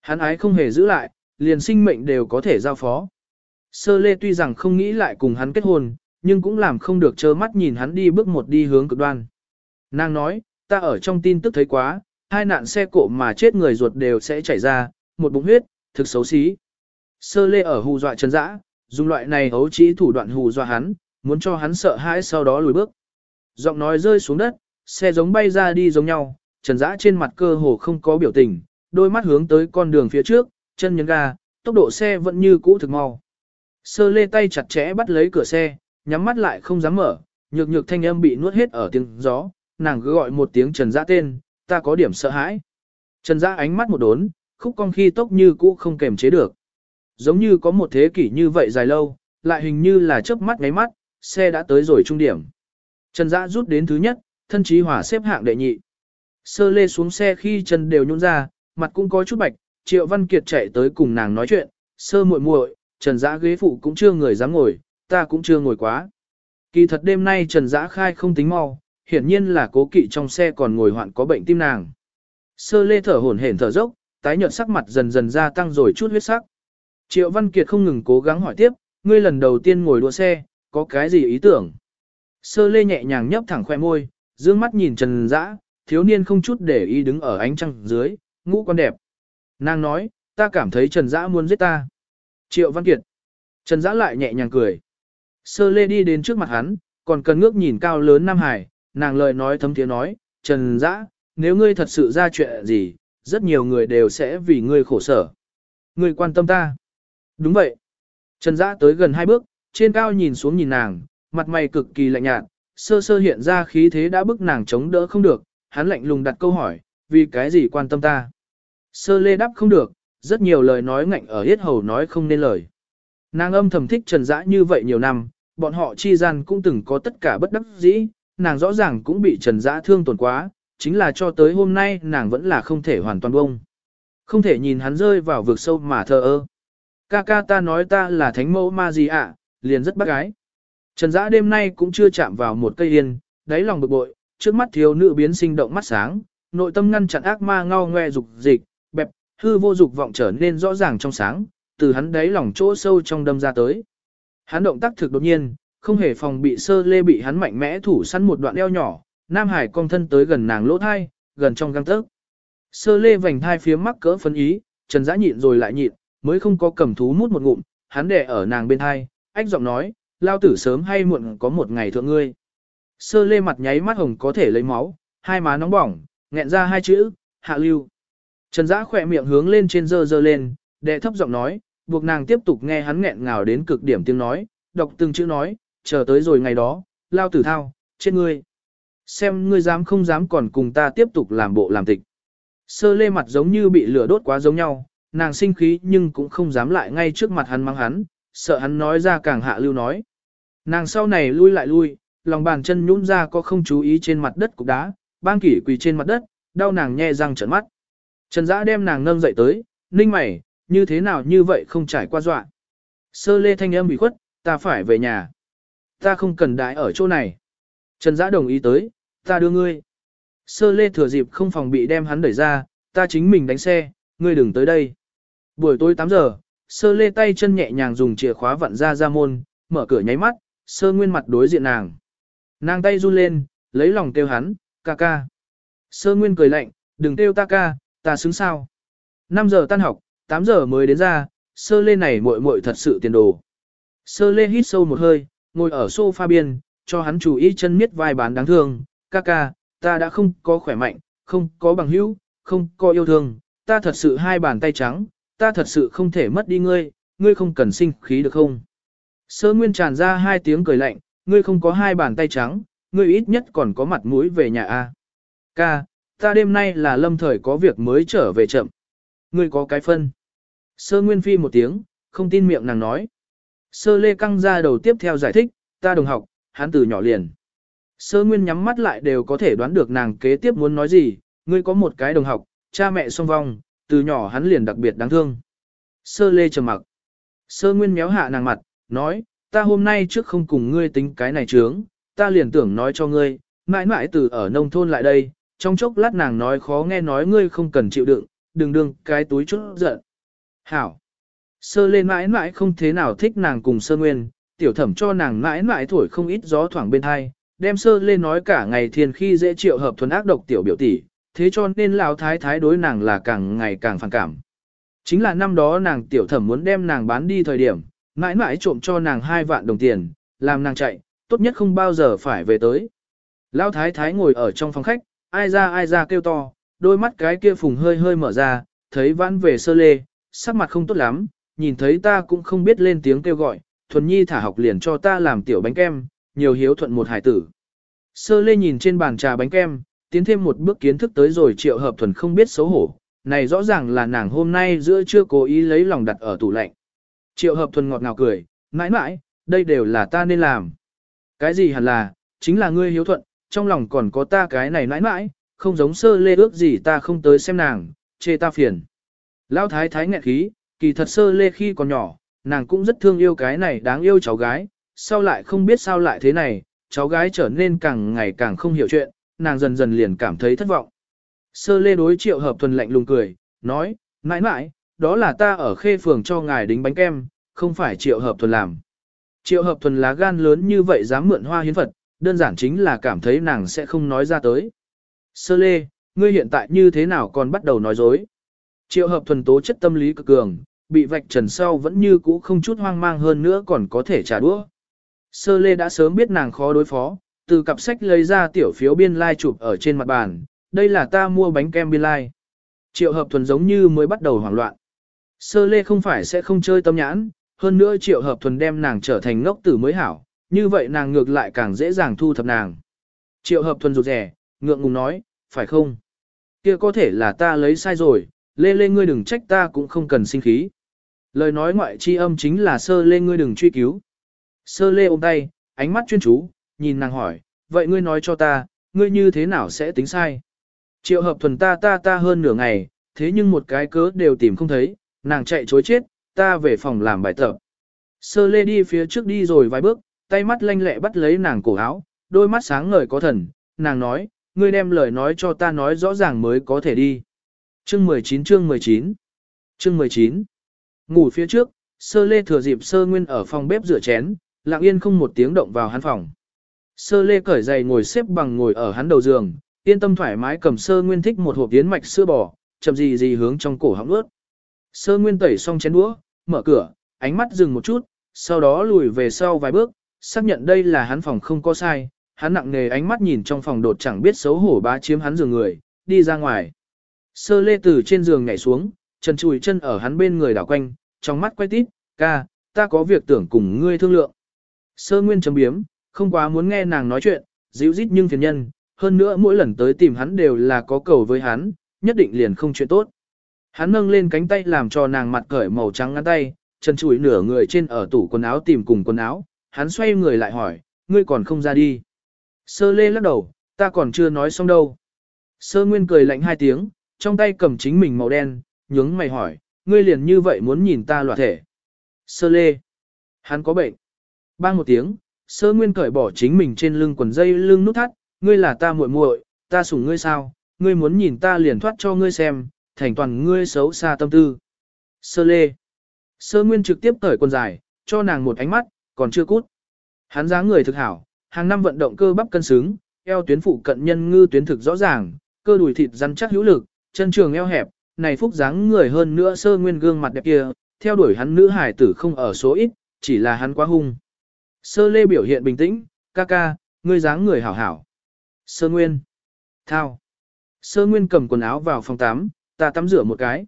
Hắn ái không hề giữ lại, liền sinh mệnh đều có thể giao phó. Sơ lê tuy rằng không nghĩ lại cùng hắn kết hôn, nhưng cũng làm không được trơ mắt nhìn hắn đi bước một đi hướng cực đoan. Nàng nói, ta ở trong tin tức thấy quá, hai nạn xe cộ mà chết người ruột đều sẽ chảy ra, một bụng huyết, thực xấu xí. Sơ lê ở hù dọa trần dã, dùng loại này hấu trí thủ đoạn hù dọa hắn, muốn cho hắn sợ hãi sau đó lùi bước. Giọng nói rơi xuống đất, xe giống bay ra đi giống nhau, trần dã trên mặt cơ hồ không có biểu tình, đôi mắt hướng tới con đường phía trước, chân nhấn ga, tốc độ xe vẫn như cũ thực mau. Sơ lê tay chặt chẽ bắt lấy cửa xe, nhắm mắt lại không dám mở, nhược nhược thanh âm bị nuốt hết ở tiếng gió, nàng cứ gọi một tiếng Trần Dã tên, ta có điểm sợ hãi. Trần Dã ánh mắt một đốn, khúc cong khi tốc như cũ không kềm chế được. Giống như có một thế kỷ như vậy dài lâu, lại hình như là chớp mắt ngáy mắt, xe đã tới rồi trung điểm. Trần Dã rút đến thứ nhất, thân trí hỏa xếp hạng đệ nhị. Sơ lê xuống xe khi chân đều nhún ra, mặt cũng có chút bạch, Triệu Văn Kiệt chạy tới cùng nàng nói chuyện, sơ muội muội, Trần Dã ghế phụ cũng chưa người dám ngồi, ta cũng chưa ngồi quá. Kỳ thật đêm nay Trần Dã khai không tính mau, hiển nhiên là cố kỵ trong xe còn ngồi hoạn có bệnh tim nàng. Sơ lê thở hổn hển thở dốc, tái nhợt sắc mặt dần dần gia tăng rồi chút huyết sắc. Triệu Văn Kiệt không ngừng cố gắng hỏi tiếp, Ngươi lần đầu tiên ngồi đua xe, có cái gì ý tưởng? Sơ lê nhẹ nhàng nhấp thẳng khoe môi, dương mắt nhìn Trần Dã, thiếu niên không chút để ý đứng ở ánh trăng dưới, ngũ quan đẹp. Nàng nói, ta cảm thấy Trần Dã muốn giết ta. Triệu Văn Kiệt. Trần Dã lại nhẹ nhàng cười. Sơ lê đi đến trước mặt hắn, còn cần ngước nhìn cao lớn Nam Hải, nàng lời nói thấm tiếng nói, Trần Dã, nếu ngươi thật sự ra chuyện gì, rất nhiều người đều sẽ vì ngươi khổ sở. Ngươi quan tâm ta. Đúng vậy. Trần Dã tới gần hai bước, trên cao nhìn xuống nhìn nàng, mặt mày cực kỳ lạnh nhạt, sơ sơ hiện ra khí thế đã bức nàng chống đỡ không được, hắn lạnh lùng đặt câu hỏi, vì cái gì quan tâm ta. Sơ lê đáp không được, rất nhiều lời nói ngạnh ở hết hầu nói không nên lời. Nàng âm thầm thích Trần Dã như vậy nhiều năm, bọn họ chi gian cũng từng có tất cả bất đắc dĩ, nàng rõ ràng cũng bị Trần Dã thương tổn quá, chính là cho tới hôm nay nàng vẫn là không thể hoàn toàn bông. Không thể nhìn hắn rơi vào vực sâu mà thờ ơ. Ca ca ta nói ta là thánh mẫu ma gì ạ, liền rất bác gái. Trần Dã đêm nay cũng chưa chạm vào một cây yên, đáy lòng bực bội, trước mắt thiếu nữ biến sinh động mắt sáng, nội tâm ngăn chặn ác ma ngao ngoe dục dịch, bẹp, hư vô dục vọng trở nên rõ ràng trong sáng, từ hắn đáy lòng chỗ sâu trong đâm ra tới. Hắn động tác thực đột nhiên, không hề phòng bị sơ lê bị hắn mạnh mẽ thủ săn một đoạn eo nhỏ, Nam Hải cong thân tới gần nàng lỗ thai, gần trong găng tấc. Sơ lê vành thai phía mắc cỡ phấn ý, Trần Dã nhịn rồi lại nhịn, mới không có cầm thú mút một ngụm, hắn đè ở nàng bên thai, ách giọng nói, lao tử sớm hay muộn có một ngày thượng ngươi. Sơ lê mặt nháy mắt hồng có thể lấy máu, hai má nóng bỏng, nghẹn ra hai chữ, hạ lưu. Trần Dã khỏe miệng hướng lên trên dơ dơ lên, đệ thấp giọng nói, buộc nàng tiếp tục nghe hắn nghẹn ngào đến cực điểm tiếng nói, đọc từng chữ nói, chờ tới rồi ngày đó, lao tử thao, trên ngươi. Xem ngươi dám không dám còn cùng ta tiếp tục làm bộ làm tịch. Sơ lê mặt giống như bị lửa đốt quá giống nhau, nàng sinh khí nhưng cũng không dám lại ngay trước mặt hắn mắng hắn, sợ hắn nói ra càng hạ lưu nói. Nàng sau này lui lại lui, lòng bàn chân nhũn ra có không chú ý trên mặt đất cục đá, bang kỷ quỳ trên mặt đất, đau nàng nhe răng trợn mắt. Trần Dã đem nàng nâng dậy tới, ninh mày, như thế nào như vậy không trải qua dọa. Sơ lê thanh âm bị khuất, ta phải về nhà. Ta không cần đãi ở chỗ này. Trần Dã đồng ý tới, ta đưa ngươi. Sơ lê thừa dịp không phòng bị đem hắn đẩy ra, ta chính mình đánh xe, ngươi đừng tới đây. Buổi tối 8 giờ, sơ lê tay chân nhẹ nhàng dùng chìa khóa vặn ra ra môn, mở cửa nháy mắt, sơ nguyên mặt đối diện nàng. Nàng tay run lên, lấy lòng kêu hắn, ca ca. Sơ nguyên cười lạnh, đừng kêu ta ca, ta xứng sao. 5 giờ tan học, 8 giờ mới đến ra, sơ lê này muội muội thật sự tiền đồ. Sơ lê hít sâu một hơi, ngồi ở sofa biên, cho hắn chú ý chân miết vai bán đáng thương, ca ca, ta đã không có khỏe mạnh, không có bằng hữu, không có yêu thương, ta thật sự hai bàn tay trắng, ta thật sự không thể mất đi ngươi, ngươi không cần sinh khí được không? Sơ Nguyên tràn ra hai tiếng cười lạnh, ngươi không có hai bàn tay trắng, ngươi ít nhất còn có mặt mũi về nhà a. Ca, ta đêm nay là lâm thời có việc mới trở về chậm. Ngươi có cái phân. Sơ Nguyên phi một tiếng, không tin miệng nàng nói. Sơ Lê căng ra đầu tiếp theo giải thích, ta đồng học, hắn từ nhỏ liền. Sơ Nguyên nhắm mắt lại đều có thể đoán được nàng kế tiếp muốn nói gì, ngươi có một cái đồng học, cha mẹ song vong, từ nhỏ hắn liền đặc biệt đáng thương. Sơ Lê trầm mặc. Sơ Nguyên méo hạ nàng mặt, nói, ta hôm nay trước không cùng ngươi tính cái này trướng, ta liền tưởng nói cho ngươi, mãi mãi từ ở nông thôn lại đây, trong chốc lát nàng nói khó nghe nói ngươi không cần chịu đựng, đừng đương cái túi chút giận. Hảo. Sơ lên mãi mãi không thế nào thích nàng cùng sơ nguyên, tiểu thẩm cho nàng mãi mãi thổi không ít gió thoảng bên hai, đem sơ lên nói cả ngày thiền khi dễ triệu hợp thuần ác độc tiểu biểu tỷ, thế cho nên lão thái thái đối nàng là càng ngày càng phản cảm. Chính là năm đó nàng tiểu thẩm muốn đem nàng bán đi thời điểm, mãi mãi trộm cho nàng hai vạn đồng tiền, làm nàng chạy, tốt nhất không bao giờ phải về tới. Lão thái thái ngồi ở trong phòng khách, ai ra ai ra kêu to, đôi mắt cái kia phùng hơi hơi mở ra, thấy vãn về sơ lê, sắc mặt không tốt lắm, nhìn thấy ta cũng không biết lên tiếng kêu gọi, thuần nhi thả học liền cho ta làm tiểu bánh kem, nhiều hiếu thuận một hải tử. Sơ lê nhìn trên bàn trà bánh kem, tiến thêm một bước kiến thức tới rồi triệu hợp thuần không biết xấu hổ, này rõ ràng là nàng hôm nay giữa chưa cố ý lấy lòng đặt ở tủ lạnh. Triệu hợp thuần ngọt ngào cười, mãi mãi, đây đều là ta nên làm. Cái gì hẳn là, chính là ngươi hiếu thuận, trong lòng còn có ta cái này mãi mãi, không giống sơ lê ước gì ta không tới xem nàng, chê ta phiền. Lão thái thái nghẹn khí, kỳ thật sơ lê khi còn nhỏ, nàng cũng rất thương yêu cái này đáng yêu cháu gái, sau lại không biết sao lại thế này, cháu gái trở nên càng ngày càng không hiểu chuyện, nàng dần dần liền cảm thấy thất vọng. Sơ lê đối triệu hợp thuần lạnh lùng cười, nói, mãi mãi, đó là ta ở khê phường cho ngài đính bánh kem, không phải triệu hợp thuần làm, Triệu hợp thuần lá gan lớn như vậy dám mượn hoa hiến Phật, đơn giản chính là cảm thấy nàng sẽ không nói ra tới. Sơ lê, ngươi hiện tại như thế nào còn bắt đầu nói dối. Triệu hợp thuần tố chất tâm lý cực cường, bị vạch trần sau vẫn như cũ không chút hoang mang hơn nữa còn có thể trả đũa. Sơ lê đã sớm biết nàng khó đối phó, từ cặp sách lấy ra tiểu phiếu biên lai like chụp ở trên mặt bàn, đây là ta mua bánh kem biên lai. Like. Triệu hợp thuần giống như mới bắt đầu hoảng loạn. Sơ lê không phải sẽ không chơi tâm nhãn, hơn nữa triệu hợp thuần đem nàng trở thành ngốc tử mới hảo, như vậy nàng ngược lại càng dễ dàng thu thập nàng. Triệu hợp thuần rụt rẻ, ngượng ngùng nói, phải không? Kia có thể là ta lấy sai rồi, lê lê ngươi đừng trách ta cũng không cần sinh khí. Lời nói ngoại chi âm chính là sơ lê ngươi đừng truy cứu. Sơ lê ôm tay, ánh mắt chuyên chú, nhìn nàng hỏi, vậy ngươi nói cho ta, ngươi như thế nào sẽ tính sai? Triệu hợp thuần ta ta ta hơn nửa ngày, thế nhưng một cái cớ đều tìm không thấy, nàng chạy chối chết, ta về phòng làm bài tập. Sơ lê đi phía trước đi rồi vài bước, tay mắt lanh lẹ bắt lấy nàng cổ áo, đôi mắt sáng ngời có thần, nàng nói, ngươi đem lời nói cho ta nói rõ ràng mới có thể đi. Chương 19 chương 19 Chương 19 Ngủ phía trước, sơ lê thừa dịp sơ nguyên ở phòng bếp rửa chén, lặng yên không một tiếng động vào hắn phòng. Sơ lê cởi giày ngồi xếp bằng ngồi ở hắn đầu giường, yên tâm thoải mái cầm sơ nguyên thích một hộp yến mạch sữa bò, chậm gì gì hướng trong cổ họng ướt. Sơ nguyên tẩy xong chén đũa, mở cửa, ánh mắt dừng một chút, sau đó lùi về sau vài bước, xác nhận đây là hắn phòng không có sai, hắn nặng nề ánh mắt nhìn trong phòng đột chẳng biết xấu hổ bá chiếm hắn giường người, đi ra ngoài. Sơ lê từ trên giường nhảy xuống, chân chùi chân ở hắn bên người đảo quanh, trong mắt quay tít, ca, ta có việc tưởng cùng ngươi thương lượng. Sơ nguyên chấm biếm, không quá muốn nghe nàng nói chuyện, dịu dít nhưng phiền nhân, hơn nữa mỗi lần tới tìm hắn đều là có cầu với hắn, nhất định liền không chuyện tốt. Hắn nâng lên cánh tay làm cho nàng mặt cởi màu trắng ngắn tay, chân chùi nửa người trên ở tủ quần áo tìm cùng quần áo, hắn xoay người lại hỏi, ngươi còn không ra đi. Sơ lê lắc đầu, ta còn chưa nói xong đâu. Sơ nguyên cười lạnh hai tiếng, trong tay cầm chính mình màu đen, nhướng mày hỏi, ngươi liền như vậy muốn nhìn ta loạt thể. Sơ lê, hắn có bệnh. Bang một tiếng, sơ nguyên cởi bỏ chính mình trên lưng quần dây lưng nút thắt, ngươi là ta muội muội, ta sủng ngươi sao, ngươi muốn nhìn ta liền thoát cho ngươi xem, thành toàn ngươi xấu xa tâm tư. Sơ lê, sơ nguyên trực tiếp cởi quần dài, cho nàng một ánh mắt, còn chưa cút. Hắn dáng người thực hảo, hàng năm vận động cơ bắp cân xứng, eo tuyến phụ cận nhân ngư tuyến thực rõ ràng, cơ đùi thịt rắn chắc hữu lực, chân trường eo hẹp, này phúc dáng người hơn nữa sơ nguyên gương mặt đẹp kia, theo đuổi hắn nữ hải tử không ở số ít, chỉ là hắn quá hung. Sơ lê biểu hiện bình tĩnh, ca ca, ngươi dáng người hảo hảo. Sơ nguyên. Thao. Sơ nguyên cầm quần áo vào phòng tắm, ta tắm rửa một cái.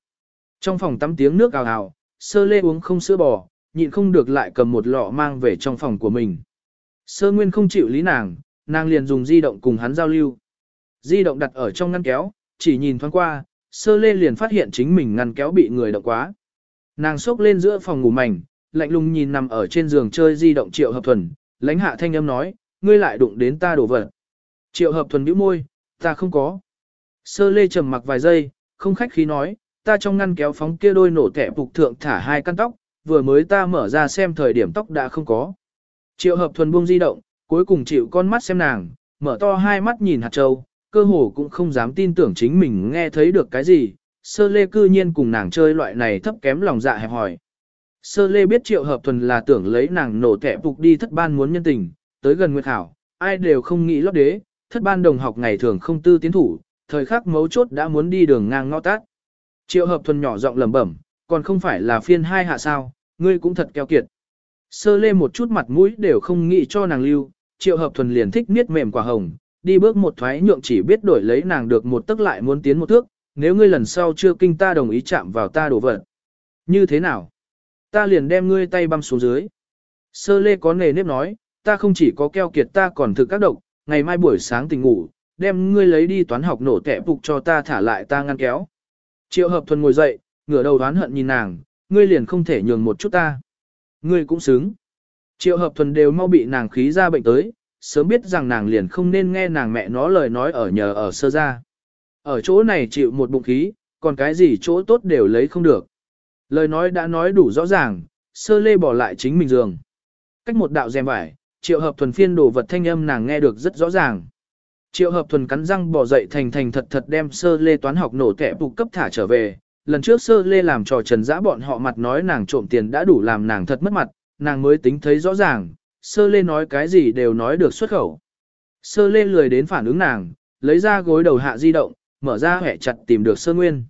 Trong phòng tắm tiếng nước ào ào, sơ lê uống không sữa bò, nhịn không được lại cầm một lọ mang về trong phòng của mình. Sơ nguyên không chịu lý nàng, nàng liền dùng di động cùng hắn giao lưu. Di động đặt ở trong ngăn kéo, chỉ nhìn thoáng qua, sơ lê liền phát hiện chính mình ngăn kéo bị người động quá. Nàng xốc lên giữa phòng ngủ mảnh, lạnh lùng nhìn nằm ở trên giường chơi di động triệu hợp thuần, lãnh hạ thanh âm nói, ngươi lại đụng đến ta đổ vật. Triệu hợp thuần bĩu môi, ta không có. Sơ lê trầm mặc vài giây, không khách khí nói, ta trong ngăn kéo phóng kia đôi nổ tẻ phục thượng thả hai căn tóc, vừa mới ta mở ra xem thời điểm tóc đã không có. Triệu hợp thuần buông di động, cuối cùng chịu con mắt xem nàng, mở to hai mắt nhìn hạt châu, cơ hồ cũng không dám tin tưởng chính mình nghe thấy được cái gì, sơ lê cư nhiên cùng nàng chơi loại này thấp kém lòng dạ hẹp hỏi. Sơ lê biết triệu hợp thuần là tưởng lấy nàng nổ tẻ phục đi thất ban muốn nhân tình, tới gần nguyệt hảo, ai đều không nghĩ lót đế, thất ban đồng học ngày thường không tư tiến thủ, thời khắc mấu chốt đã muốn đi đường ngang ngõ tát. Triệu hợp thuần nhỏ giọng lẩm bẩm, còn không phải là phiên hai hạ sao, ngươi cũng thật keo kiệt. Sơ lê một chút mặt mũi đều không nghĩ cho nàng lưu, triệu hợp thuần liền thích miết mềm quả hồng, đi bước một thoái nhượng chỉ biết đổi lấy nàng được một tức lại muốn tiến một thước, nếu ngươi lần sau chưa kinh ta đồng ý chạm vào ta đổ vật. Như thế nào? Ta liền đem ngươi tay băm xuống dưới. Sơ lê có nề nếp nói, ta không chỉ có keo kiệt ta còn thực các độc, ngày mai buổi sáng tỉnh ngủ, đem ngươi lấy đi toán học nổ tẻ phục cho ta thả lại ta ngăn kéo. Triệu hợp thuần ngồi dậy, ngửa đầu đoán hận nhìn nàng, ngươi liền không thể nhường một chút ta. Ngươi cũng xứng. Triệu hợp thuần đều mau bị nàng khí ra bệnh tới, sớm biết rằng nàng liền không nên nghe nàng mẹ nó lời nói ở nhờ ở sơ ra. Ở chỗ này chịu một bụng khí, còn cái gì chỗ tốt đều lấy không được. Lời nói đã nói đủ rõ ràng, sơ lê bỏ lại chính mình giường. Cách một đạo rèm vải, triệu hợp thuần phiên đồ vật thanh âm nàng nghe được rất rõ ràng. Triệu hợp thuần cắn răng bỏ dậy thành thành thật thật đem sơ lê toán học nổ kẻ phục cấp thả trở về. Lần trước sơ lê làm trò trần giã bọn họ mặt nói nàng trộm tiền đã đủ làm nàng thật mất mặt, nàng mới tính thấy rõ ràng, sơ lê nói cái gì đều nói được xuất khẩu. Sơ lê lười đến phản ứng nàng, lấy ra gối đầu hạ di động, mở ra hẻ chặt tìm được sơ nguyên.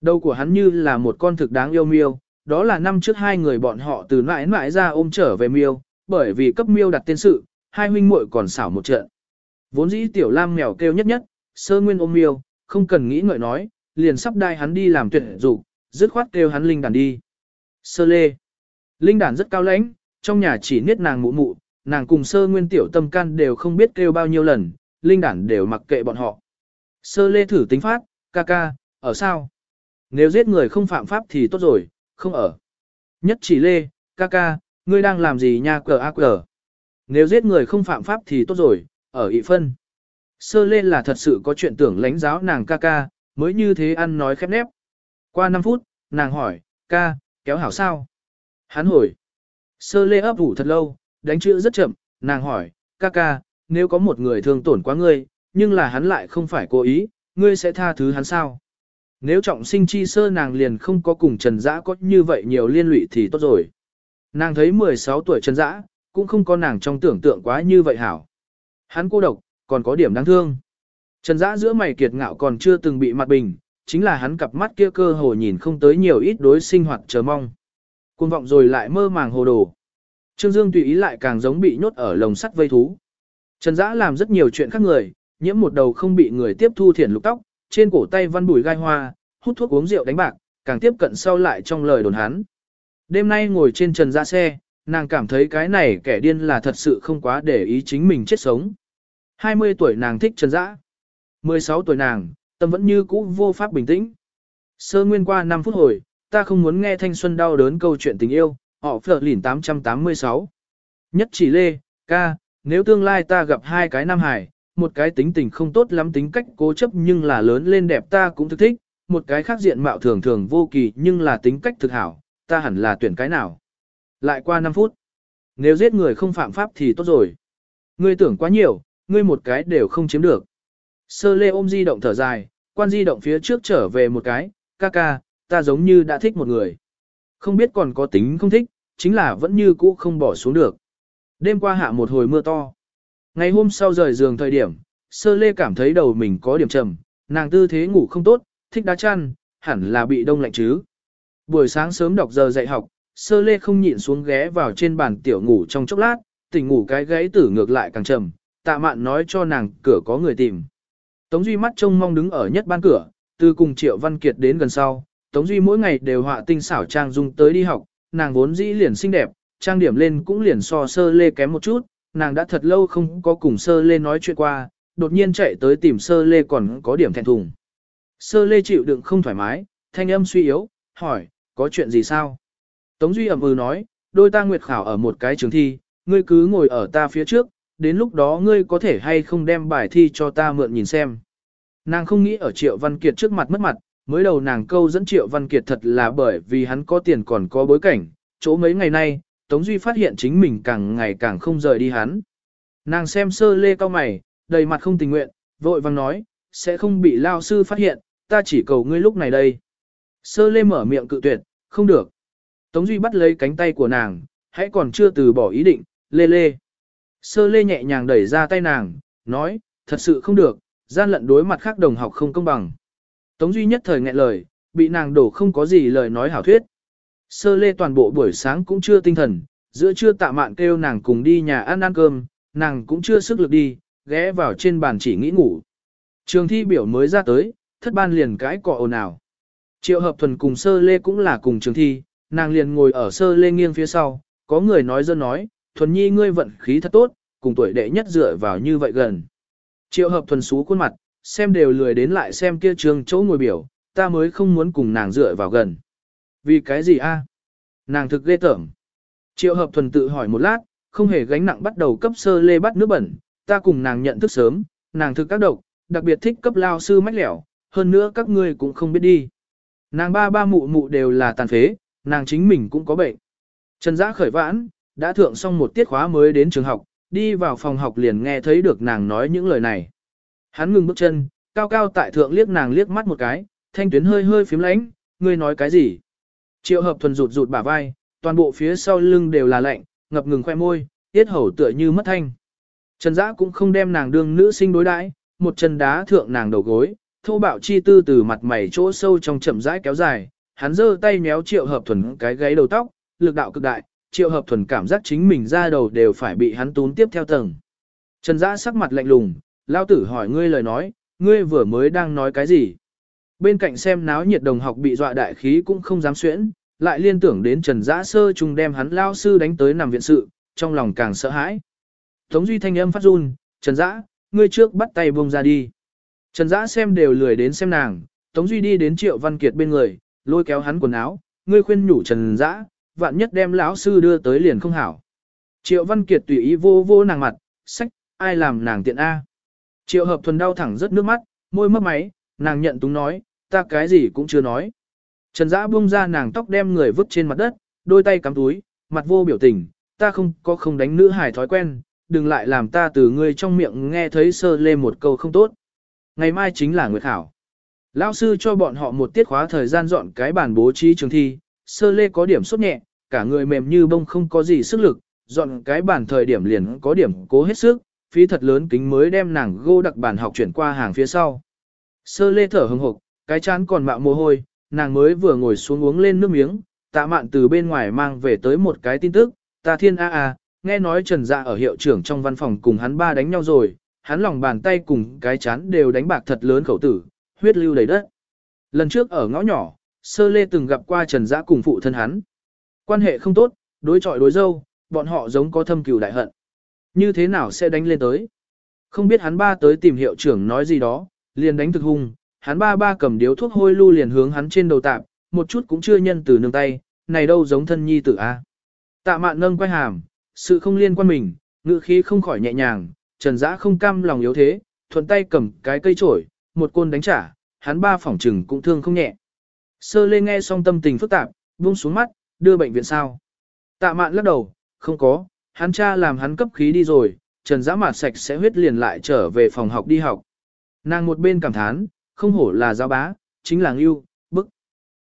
Đầu của hắn như là một con thực đáng yêu miêu, đó là năm trước hai người bọn họ từ mãi mãi ra ôm trở về miêu, bởi vì cấp miêu đặt tên sự, hai huynh muội còn xảo một trận. Vốn dĩ tiểu lam mèo kêu nhất nhất, sơ nguyên ôm miêu, không cần nghĩ ngợi nói, liền sắp đai hắn đi làm tuyệt dục, dứt khoát kêu hắn linh đàn đi. Sơ lê. Linh đàn rất cao lãnh, trong nhà chỉ niết nàng mụ mụ, nàng cùng sơ nguyên tiểu tâm can đều không biết kêu bao nhiêu lần, linh đàn đều mặc kệ bọn họ. Sơ lê thử tính phát, ca ca, ở sao? Nếu giết người không phạm pháp thì tốt rồi, không ở. Nhất chỉ lê, ca ca, ngươi đang làm gì nha cờ a cờ? Nếu giết người không phạm pháp thì tốt rồi, ở ị phân. Sơ lê là thật sự có chuyện tưởng lãnh giáo nàng ca ca, mới như thế ăn nói khép nép. Qua 5 phút, nàng hỏi, ca, kéo hảo sao? Hắn hồi. Sơ lê ấp ủ thật lâu, đánh chữ rất chậm, nàng hỏi, ca ca, nếu có một người thương tổn quá ngươi, nhưng là hắn lại không phải cố ý, ngươi sẽ tha thứ hắn sao? Nếu trọng sinh chi sơ nàng liền không có cùng Trần Dã có như vậy nhiều liên lụy thì tốt rồi. Nàng thấy 16 tuổi Trần Dã, cũng không có nàng trong tưởng tượng quá như vậy hảo. Hắn cô độc, còn có điểm đáng thương. Trần Dã giữa mày kiệt ngạo còn chưa từng bị mặt bình, chính là hắn cặp mắt kia cơ hồ nhìn không tới nhiều ít đối sinh hoạt chờ mong. Cuồng vọng rồi lại mơ màng hồ đồ. Trương Dương tùy ý lại càng giống bị nhốt ở lồng sắt vây thú. Trần Dã làm rất nhiều chuyện khác người, nhiễm một đầu không bị người tiếp thu thiển lục tóc, trên cổ tay văn bùi gai hoa, hút thuốc uống rượu đánh bạc, càng tiếp cận sau lại trong lời đồn hắn. Đêm nay ngồi trên trần ra xe, nàng cảm thấy cái này kẻ điên là thật sự không quá để ý chính mình chết sống. 20 tuổi nàng thích trần dã. 16 tuổi nàng, tâm vẫn như cũ vô pháp bình tĩnh. Sơ nguyên qua 5 phút hồi, ta không muốn nghe thanh xuân đau đớn câu chuyện tình yêu, họ phở lỉn 886. Nhất chỉ lê, ca, nếu tương lai ta gặp hai cái nam hải, một cái tính tình không tốt lắm tính cách cố chấp nhưng là lớn lên đẹp ta cũng thực thích, một cái khác diện mạo thường thường vô kỳ nhưng là tính cách thực hảo, ta hẳn là tuyển cái nào. Lại qua 5 phút. Nếu giết người không phạm pháp thì tốt rồi. Ngươi tưởng quá nhiều, ngươi một cái đều không chiếm được. Sơ lê ôm di động thở dài, quan di động phía trước trở về một cái, ca ca, ta giống như đã thích một người. Không biết còn có tính không thích, chính là vẫn như cũ không bỏ xuống được. Đêm qua hạ một hồi mưa to. Ngày hôm sau rời giường thời điểm, sơ lê cảm thấy đầu mình có điểm trầm, nàng tư thế ngủ không tốt, thích đá chăn, hẳn là bị đông lạnh chứ. Buổi sáng sớm đọc giờ dạy học, sơ lê không nhịn xuống ghé vào trên bàn tiểu ngủ trong chốc lát, tỉnh ngủ cái gãy tử ngược lại càng trầm, tạ mạn nói cho nàng cửa có người tìm. Tống Duy mắt trông mong đứng ở nhất ban cửa, từ cùng Triệu Văn Kiệt đến gần sau, Tống Duy mỗi ngày đều họa tinh xảo trang dung tới đi học, nàng vốn dĩ liền xinh đẹp, trang điểm lên cũng liền so sơ lê kém một chút, nàng đã thật lâu không có cùng sơ lê nói chuyện qua, đột nhiên chạy tới tìm sơ lê còn có điểm thẹn thùng. Sơ lê chịu đựng không thoải mái, thanh âm suy yếu, hỏi, có chuyện gì sao? Tống Duy ẩm ừ nói, đôi ta nguyệt khảo ở một cái trường thi, ngươi cứ ngồi ở ta phía trước, đến lúc đó ngươi có thể hay không đem bài thi cho ta mượn nhìn xem. Nàng không nghĩ ở Triệu Văn Kiệt trước mặt mất mặt, mới đầu nàng câu dẫn Triệu Văn Kiệt thật là bởi vì hắn có tiền còn có bối cảnh, chỗ mấy ngày nay, Tống Duy phát hiện chính mình càng ngày càng không rời đi hắn. Nàng xem sơ lê cao mày, đầy mặt không tình nguyện, vội vàng nói, sẽ không bị lao sư phát hiện, ta chỉ cầu ngươi lúc này đây. Sơ lê mở miệng cự tuyệt, không được. Tống Duy bắt lấy cánh tay của nàng, hãy còn chưa từ bỏ ý định, lê lê. Sơ lê nhẹ nhàng đẩy ra tay nàng, nói, thật sự không được, gian lận đối mặt khác đồng học không công bằng. Tống Duy nhất thời nghẹn lời, bị nàng đổ không có gì lời nói hảo thuyết. Sơ lê toàn bộ buổi sáng cũng chưa tinh thần, giữa trưa tạ mạn kêu nàng cùng đi nhà ăn ăn cơm, nàng cũng chưa sức lực đi, ghé vào trên bàn chỉ nghĩ ngủ. Trường thi biểu mới ra tới, thất ban liền cãi cọ ồn ào. Triệu hợp thuần cùng sơ lê cũng là cùng trường thi, nàng liền ngồi ở sơ lê nghiêng phía sau, có người nói dân nói, thuần nhi ngươi vận khí thật tốt, cùng tuổi đệ nhất dựa vào như vậy gần. Triệu hợp thuần xú khuôn mặt, xem đều lười đến lại xem kia trường chỗ ngồi biểu, ta mới không muốn cùng nàng dựa vào gần. Vì cái gì a? Nàng thực ghê tởm. Triệu hợp thuần tự hỏi một lát, không hề gánh nặng bắt đầu cấp sơ lê bắt nước bẩn, ta cùng nàng nhận thức sớm, nàng thực các độc, đặc biệt thích cấp lao sư mách lẻo, hơn nữa các ngươi cũng không biết đi. Nàng ba ba mụ mụ đều là tàn phế, nàng chính mình cũng có bệnh. Trần Giã khởi vãn, đã thượng xong một tiết khóa mới đến trường học, đi vào phòng học liền nghe thấy được nàng nói những lời này. Hắn ngừng bước chân, cao cao tại thượng liếc nàng liếc mắt một cái, thanh tuyến hơi hơi phím lánh, ngươi nói cái gì? Triệu hợp thuần rụt rụt bả vai, toàn bộ phía sau lưng đều là lạnh, ngập ngừng khoe môi, tiết hầu tựa như mất thanh. Trần Dã cũng không đem nàng đương nữ sinh đối đãi, một chân đá thượng nàng đầu gối, thô bạo chi tư từ mặt mày chỗ sâu trong chậm rãi kéo dài, hắn giơ tay méo triệu hợp thuần cái gáy đầu tóc, lực đạo cực đại, triệu hợp thuần cảm giác chính mình ra đầu đều phải bị hắn tún tiếp theo tầng. Trần Dã sắc mặt lạnh lùng, lao tử hỏi ngươi lời nói, ngươi vừa mới đang nói cái gì? Bên cạnh xem náo nhiệt đồng học bị dọa đại khí cũng không dám xuyễn, lại liên tưởng đến Trần Giã sơ trùng đem hắn lao sư đánh tới nằm viện sự, trong lòng càng sợ hãi. Tống Duy thanh âm phát run, Trần Giã, ngươi trước bắt tay buông ra đi. Trần Giã xem đều lười đến xem nàng, Tống Duy đi đến Triệu Văn Kiệt bên người, lôi kéo hắn quần áo, ngươi khuyên nhủ Trần Giã, vạn nhất đem lão sư đưa tới liền không hảo. Triệu Văn Kiệt tùy ý vô vô nàng mặt, sách, ai làm nàng tiện A. Triệu hợp thuần đau thẳng rất nước mắt, môi mấp máy, nàng nhận túng nói, ta cái gì cũng chưa nói. Trần Dã buông ra nàng tóc đem người vứt trên mặt đất, đôi tay cắm túi, mặt vô biểu tình, ta không có không đánh nữ hài thói quen, đừng lại làm ta từ ngươi trong miệng nghe thấy sơ lê một câu không tốt. Ngày mai chính là nguyệt khảo. Lão sư cho bọn họ một tiết khóa thời gian dọn cái bàn bố trí trường thi, sơ lê có điểm sốt nhẹ, cả người mềm như bông không có gì sức lực, dọn cái bàn thời điểm liền có điểm cố hết sức, phí thật lớn kính mới đem nàng gô đặc bàn học chuyển qua hàng phía sau. Sơ lê thở hừng hực, cái chán còn mạo mồ hôi, nàng mới vừa ngồi xuống uống lên nước miếng, tạ mạn từ bên ngoài mang về tới một cái tin tức, ta thiên a a, nghe nói trần dạ ở hiệu trưởng trong văn phòng cùng hắn ba đánh nhau rồi, hắn lòng bàn tay cùng cái chán đều đánh bạc thật lớn khẩu tử, huyết lưu đầy đất. Lần trước ở ngõ nhỏ, sơ lê từng gặp qua trần dạ cùng phụ thân hắn. Quan hệ không tốt, đối trọi đối dâu, bọn họ giống có thâm cừu đại hận. Như thế nào sẽ đánh lên tới? Không biết hắn ba tới tìm hiệu trưởng nói gì đó, liền đánh thực hung, hắn ba ba cầm điếu thuốc hôi lưu liền hướng hắn trên đầu tạm, một chút cũng chưa nhân từ nương tay, này đâu giống thân nhi tử a. Tạ mạn nâng quay hàm, sự không liên quan mình, ngữ khí không khỏi nhẹ nhàng, trần dã không cam lòng yếu thế, thuận tay cầm cái cây trổi, một côn đánh trả, hắn ba phỏng trừng cũng thương không nhẹ. Sơ lê nghe xong tâm tình phức tạp, buông xuống mắt, đưa bệnh viện sao. Tạ mạn lắc đầu, không có, hắn cha làm hắn cấp khí đi rồi, trần dã mạt sạch sẽ huyết liền lại trở về phòng học đi học. Nàng một bên cảm thán, không hổ là giáo bá, chính là ngưu, bức.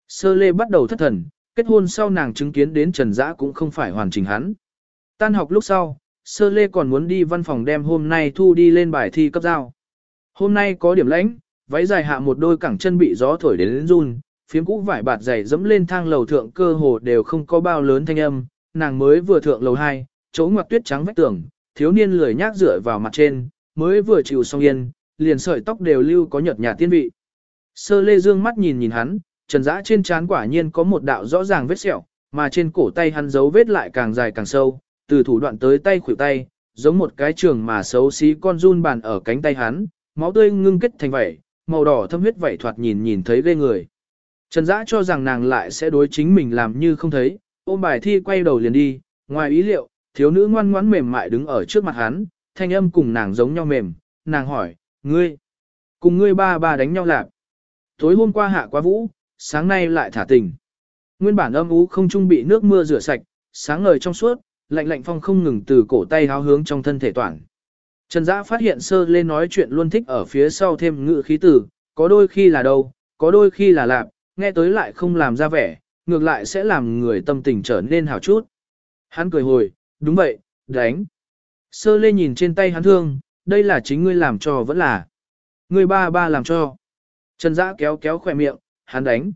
Sơ lê bắt đầu thất thần, kết hôn sau nàng chứng kiến đến Trần Dã cũng không phải hoàn chỉnh hắn. Tan học lúc sau, sơ lê còn muốn đi văn phòng đem hôm nay thu đi lên bài thi cấp giao. Hôm nay có điểm lãnh, váy dài hạ một đôi cẳng chân bị gió thổi đến, đến run, phiếm cũ vải bạt dày dẫm lên thang lầu thượng cơ hồ đều không có bao lớn thanh âm, nàng mới vừa thượng lầu 2, chỗ ngoặc tuyết trắng vách tường, thiếu niên lười nhác dựa vào mặt trên, mới vừa chịu xong yên, liền sợi tóc đều lưu có nhợt nhạt tiên vị. Sơ lê dương mắt nhìn nhìn hắn, trần dã trên trán quả nhiên có một đạo rõ ràng vết sẹo, mà trên cổ tay hắn dấu vết lại càng dài càng sâu, từ thủ đoạn tới tay khuỷu tay, giống một cái trường mà xấu xí con run bàn ở cánh tay hắn, máu tươi ngưng kết thành vảy, màu đỏ thâm huyết vảy thoạt nhìn nhìn thấy ghê người. Trần Dã cho rằng nàng lại sẽ đối chính mình làm như không thấy, ôm bài thi quay đầu liền đi, ngoài ý liệu, thiếu nữ ngoan ngoãn mềm mại đứng ở trước mặt hắn, thanh âm cùng nàng giống nhau mềm, nàng hỏi, ngươi, cùng ngươi ba ba đánh nhau lạc. Tối hôm qua hạ quá vũ, sáng nay lại thả tình. Nguyên bản âm ú không trung bị nước mưa rửa sạch, sáng ngời trong suốt, lạnh lạnh phong không ngừng từ cổ tay háo hướng trong thân thể toàn. Trần Dã phát hiện sơ lên nói chuyện luôn thích ở phía sau thêm ngự khí tử, có đôi khi là đâu, có đôi khi là lạp, nghe tới lại không làm ra vẻ, ngược lại sẽ làm người tâm tình trở nên hào chút. Hắn cười hồi, đúng vậy, đánh. Sơ lê nhìn trên tay hắn thương, đây là chính ngươi làm cho vẫn là. Ngươi ba ba làm cho. Trần Dã kéo kéo khỏe miệng, hắn đánh.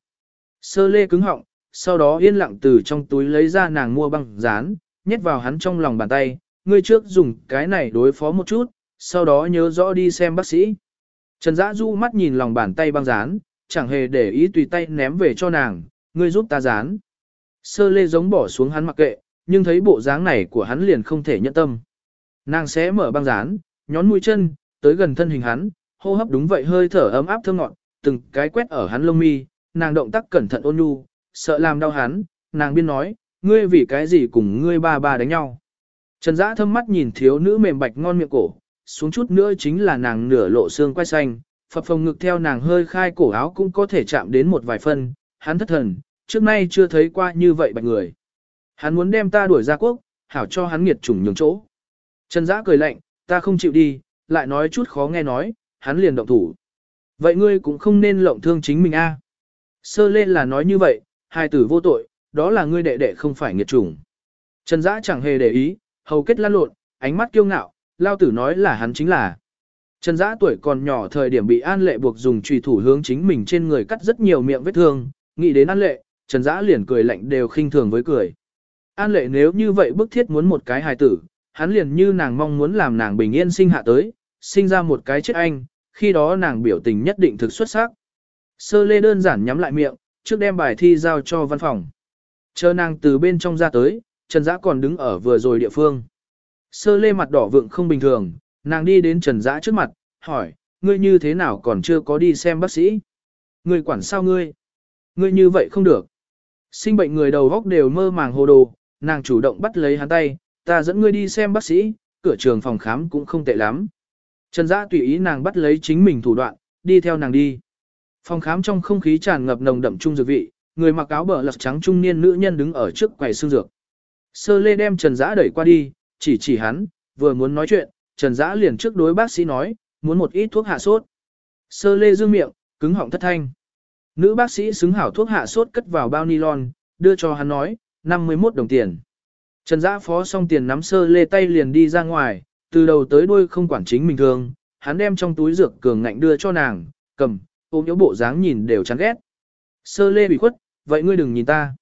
Sơ lê cứng họng, sau đó yên lặng từ trong túi lấy ra nàng mua băng dán, nhét vào hắn trong lòng bàn tay, ngươi trước dùng cái này đối phó một chút, sau đó nhớ rõ đi xem bác sĩ. Trần Dã du mắt nhìn lòng bàn tay băng dán, chẳng hề để ý tùy tay ném về cho nàng, ngươi giúp ta dán. Sơ lê giống bỏ xuống hắn mặc kệ, nhưng thấy bộ dáng này của hắn liền không thể nhận tâm. Nàng sẽ mở băng dán, nhón mũi chân, tới gần thân hình hắn, hô hấp đúng vậy hơi thở ấm áp thơm ngọt, từng cái quét ở hắn lông mi, nàng động tác cẩn thận ôn nhu, sợ làm đau hắn, nàng biên nói, ngươi vì cái gì cùng ngươi ba ba đánh nhau. Trần Dã thâm mắt nhìn thiếu nữ mềm bạch ngon miệng cổ, xuống chút nữa chính là nàng nửa lộ xương quay xanh, phập phồng ngực theo nàng hơi khai cổ áo cũng có thể chạm đến một vài phân, hắn thất thần, trước nay chưa thấy qua như vậy bạch người. Hắn muốn đem ta đuổi ra quốc, hảo cho hắn nghiệt chủng nhường chỗ. Trần Dã cười lạnh, ta không chịu đi, lại nói chút khó nghe nói, hắn liền động thủ. Vậy ngươi cũng không nên lộng thương chính mình a. À? Sơ lên là nói như vậy, hai tử vô tội, đó là ngươi đệ đệ không phải nghiệt chủng. Trần Dã chẳng hề để ý, hầu kết lan lộn, ánh mắt kiêu ngạo, lao tử nói là hắn chính là. Trần Dã tuổi còn nhỏ thời điểm bị An Lệ buộc dùng chùy thủ hướng chính mình trên người cắt rất nhiều miệng vết thương, nghĩ đến An Lệ, Trần Dã liền cười lạnh đều khinh thường với cười. An Lệ nếu như vậy bức thiết muốn một cái hài tử, hắn liền như nàng mong muốn làm nàng bình yên sinh hạ tới, sinh ra một cái chết anh, khi đó nàng biểu tình nhất định thực xuất sắc. Sơ lê đơn giản nhắm lại miệng, trước đem bài thi giao cho văn phòng. Chờ nàng từ bên trong ra tới, Trần Dã còn đứng ở vừa rồi địa phương. Sơ lê mặt đỏ vượng không bình thường, nàng đi đến Trần Dã trước mặt, hỏi, ngươi như thế nào còn chưa có đi xem bác sĩ? Ngươi quản sao ngươi? Ngươi như vậy không được. Sinh bệnh người đầu góc đều mơ màng hồ đồ, nàng chủ động bắt lấy hắn tay, ta dẫn ngươi đi xem bác sĩ, cửa trường phòng khám cũng không tệ lắm. Trần Dã tùy ý nàng bắt lấy chính mình thủ đoạn, đi theo nàng đi. Phòng khám trong không khí tràn ngập nồng đậm trung dược vị, người mặc áo bờ lật trắng trung niên nữ nhân đứng ở trước quầy xương dược. Sơ lê đem Trần Dã đẩy qua đi, chỉ chỉ hắn, vừa muốn nói chuyện, Trần Dã liền trước đối bác sĩ nói, muốn một ít thuốc hạ sốt. Sơ lê dương miệng, cứng họng thất thanh. Nữ bác sĩ xứng hảo thuốc hạ sốt cất vào bao nylon, đưa cho hắn nói, 51 đồng tiền. Trần Dã phó xong tiền nắm sơ lê tay liền đi ra ngoài, từ đầu tới đuôi không quản chính mình thường, hắn đem trong túi dược cường ngạnh đưa cho nàng, cầm, ôm yếu bộ dáng nhìn đều chán ghét. Sơ lê bị khuất, vậy ngươi đừng nhìn ta.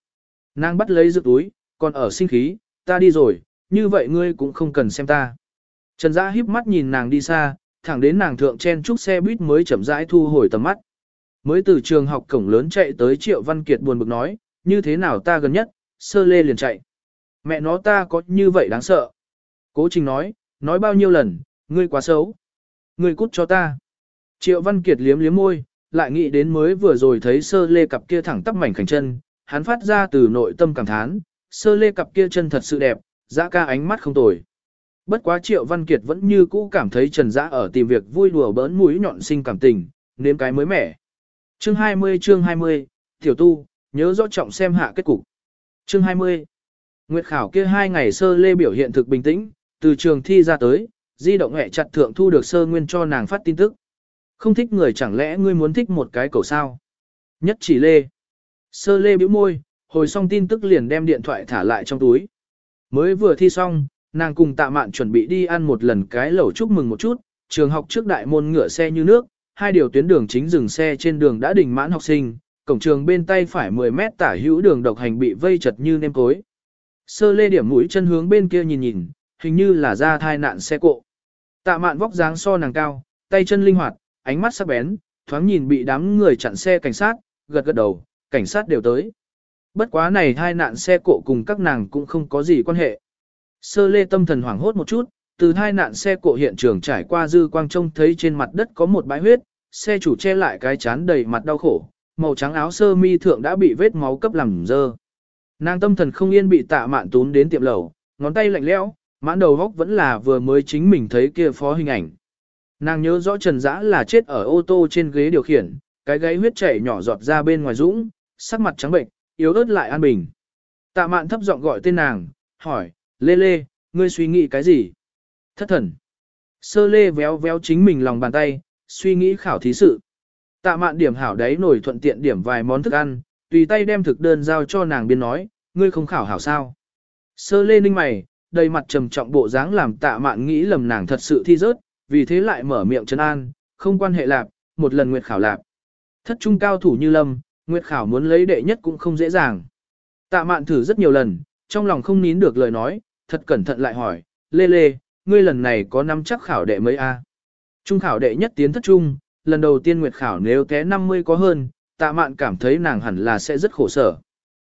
Nàng bắt lấy dược túi, còn ở sinh khí, ta đi rồi, như vậy ngươi cũng không cần xem ta. Trần Dã híp mắt nhìn nàng đi xa, thẳng đến nàng thượng chen trúc xe buýt mới chậm rãi thu hồi tầm mắt. Mới từ trường học cổng lớn chạy tới Triệu Văn Kiệt buồn bực nói, như thế nào ta gần nhất, sơ lê liền chạy. Mẹ nó ta có như vậy đáng sợ. Cố trình nói, nói bao nhiêu lần, ngươi quá xấu. Ngươi cút cho ta. Triệu Văn Kiệt liếm liếm môi, lại nghĩ đến mới vừa rồi thấy sơ lê cặp kia thẳng tắp mảnh khảnh chân, hắn phát ra từ nội tâm cảm thán, sơ lê cặp kia chân thật sự đẹp, dã ca ánh mắt không tồi. Bất quá Triệu Văn Kiệt vẫn như cũ cảm thấy Trần Dã ở tìm việc vui đùa bỡn mũi nhọn sinh cảm tình, nếm cái mới mẻ. Chương 20 chương 20, Tiểu Tu, nhớ rõ trọng xem hạ kết cục. Chương 20 Nguyệt khảo kia hai ngày sơ lê biểu hiện thực bình tĩnh, từ trường thi ra tới, di động hẹ chặt thượng thu được sơ nguyên cho nàng phát tin tức. Không thích người chẳng lẽ ngươi muốn thích một cái cầu sao? Nhất chỉ lê. Sơ lê bĩu môi, hồi xong tin tức liền đem điện thoại thả lại trong túi. Mới vừa thi xong, nàng cùng tạ mạn chuẩn bị đi ăn một lần cái lẩu chúc mừng một chút, trường học trước đại môn ngựa xe như nước, hai điều tuyến đường chính dừng xe trên đường đã đình mãn học sinh, cổng trường bên tay phải 10 mét tả hữu đường độc hành bị vây chật như nêm cối. Sơ lê điểm mũi chân hướng bên kia nhìn nhìn, hình như là ra thai nạn xe cộ. Tạ mạn vóc dáng so nàng cao, tay chân linh hoạt, ánh mắt sắc bén, thoáng nhìn bị đám người chặn xe cảnh sát, gật gật đầu, cảnh sát đều tới. Bất quá này thai nạn xe cộ cùng các nàng cũng không có gì quan hệ. Sơ lê tâm thần hoảng hốt một chút, từ thai nạn xe cộ hiện trường trải qua dư quang trông thấy trên mặt đất có một bãi huyết, xe chủ che lại cái chán đầy mặt đau khổ, màu trắng áo sơ mi thượng đã bị vết máu cấp làm dơ. Nàng tâm thần không yên bị tạ mạn tún đến tiệm lẩu, ngón tay lạnh lẽo, mãn đầu góc vẫn là vừa mới chính mình thấy kia phó hình ảnh. Nàng nhớ rõ Trần Dã là chết ở ô tô trên ghế điều khiển, cái gáy huyết chảy nhỏ giọt ra bên ngoài dũng, sắc mặt trắng bệnh, yếu ớt lại an bình. Tạ mạn thấp giọng gọi tên nàng, hỏi, Lê Lê, ngươi suy nghĩ cái gì? Thất thần. Sơ Lê véo véo chính mình lòng bàn tay, suy nghĩ khảo thí sự. Tạ mạn điểm hảo đấy nổi thuận tiện điểm vài món thức ăn, tùy tay đem thực đơn giao cho nàng biên nói, ngươi không khảo hảo sao. Sơ Lê ninh mày, đầy mặt trầm trọng bộ dáng làm tạ mạn nghĩ lầm nàng thật sự thi rớt, vì thế lại mở miệng trấn an, không quan hệ lạp, một lần nguyệt khảo lạp. Thất trung cao thủ như lâm, nguyệt khảo muốn lấy đệ nhất cũng không dễ dàng. Tạ mạn thử rất nhiều lần, trong lòng không nín được lời nói, thật cẩn thận lại hỏi, lê lê, ngươi lần này có năm chắc khảo đệ mấy a? Trung khảo đệ nhất tiến thất trung, lần đầu tiên nguyệt khảo nếu té 50 có hơn, tạ mạn cảm thấy nàng hẳn là sẽ rất khổ sở.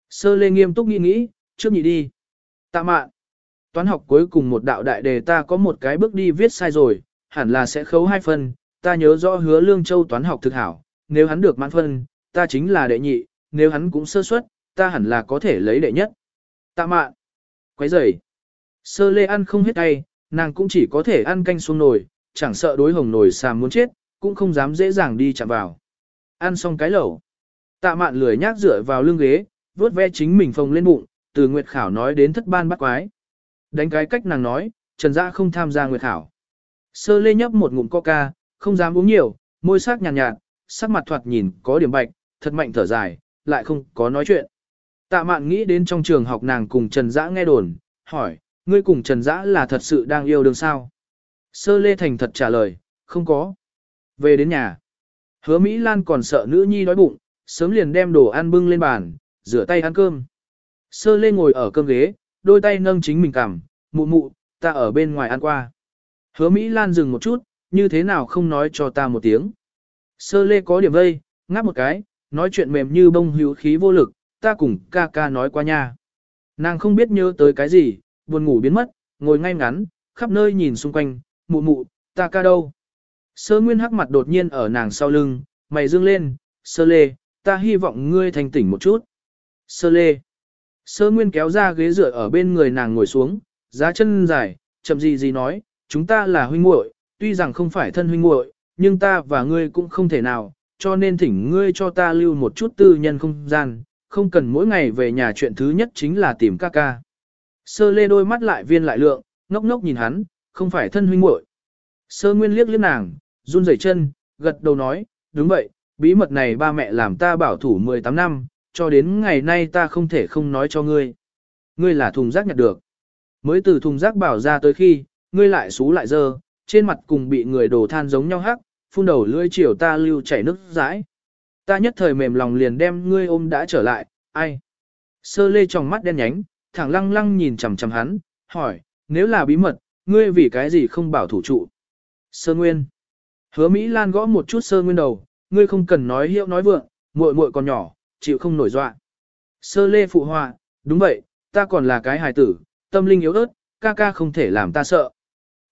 Sơ lê nghiêm túc nghĩ nghĩ, trước nhị đi. Tạ mạn, toán học cuối cùng một đạo đại đề ta có một cái bước đi viết sai rồi, hẳn là sẽ khấu hai phân, ta nhớ rõ hứa lương châu toán học thực hảo, nếu hắn được mãn phân, ta chính là đệ nhị, nếu hắn cũng sơ suất, ta hẳn là có thể lấy đệ nhất. Tạ mạn, quấy rầy. Sơ lê ăn không hết tay, nàng cũng chỉ có thể ăn canh xuống nồi, chẳng sợ đối hồng nồi xàm muốn chết, cũng không dám dễ dàng đi chạm vào. Ăn xong cái lẩu. Tạ mạn lười nhác dựa vào lưng ghế, vuốt ve chính mình phồng lên bụng, từ Nguyệt Khảo nói đến thất ban bắt quái. Đánh cái cách nàng nói, Trần Dã không tham gia Nguyệt Khảo. Sơ lê nhấp một ngụm coca, không dám uống nhiều, môi sắc nhàn nhạt, nhạt, sắc mặt thoạt nhìn có điểm bạch, thật mạnh thở dài, lại không có nói chuyện. Tạ mạn nghĩ đến trong trường học nàng cùng Trần Dã nghe đồn, hỏi, ngươi cùng Trần Dã là thật sự đang yêu đương sao? Sơ Lê Thành thật trả lời, không có. Về đến nhà. Hứa Mỹ Lan còn sợ nữ nhi đói bụng, sớm liền đem đồ ăn bưng lên bàn, rửa tay ăn cơm. Sơ Lê ngồi ở cơm ghế, đôi tay nâng chính mình cằm, mụ mụ, ta ở bên ngoài ăn qua. Hứa Mỹ Lan dừng một chút, như thế nào không nói cho ta một tiếng. Sơ Lê có điểm vây, ngáp một cái, nói chuyện mềm như bông hữu khí vô lực, ta cùng ca ca nói qua nha. Nàng không biết nhớ tới cái gì, buồn ngủ biến mất, ngồi ngay ngắn, khắp nơi nhìn xung quanh, mụ mụ, ta ca đâu. Sơ Nguyên hắc mặt đột nhiên ở nàng sau lưng, mày dương lên, sơ lê, ta hy vọng ngươi thành tỉnh một chút. Sơ lê. Sơ Nguyên kéo ra ghế dựa ở bên người nàng ngồi xuống, giá chân dài, chậm gì gì nói, chúng ta là huynh muội, tuy rằng không phải thân huynh muội, nhưng ta và ngươi cũng không thể nào, cho nên thỉnh ngươi cho ta lưu một chút tư nhân không gian, không cần mỗi ngày về nhà chuyện thứ nhất chính là tìm ca ca. Sơ lê đôi mắt lại viên lại lượng, ngốc ngốc nhìn hắn, không phải thân huynh muội. Sơ nguyên liếc liếc nàng, run rẩy chân, gật đầu nói, đúng vậy, bí mật này ba mẹ làm ta bảo thủ 18 năm, cho đến ngày nay ta không thể không nói cho ngươi. Ngươi là thùng rác nhặt được. Mới từ thùng rác bảo ra tới khi, ngươi lại xú lại dơ, trên mặt cùng bị người đổ than giống nhau hắc, phun đầu lưỡi chiều ta lưu chảy nước rãi. Ta nhất thời mềm lòng liền đem ngươi ôm đã trở lại, ai? Sơ lê trong mắt đen nhánh, thẳng lăng lăng nhìn chằm chằm hắn, hỏi, nếu là bí mật, ngươi vì cái gì không bảo thủ trụ? Sơ nguyên. Hứa Mỹ Lan gõ một chút sơ nguyên đầu, ngươi không cần nói hiệu nói vượng, muội muội còn nhỏ, chịu không nổi dọa. Sơ lê phụ họa, đúng vậy, ta còn là cái hài tử, tâm linh yếu ớt, ca ca không thể làm ta sợ.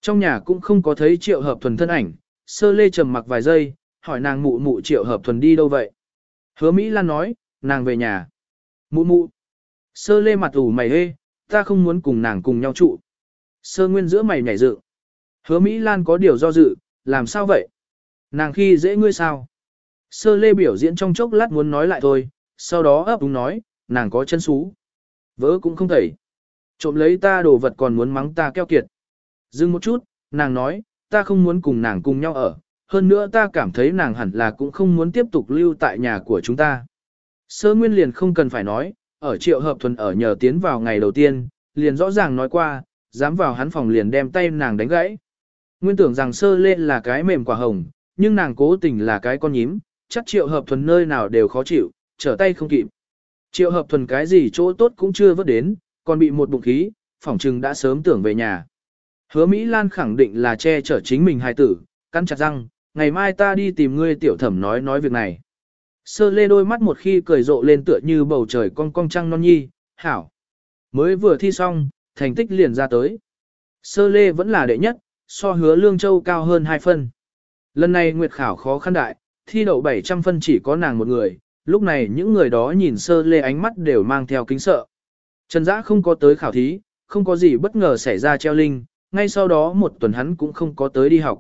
Trong nhà cũng không có thấy triệu hợp thuần thân ảnh, sơ lê trầm mặc vài giây, hỏi nàng mụ mụ triệu hợp thuần đi đâu vậy. Hứa Mỹ Lan nói, nàng về nhà. Mụ mụ. Sơ lê mặt ủ mày hê, ta không muốn cùng nàng cùng nhau trụ. Sơ nguyên giữa mày nhảy dự. Hứa Mỹ Lan có điều do dự, làm sao vậy? Nàng khi dễ ngươi sao? Sơ lê biểu diễn trong chốc lát muốn nói lại thôi, sau đó ấp úng nói, nàng có chân xú. Vỡ cũng không thể. Trộm lấy ta đồ vật còn muốn mắng ta keo kiệt. Dừng một chút, nàng nói, ta không muốn cùng nàng cùng nhau ở, hơn nữa ta cảm thấy nàng hẳn là cũng không muốn tiếp tục lưu tại nhà của chúng ta. Sơ Nguyên liền không cần phải nói, ở triệu hợp thuần ở nhờ tiến vào ngày đầu tiên, liền rõ ràng nói qua, dám vào hắn phòng liền đem tay nàng đánh gãy. Nguyên tưởng rằng sơ lên là cái mềm quả hồng, nhưng nàng cố tình là cái con nhím, chắc triệu hợp thuần nơi nào đều khó chịu, trở tay không kịp. Triệu hợp thuần cái gì chỗ tốt cũng chưa vớt đến, còn bị một bụng khí, phỏng trừng đã sớm tưởng về nhà. Hứa Mỹ Lan khẳng định là che chở chính mình hài tử, cắn chặt răng, ngày mai ta đi tìm ngươi tiểu thẩm nói nói việc này. Sơ lê đôi mắt một khi cười rộ lên tựa như bầu trời cong cong trăng non nhi, hảo. Mới vừa thi xong, thành tích liền ra tới. Sơ lê vẫn là đệ nhất, so hứa lương châu cao hơn 2 phân. Lần này nguyệt khảo khó khăn đại, thi đậu 700 phân chỉ có nàng một người, lúc này những người đó nhìn sơ lê ánh mắt đều mang theo kính sợ. Trần Dã không có tới khảo thí, không có gì bất ngờ xảy ra treo linh, ngay sau đó một tuần hắn cũng không có tới đi học.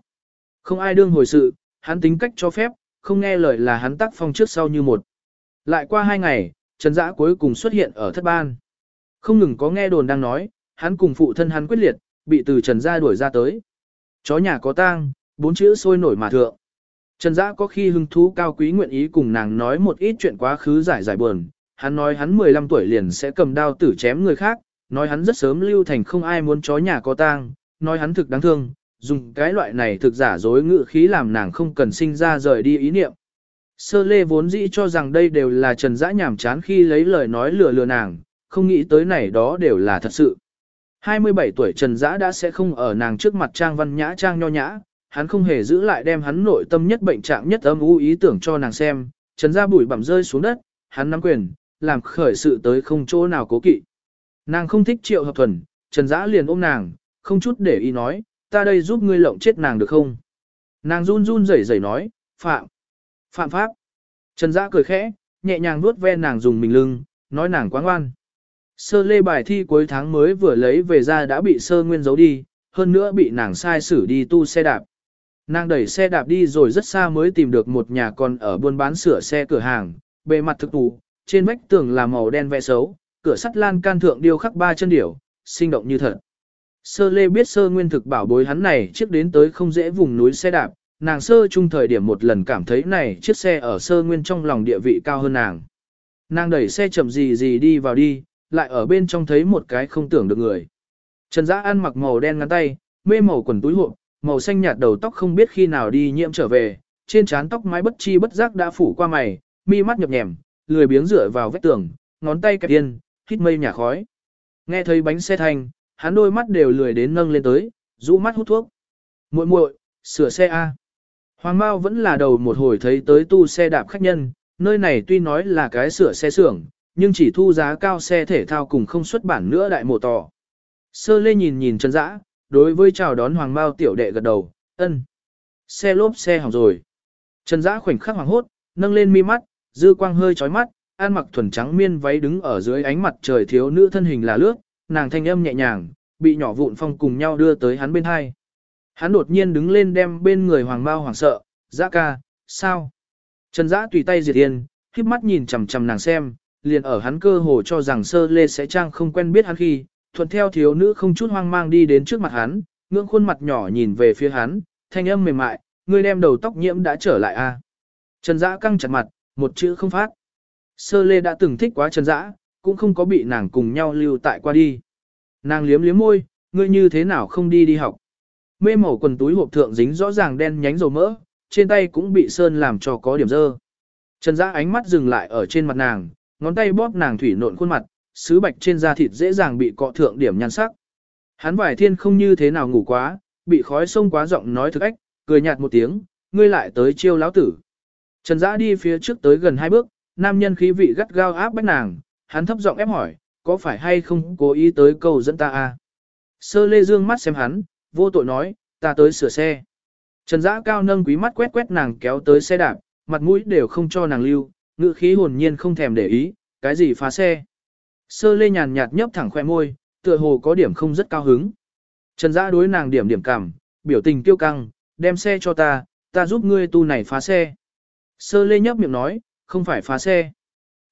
Không ai đương hồi sự, hắn tính cách cho phép, không nghe lời là hắn tác phong trước sau như một. Lại qua hai ngày, Trần Dã cuối cùng xuất hiện ở thất ban. Không ngừng có nghe đồn đang nói, hắn cùng phụ thân hắn quyết liệt, bị từ Trần gia đuổi ra tới. Chó nhà có tang, bốn chữ sôi nổi mà thượng. Trần Dã có khi hứng thú cao quý nguyện ý cùng nàng nói một ít chuyện quá khứ giải giải buồn. Hắn nói hắn 15 tuổi liền sẽ cầm đao tử chém người khác, nói hắn rất sớm lưu thành không ai muốn chó nhà có tang, nói hắn thực đáng thương, dùng cái loại này thực giả dối ngữ khí làm nàng không cần sinh ra rời đi ý niệm. Sơ lê vốn dĩ cho rằng đây đều là trần dã nhảm chán khi lấy lời nói lừa lừa nàng, không nghĩ tới này đó đều là thật sự. 27 tuổi trần dã đã sẽ không ở nàng trước mặt trang văn nhã trang nho nhã, hắn không hề giữ lại đem hắn nội tâm nhất bệnh trạng nhất âm u ý tưởng cho nàng xem, trần ra bụi bặm rơi xuống đất, hắn nắm quyền, làm khởi sự tới không chỗ nào cố kỵ. Nàng không thích triệu hợp thuần, trần giã liền ôm nàng, không chút để ý nói, ta đây giúp ngươi lộng chết nàng được không? Nàng run run rẩy rẩy nói, phạm, phạm pháp. Trần giã cười khẽ, nhẹ nhàng vuốt ve nàng dùng mình lưng, nói nàng quá ngoan. Sơ lê bài thi cuối tháng mới vừa lấy về ra đã bị sơ nguyên giấu đi, hơn nữa bị nàng sai xử đi tu xe đạp. Nàng đẩy xe đạp đi rồi rất xa mới tìm được một nhà con ở buôn bán sửa xe cửa hàng, bề mặt thực tủ, trên vách tường là màu đen vẽ xấu, cửa sắt lan can thượng điêu khắc ba chân điểu, sinh động như thật. Sơ lê biết sơ nguyên thực bảo bối hắn này trước đến tới không dễ vùng núi xe đạp, nàng sơ chung thời điểm một lần cảm thấy này chiếc xe ở sơ nguyên trong lòng địa vị cao hơn nàng. Nàng đẩy xe chậm gì gì đi vào đi, lại ở bên trong thấy một cái không tưởng được người. Trần Dã ăn mặc màu đen ngắn tay, mê màu quần túi hộp, màu xanh nhạt đầu tóc không biết khi nào đi nhiễm trở về, trên trán tóc mái bất chi bất giác đã phủ qua mày, mi mắt nhập nhèm, lười biếng dựa vào vách tường, ngón tay kẹp yên, hít mây nhà khói. Nghe thấy bánh xe thanh, hắn đôi mắt đều lười đến nâng lên tới, rũ mắt hút thuốc. Muội muội, sửa xe a. Hoàng Mao vẫn là đầu một hồi thấy tới tu xe đạp khách nhân, nơi này tuy nói là cái sửa xe xưởng, nhưng chỉ thu giá cao xe thể thao cùng không xuất bản nữa đại mộ tỏ. Sơ lê nhìn nhìn chân dã, đối với chào đón Hoàng Mao tiểu đệ gật đầu, ân. Xe lốp xe hỏng rồi. Trần Dã khoảnh khắc hoàng hốt, nâng lên mi mắt, dư quang hơi chói mắt, an mặc thuần trắng miên váy đứng ở dưới ánh mặt trời thiếu nữ thân hình là lướt, nàng thanh âm nhẹ nhàng, bị nhỏ vụn phong cùng nhau đưa tới hắn bên hai. Hắn đột nhiên đứng lên đem bên người Hoàng Mao hoảng sợ, "Dã ca, sao?" Trần Dã tùy tay diệt yên, khép mắt nhìn chằm chằm nàng xem, liền ở hắn cơ hồ cho rằng Sơ Lê sẽ trang không quen biết hắn khi, thuận theo thiếu nữ không chút hoang mang đi đến trước mặt hắn, ngưỡng khuôn mặt nhỏ nhìn về phía hắn, thanh âm mềm mại, "Ngươi đem đầu tóc nhiễm đã trở lại a?" À? Trần Dã căng chặt mặt, một chữ không phát. Sơ Lê đã từng thích quá Trần Dã, cũng không có bị nàng cùng nhau lưu tại qua đi. Nàng liếm liếm môi, ngươi như thế nào không đi đi học. Mê màu quần túi hộp thượng dính rõ ràng đen nhánh dầu mỡ, trên tay cũng bị sơn làm cho có điểm dơ. Trần Dã ánh mắt dừng lại ở trên mặt nàng, ngón tay bóp nàng thủy nộn khuôn mặt, sứ bạch trên da thịt dễ dàng bị cọ thượng điểm nhan sắc. Hắn vải thiên không như thế nào ngủ quá, bị khói sông quá giọng nói thực ách, cười nhạt một tiếng, ngươi lại tới chiêu lão tử. Trần Dã đi phía trước tới gần hai bước, nam nhân khí vị gắt gao áp bách nàng, hắn thấp giọng ép hỏi, có phải hay không cố ý tới câu dẫn ta à? Sơ lê dương mắt xem hắn, vô tội nói, ta tới sửa xe. Trần Dã cao nâng quý mắt quét quét nàng kéo tới xe đạp, mặt mũi đều không cho nàng lưu, ngữ khí hồn nhiên không thèm để ý, cái gì phá xe. Sơ lê nhàn nhạt nhấp thẳng khoe môi, tựa hồ có điểm không rất cao hứng. Trần Dã đối nàng điểm điểm cảm, biểu tình kiêu căng, đem xe cho ta, ta giúp ngươi tu này phá xe. Sơ lê nhấp miệng nói, không phải phá xe.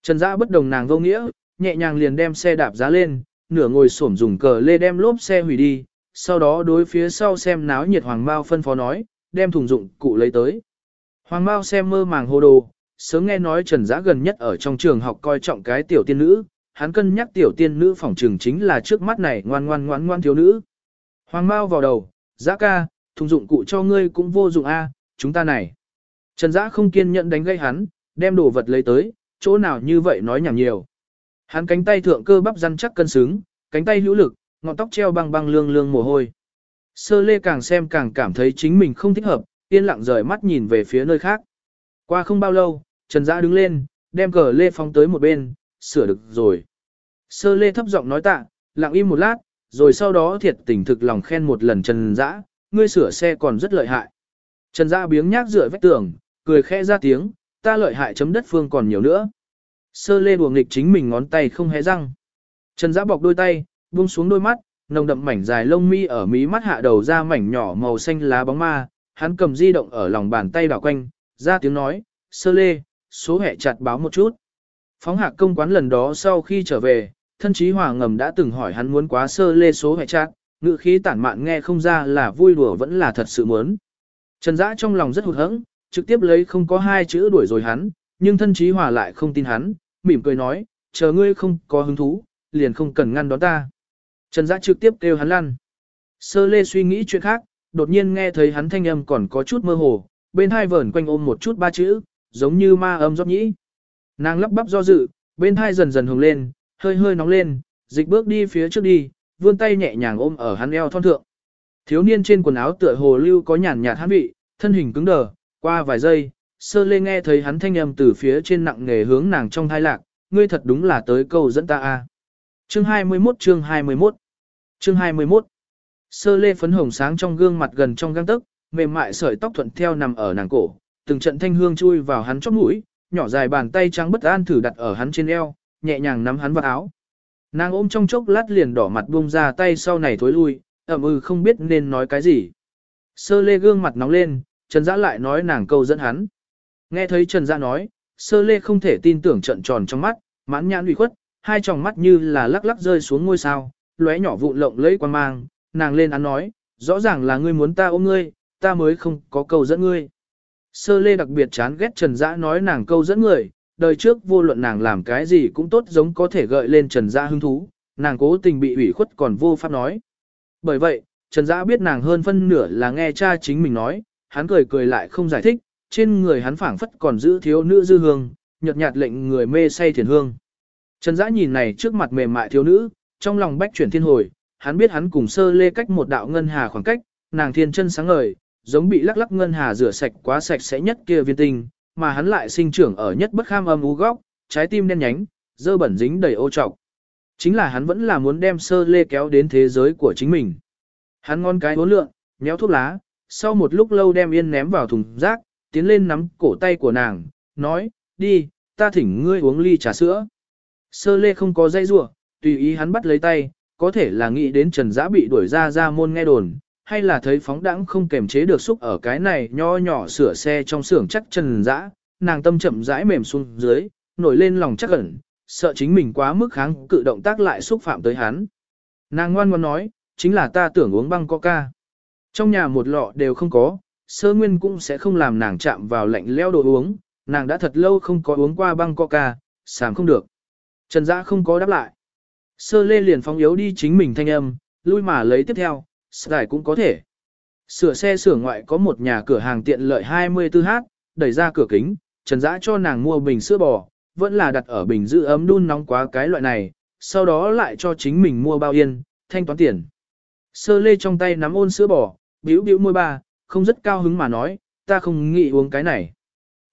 Trần Dã bất đồng nàng vô nghĩa, nhẹ nhàng liền đem xe đạp giá lên, nửa ngồi xổm dùng cờ lê đem lốp xe hủy đi, sau đó đối phía sau xem náo nhiệt Hoàng Mao phân phó nói, đem thùng dụng cụ lấy tới. Hoàng Mao xem mơ màng hồ đồ, sớm nghe nói Trần Dã gần nhất ở trong trường học coi trọng cái tiểu tiên nữ, hắn cân nhắc tiểu tiên nữ phỏng trường chính là trước mắt này ngoan ngoan ngoan ngoan thiếu nữ. Hoàng Mao vào đầu, giã ca, thùng dụng cụ cho ngươi cũng vô dụng a, chúng ta này. Trần giã không kiên nhẫn đánh gây hắn, đem đồ vật lấy tới, chỗ nào như vậy nói nhảm nhiều. Hắn cánh tay thượng cơ bắp răn chắc cân xứng, cánh tay hữu lực, ngọn tóc treo băng băng lương lương mồ hôi. Sơ lê càng xem càng cảm thấy chính mình không thích hợp, yên lặng rời mắt nhìn về phía nơi khác. Qua không bao lâu, Trần Dã đứng lên, đem cờ lê phóng tới một bên, sửa được rồi. Sơ lê thấp giọng nói tạ, lặng im một lát, rồi sau đó thiệt tình thực lòng khen một lần Trần Dã, ngươi sửa xe còn rất lợi hại. Trần Dã biếng nhác dựa vách tường, cười khẽ ra tiếng, ta lợi hại chấm đất phương còn nhiều nữa. Sơ lê buồng nghịch chính mình ngón tay không hé răng. Trần Dã bọc đôi tay, buông xuống đôi mắt, nồng đậm mảnh dài lông mi ở mí mắt hạ đầu ra mảnh nhỏ màu xanh lá bóng ma, hắn cầm di động ở lòng bàn tay đảo quanh, ra tiếng nói, sơ lê, số hệ chặt báo một chút. Phóng hạc công quán lần đó sau khi trở về, thân chí hòa ngầm đã từng hỏi hắn muốn quá sơ lê số hệ chát, ngự khí tản mạn nghe không ra là vui đùa vẫn là thật sự muốn. Trần Dã trong lòng rất hụt hẫng, trực tiếp lấy không có hai chữ đuổi rồi hắn, nhưng thân chí hòa lại không tin hắn, mỉm cười nói, chờ ngươi không có hứng thú, liền không cần ngăn đón ta. Trần Dã trực tiếp kêu hắn lăn. Sơ lê suy nghĩ chuyện khác, đột nhiên nghe thấy hắn thanh âm còn có chút mơ hồ, bên hai vờn quanh ôm một chút ba chữ, giống như ma âm giót nhĩ. Nàng lắp bắp do dự, bên thai dần dần hồng lên, hơi hơi nóng lên, dịch bước đi phía trước đi, vươn tay nhẹ nhàng ôm ở hắn eo thon thượng. Thiếu niên trên quần áo tựa hồ lưu có nhàn nhạt hắn vị, thân hình cứng đờ, qua vài giây, sơ lê nghe thấy hắn thanh âm từ phía trên nặng nghề hướng nàng trong thai lạc, ngươi thật đúng là tới câu dẫn ta a. Chương 21 chương 21 Chương 21 Sơ lê phấn hồng sáng trong gương mặt gần trong găng tức, mềm mại sợi tóc thuận theo nằm ở nàng cổ, từng trận thanh hương chui vào hắn chóp mũi, nhỏ dài bàn tay trắng bất an thử đặt ở hắn trên eo, nhẹ nhàng nắm hắn vào áo. Nàng ôm trong chốc lát liền đỏ mặt buông ra tay sau này thối lui, ẩm ừ không biết nên nói cái gì. Sơ lê gương mặt nóng lên, Trần Dã lại nói nàng câu dẫn hắn. Nghe thấy Trần Dã nói, sơ lê không thể tin tưởng trận tròn trong mắt, mãn nhãn ủy khuất, hai tròng mắt như là lắc lắc rơi xuống ngôi sao, lóe nhỏ vụn lộng lẫy quan mang, nàng lên án nói, rõ ràng là ngươi muốn ta ôm ngươi, ta mới không có câu dẫn ngươi. Sơ lê đặc biệt chán ghét Trần Dã nói nàng câu dẫn người, đời trước vô luận nàng làm cái gì cũng tốt giống có thể gợi lên Trần Dã hứng thú, nàng cố tình bị ủy khuất còn vô pháp nói. Bởi vậy, Trần Dã biết nàng hơn phân nửa là nghe cha chính mình nói, hắn cười cười lại không giải thích, trên người hắn phảng phất còn giữ thiếu nữ dư hương, nhợt nhạt lệnh người mê say thiền hương. Trần Dã nhìn này trước mặt mềm mại thiếu nữ, trong lòng bách chuyển thiên hồi, hắn biết hắn cùng sơ lê cách một đạo ngân hà khoảng cách, nàng thiên chân sáng ngời, giống bị lắc lắc ngân hà rửa sạch quá sạch sẽ nhất kia viên tinh, mà hắn lại sinh trưởng ở nhất bất kham âm u góc, trái tim đen nhánh, dơ bẩn dính đầy ô trọc. Chính là hắn vẫn là muốn đem sơ lê kéo đến thế giới của chính mình. Hắn ngon cái hố lượng, nhéo thuốc lá, sau một lúc lâu đem yên ném vào thùng rác, tiến lên nắm cổ tay của nàng, nói, đi, ta thỉnh ngươi uống ly trà sữa. Sơ lê không có dây rùa tùy ý hắn bắt lấy tay, có thể là nghĩ đến Trần giã bị đuổi ra ra môn nghe đồn, hay là thấy phóng đãng không kềm chế được xúc ở cái này nho nhỏ sửa xe trong xưởng chắc Trần Dã, nàng tâm chậm rãi mềm xuống dưới, nổi lên lòng chắc ẩn, sợ chính mình quá mức kháng cự động tác lại xúc phạm tới hắn. Nàng ngoan ngoãn nói, chính là ta tưởng uống băng coca. Trong nhà một lọ đều không có, sơ nguyên cũng sẽ không làm nàng chạm vào lạnh leo đồ uống, nàng đã thật lâu không có uống qua băng coca, sàm không được. Trần Dã không có đáp lại. Sơ lê liền phóng yếu đi chính mình thanh âm, lui mà lấy tiếp theo, Sài cũng có thể. Sửa xe sửa ngoại có một nhà cửa hàng tiện lợi 24h, đẩy ra cửa kính, Trần Dã cho nàng mua bình sữa bò, vẫn là đặt ở bình giữ ấm đun nóng quá cái loại này, sau đó lại cho chính mình mua bao yên, thanh toán tiền. Sơ lê trong tay nắm ôn sữa bò, bĩu bĩu môi ba, không rất cao hứng mà nói, ta không nghĩ uống cái này.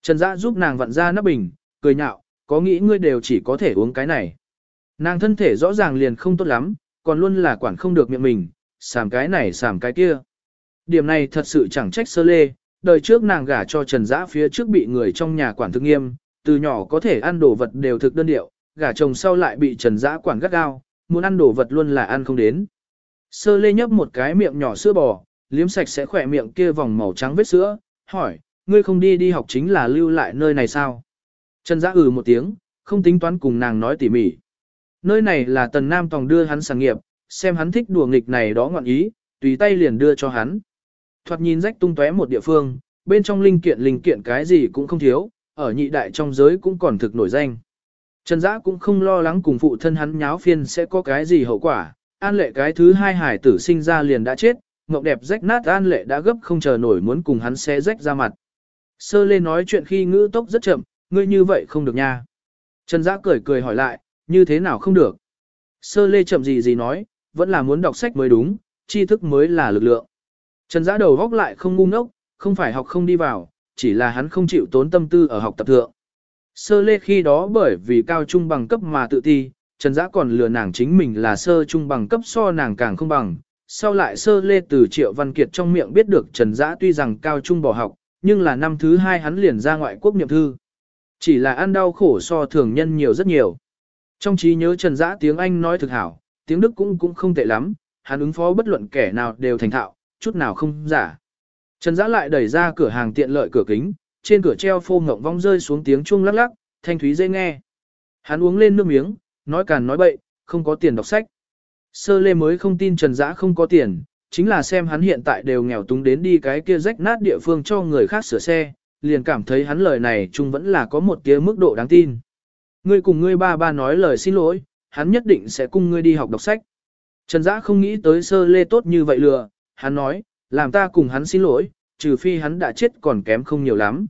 Trần Dã giúp nàng vặn ra nắp bình, cười nhạo, có nghĩ ngươi đều chỉ có thể uống cái này. Nàng thân thể rõ ràng liền không tốt lắm, còn luôn là quản không được miệng mình, sàm cái này sàm cái kia. Điểm này thật sự chẳng trách sơ lê, đời trước nàng gả cho Trần Dã phía trước bị người trong nhà quản thực nghiêm, từ nhỏ có thể ăn đồ vật đều thực đơn điệu, gả chồng sau lại bị Trần Dã quản gắt gao, muốn ăn đồ vật luôn là ăn không đến. Sơ lê nhấp một cái miệng nhỏ sữa bò, liếm sạch sẽ khỏe miệng kia vòng màu trắng vết sữa, hỏi, ngươi không đi đi học chính là lưu lại nơi này sao? Trần Dã ừ một tiếng, không tính toán cùng nàng nói tỉ mỉ. Nơi này là tần nam tòng đưa hắn sáng nghiệp, xem hắn thích đùa nghịch này đó ngọn ý, tùy tay liền đưa cho hắn. Thoạt nhìn rách tung tóe một địa phương, bên trong linh kiện linh kiện cái gì cũng không thiếu, ở nhị đại trong giới cũng còn thực nổi danh. Trần Dã cũng không lo lắng cùng phụ thân hắn nháo phiên sẽ có cái gì hậu quả, an lệ cái thứ hai hải tử sinh ra liền đã chết, ngọc đẹp rách nát an lệ đã gấp không chờ nổi muốn cùng hắn xé rách ra mặt. Sơ lê nói chuyện khi ngữ tốc rất chậm, ngươi như vậy không được nha. Trần Dã cười cười hỏi lại, như thế nào không được. Sơ lê chậm gì gì nói, vẫn là muốn đọc sách mới đúng, tri thức mới là lực lượng. Trần Dã đầu góc lại không ngu ngốc, không phải học không đi vào, chỉ là hắn không chịu tốn tâm tư ở học tập thượng. Sơ lê khi đó bởi vì cao trung bằng cấp mà tự ti, Trần Dã còn lừa nàng chính mình là sơ trung bằng cấp so nàng càng không bằng. Sau lại sơ lê từ Triệu Văn Kiệt trong miệng biết được Trần Dã tuy rằng cao trung bỏ học, nhưng là năm thứ hai hắn liền ra ngoại quốc niệm thư. Chỉ là ăn đau khổ so thường nhân nhiều rất nhiều. Trong trí nhớ Trần Dã tiếng Anh nói thực hảo, tiếng Đức cũng cũng không tệ lắm, hắn ứng phó bất luận kẻ nào đều thành thạo, chút nào không giả. Trần Dã lại đẩy ra cửa hàng tiện lợi cửa kính, trên cửa treo phô ngộng vong rơi xuống tiếng chuông lắc lắc, thanh thúy dễ nghe. Hắn uống lên nước miếng, nói càn nói bậy, không có tiền đọc sách. Sơ lê mới không tin Trần Dã không có tiền, chính là xem hắn hiện tại đều nghèo túng đến đi cái kia rách nát địa phương cho người khác sửa xe, liền cảm thấy hắn lời này chung vẫn là có một tia mức độ đáng tin. Ngươi cùng ngươi ba ba nói lời xin lỗi, hắn nhất định sẽ cùng ngươi đi học đọc sách. Trần Dã không nghĩ tới sơ lê tốt như vậy lừa, hắn nói, làm ta cùng hắn xin lỗi, trừ phi hắn đã chết còn kém không nhiều lắm.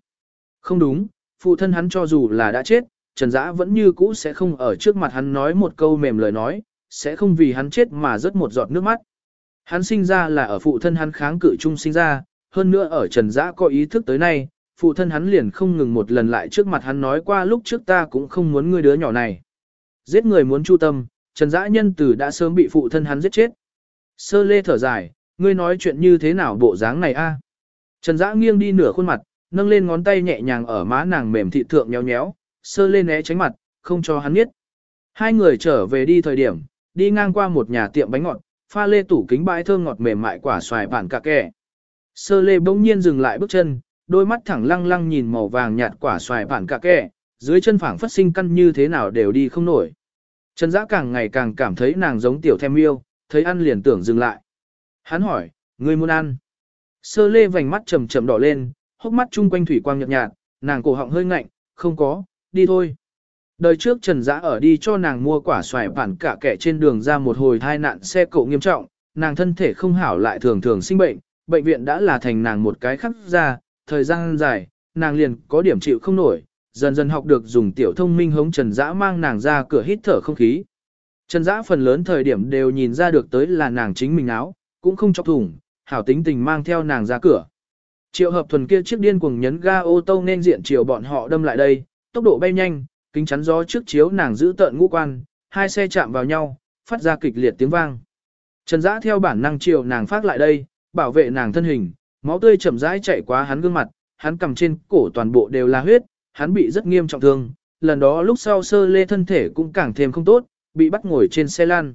Không đúng, phụ thân hắn cho dù là đã chết, Trần Dã vẫn như cũ sẽ không ở trước mặt hắn nói một câu mềm lời nói, sẽ không vì hắn chết mà rớt một giọt nước mắt. Hắn sinh ra là ở phụ thân hắn kháng cự chung sinh ra, hơn nữa ở Trần Dã có ý thức tới nay, phụ thân hắn liền không ngừng một lần lại trước mặt hắn nói qua lúc trước ta cũng không muốn ngươi đứa nhỏ này. Giết người muốn chu tâm, Trần Dã nhân tử đã sớm bị phụ thân hắn giết chết. Sơ lê thở dài, ngươi nói chuyện như thế nào bộ dáng này a? Trần Dã nghiêng đi nửa khuôn mặt, nâng lên ngón tay nhẹ nhàng ở má nàng mềm thị thượng nhéo nhéo, sơ Lê né tránh mặt, không cho hắn biết. Hai người trở về đi thời điểm, đi ngang qua một nhà tiệm bánh ngọt, pha lê tủ kính bãi thơm ngọt mềm mại quả xoài bản cà kẻ. Sơ lê bỗng nhiên dừng lại bước chân, đôi mắt thẳng lăng lăng nhìn màu vàng nhạt quả xoài bản cà kẻ, dưới chân phẳng phát sinh căn như thế nào đều đi không nổi. Trần Dã càng ngày càng cảm thấy nàng giống tiểu thêm yêu, thấy ăn liền tưởng dừng lại. Hắn hỏi, ngươi muốn ăn? Sơ lê vành mắt trầm trầm đỏ lên, hốc mắt chung quanh thủy quang nhợt nhạt, nàng cổ họng hơi ngạnh, không có, đi thôi. Đời trước Trần Dã ở đi cho nàng mua quả xoài bản cả kẻ trên đường ra một hồi thai nạn xe cộ nghiêm trọng, nàng thân thể không hảo lại thường thường sinh bệnh, bệnh viện đã là thành nàng một cái khắc ra, thời gian dài, nàng liền có điểm chịu không nổi, dần dần học được dùng tiểu thông minh hống Trần Dã mang nàng ra cửa hít thở không khí. Trần Dã phần lớn thời điểm đều nhìn ra được tới là nàng chính mình áo, cũng không chọc thủng, hảo tính tình mang theo nàng ra cửa. Triệu hợp thuần kia chiếc điên cuồng nhấn ga ô tô nên diện chiều bọn họ đâm lại đây, tốc độ bay nhanh, kính chắn gió trước chiếu nàng giữ tợn ngũ quan, hai xe chạm vào nhau, phát ra kịch liệt tiếng vang. Trần Dã theo bản năng chiều nàng phát lại đây, bảo vệ nàng thân hình, máu tươi chậm rãi chảy qua hắn gương mặt, hắn cầm trên cổ toàn bộ đều là huyết, hắn bị rất nghiêm trọng thương, lần đó lúc sau sơ lê thân thể cũng càng thêm không tốt, bị bắt ngồi trên xe lan.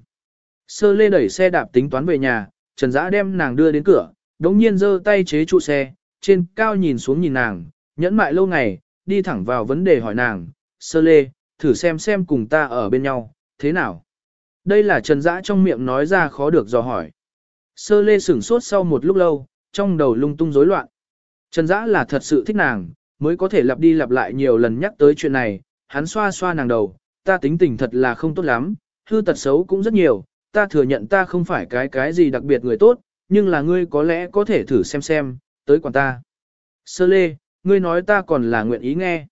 Sơ lê đẩy xe đạp tính toán về nhà, Trần Dã đem nàng đưa đến cửa, đống nhiên giơ tay chế trụ xe, trên cao nhìn xuống nhìn nàng, nhẫn mại lâu ngày, đi thẳng vào vấn đề hỏi nàng, sơ lê, thử xem xem cùng ta ở bên nhau, thế nào? Đây là Trần Dã trong miệng nói ra khó được dò hỏi. Sơ lê sửng sốt sau một lúc lâu, trong đầu lung tung rối loạn. Trần Dã là thật sự thích nàng, mới có thể lặp đi lặp lại nhiều lần nhắc tới chuyện này, hắn xoa xoa nàng đầu, ta tính tình thật là không tốt lắm, hư tật xấu cũng rất nhiều, ta thừa nhận ta không phải cái cái gì đặc biệt người tốt, nhưng là ngươi có lẽ có thể thử xem xem, tới quản ta. Sơ lê, ngươi nói ta còn là nguyện ý nghe.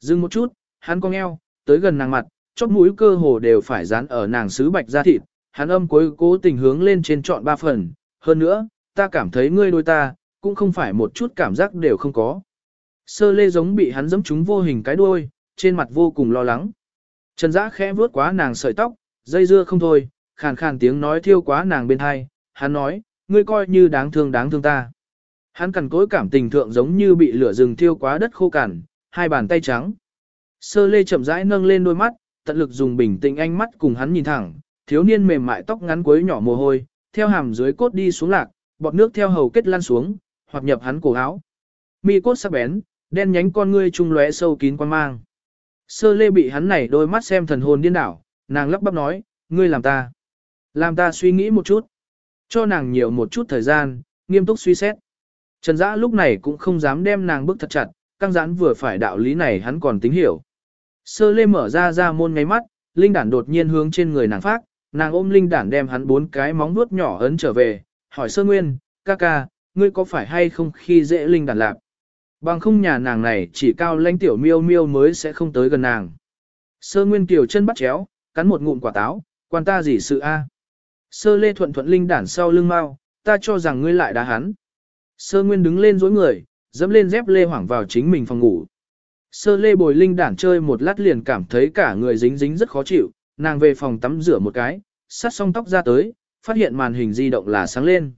Dừng một chút, hắn cong eo, tới gần nàng mặt, chóp mũi cơ hồ đều phải dán ở nàng sứ bạch da thịt, hắn âm cuối cố tình hướng lên trên trọn ba phần, hơn nữa, ta cảm thấy ngươi đôi ta, cũng không phải một chút cảm giác đều không có. Sơ lê giống bị hắn giẫm trúng vô hình cái đuôi, trên mặt vô cùng lo lắng. Trần giã khẽ vướt quá nàng sợi tóc, dây dưa không thôi, khàn khàn tiếng nói thiêu quá nàng bên hai, hắn nói, ngươi coi như đáng thương đáng thương ta. Hắn cằn cối cảm tình thượng giống như bị lửa rừng thiêu quá đất khô cằn, hai bàn tay trắng. Sơ lê chậm rãi nâng lên đôi mắt, tận lực dùng bình tĩnh ánh mắt cùng hắn nhìn thẳng, thiếu niên mềm mại tóc ngắn quấy nhỏ mồ hôi, theo hàm dưới cốt đi xuống lạc, bọt nước theo hầu kết lan xuống, hoặc nhập hắn cổ áo. Mi cốt sắc bén, đen nhánh con ngươi trung lóe sâu kín quan mang. Sơ lê bị hắn này đôi mắt xem thần hồn điên đảo, nàng lắp bắp nói, ngươi làm ta. Làm ta suy nghĩ một chút. Cho nàng nhiều một chút thời gian, nghiêm túc suy xét. Trần Dã lúc này cũng không dám đem nàng bức thật chặt, căng giãn vừa phải đạo lý này hắn còn tính hiểu. Sơ lê mở ra ra môn ngay mắt, linh đản đột nhiên hướng trên người nàng phát, nàng ôm linh đản đem hắn bốn cái móng vuốt nhỏ ấn trở về, hỏi sơ nguyên, ca ca, ngươi có phải hay không khi dễ linh đản lạp? Bằng không nhà nàng này chỉ cao lãnh tiểu miêu miêu mới sẽ không tới gần nàng. Sơ nguyên kiều chân bắt chéo, cắn một ngụm quả táo, quan ta gì sự a? Sơ lê thuận thuận linh đản sau lưng mau, ta cho rằng ngươi lại đá hắn. Sơ nguyên đứng lên dối người, dẫm lên dép lê hoảng vào chính mình phòng ngủ. Sơ lê bồi linh đản chơi một lát liền cảm thấy cả người dính dính rất khó chịu, nàng về phòng tắm rửa một cái, sát xong tóc ra tới, phát hiện màn hình di động là sáng lên.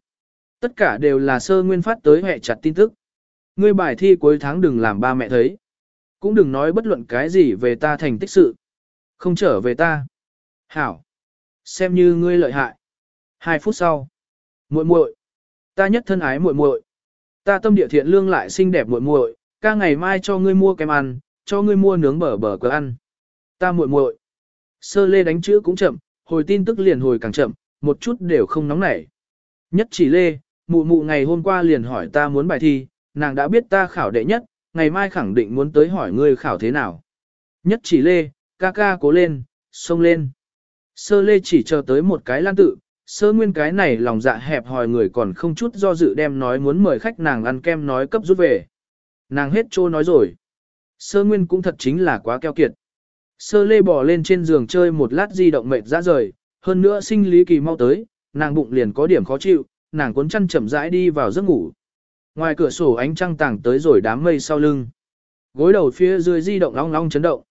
Tất cả đều là sơ nguyên phát tới hệ chặt tin tức. Ngươi bài thi cuối tháng đừng làm ba mẹ thấy. Cũng đừng nói bất luận cái gì về ta thành tích sự. Không trở về ta. Hảo. Xem như ngươi lợi hại. Hai phút sau. muội muội, Ta nhất thân ái muội muội. Ta tâm địa thiện lương lại xinh đẹp muội muội, ca ngày mai cho ngươi mua kem ăn, cho ngươi mua nướng bở bở cờ ăn. Ta muội muội. Sơ lê đánh chữ cũng chậm, hồi tin tức liền hồi càng chậm, một chút đều không nóng nảy. Nhất chỉ lê, mụ mụ ngày hôm qua liền hỏi ta muốn bài thi, nàng đã biết ta khảo đệ nhất, ngày mai khẳng định muốn tới hỏi ngươi khảo thế nào. Nhất chỉ lê, ca ca cố lên, xông lên. Sơ lê chỉ chờ tới một cái lan tự, sơ nguyên cái này lòng dạ hẹp hòi người còn không chút do dự đem nói muốn mời khách nàng ăn kem nói cấp rút về. Nàng hết trô nói rồi. Sơ nguyên cũng thật chính là quá keo kiệt. Sơ lê bỏ lên trên giường chơi một lát di động mệt ra rời, hơn nữa sinh lý kỳ mau tới, nàng bụng liền có điểm khó chịu, nàng cuốn chăn chậm rãi đi vào giấc ngủ. Ngoài cửa sổ ánh trăng tàng tới rồi đám mây sau lưng. Gối đầu phía dưới di động long long chấn động.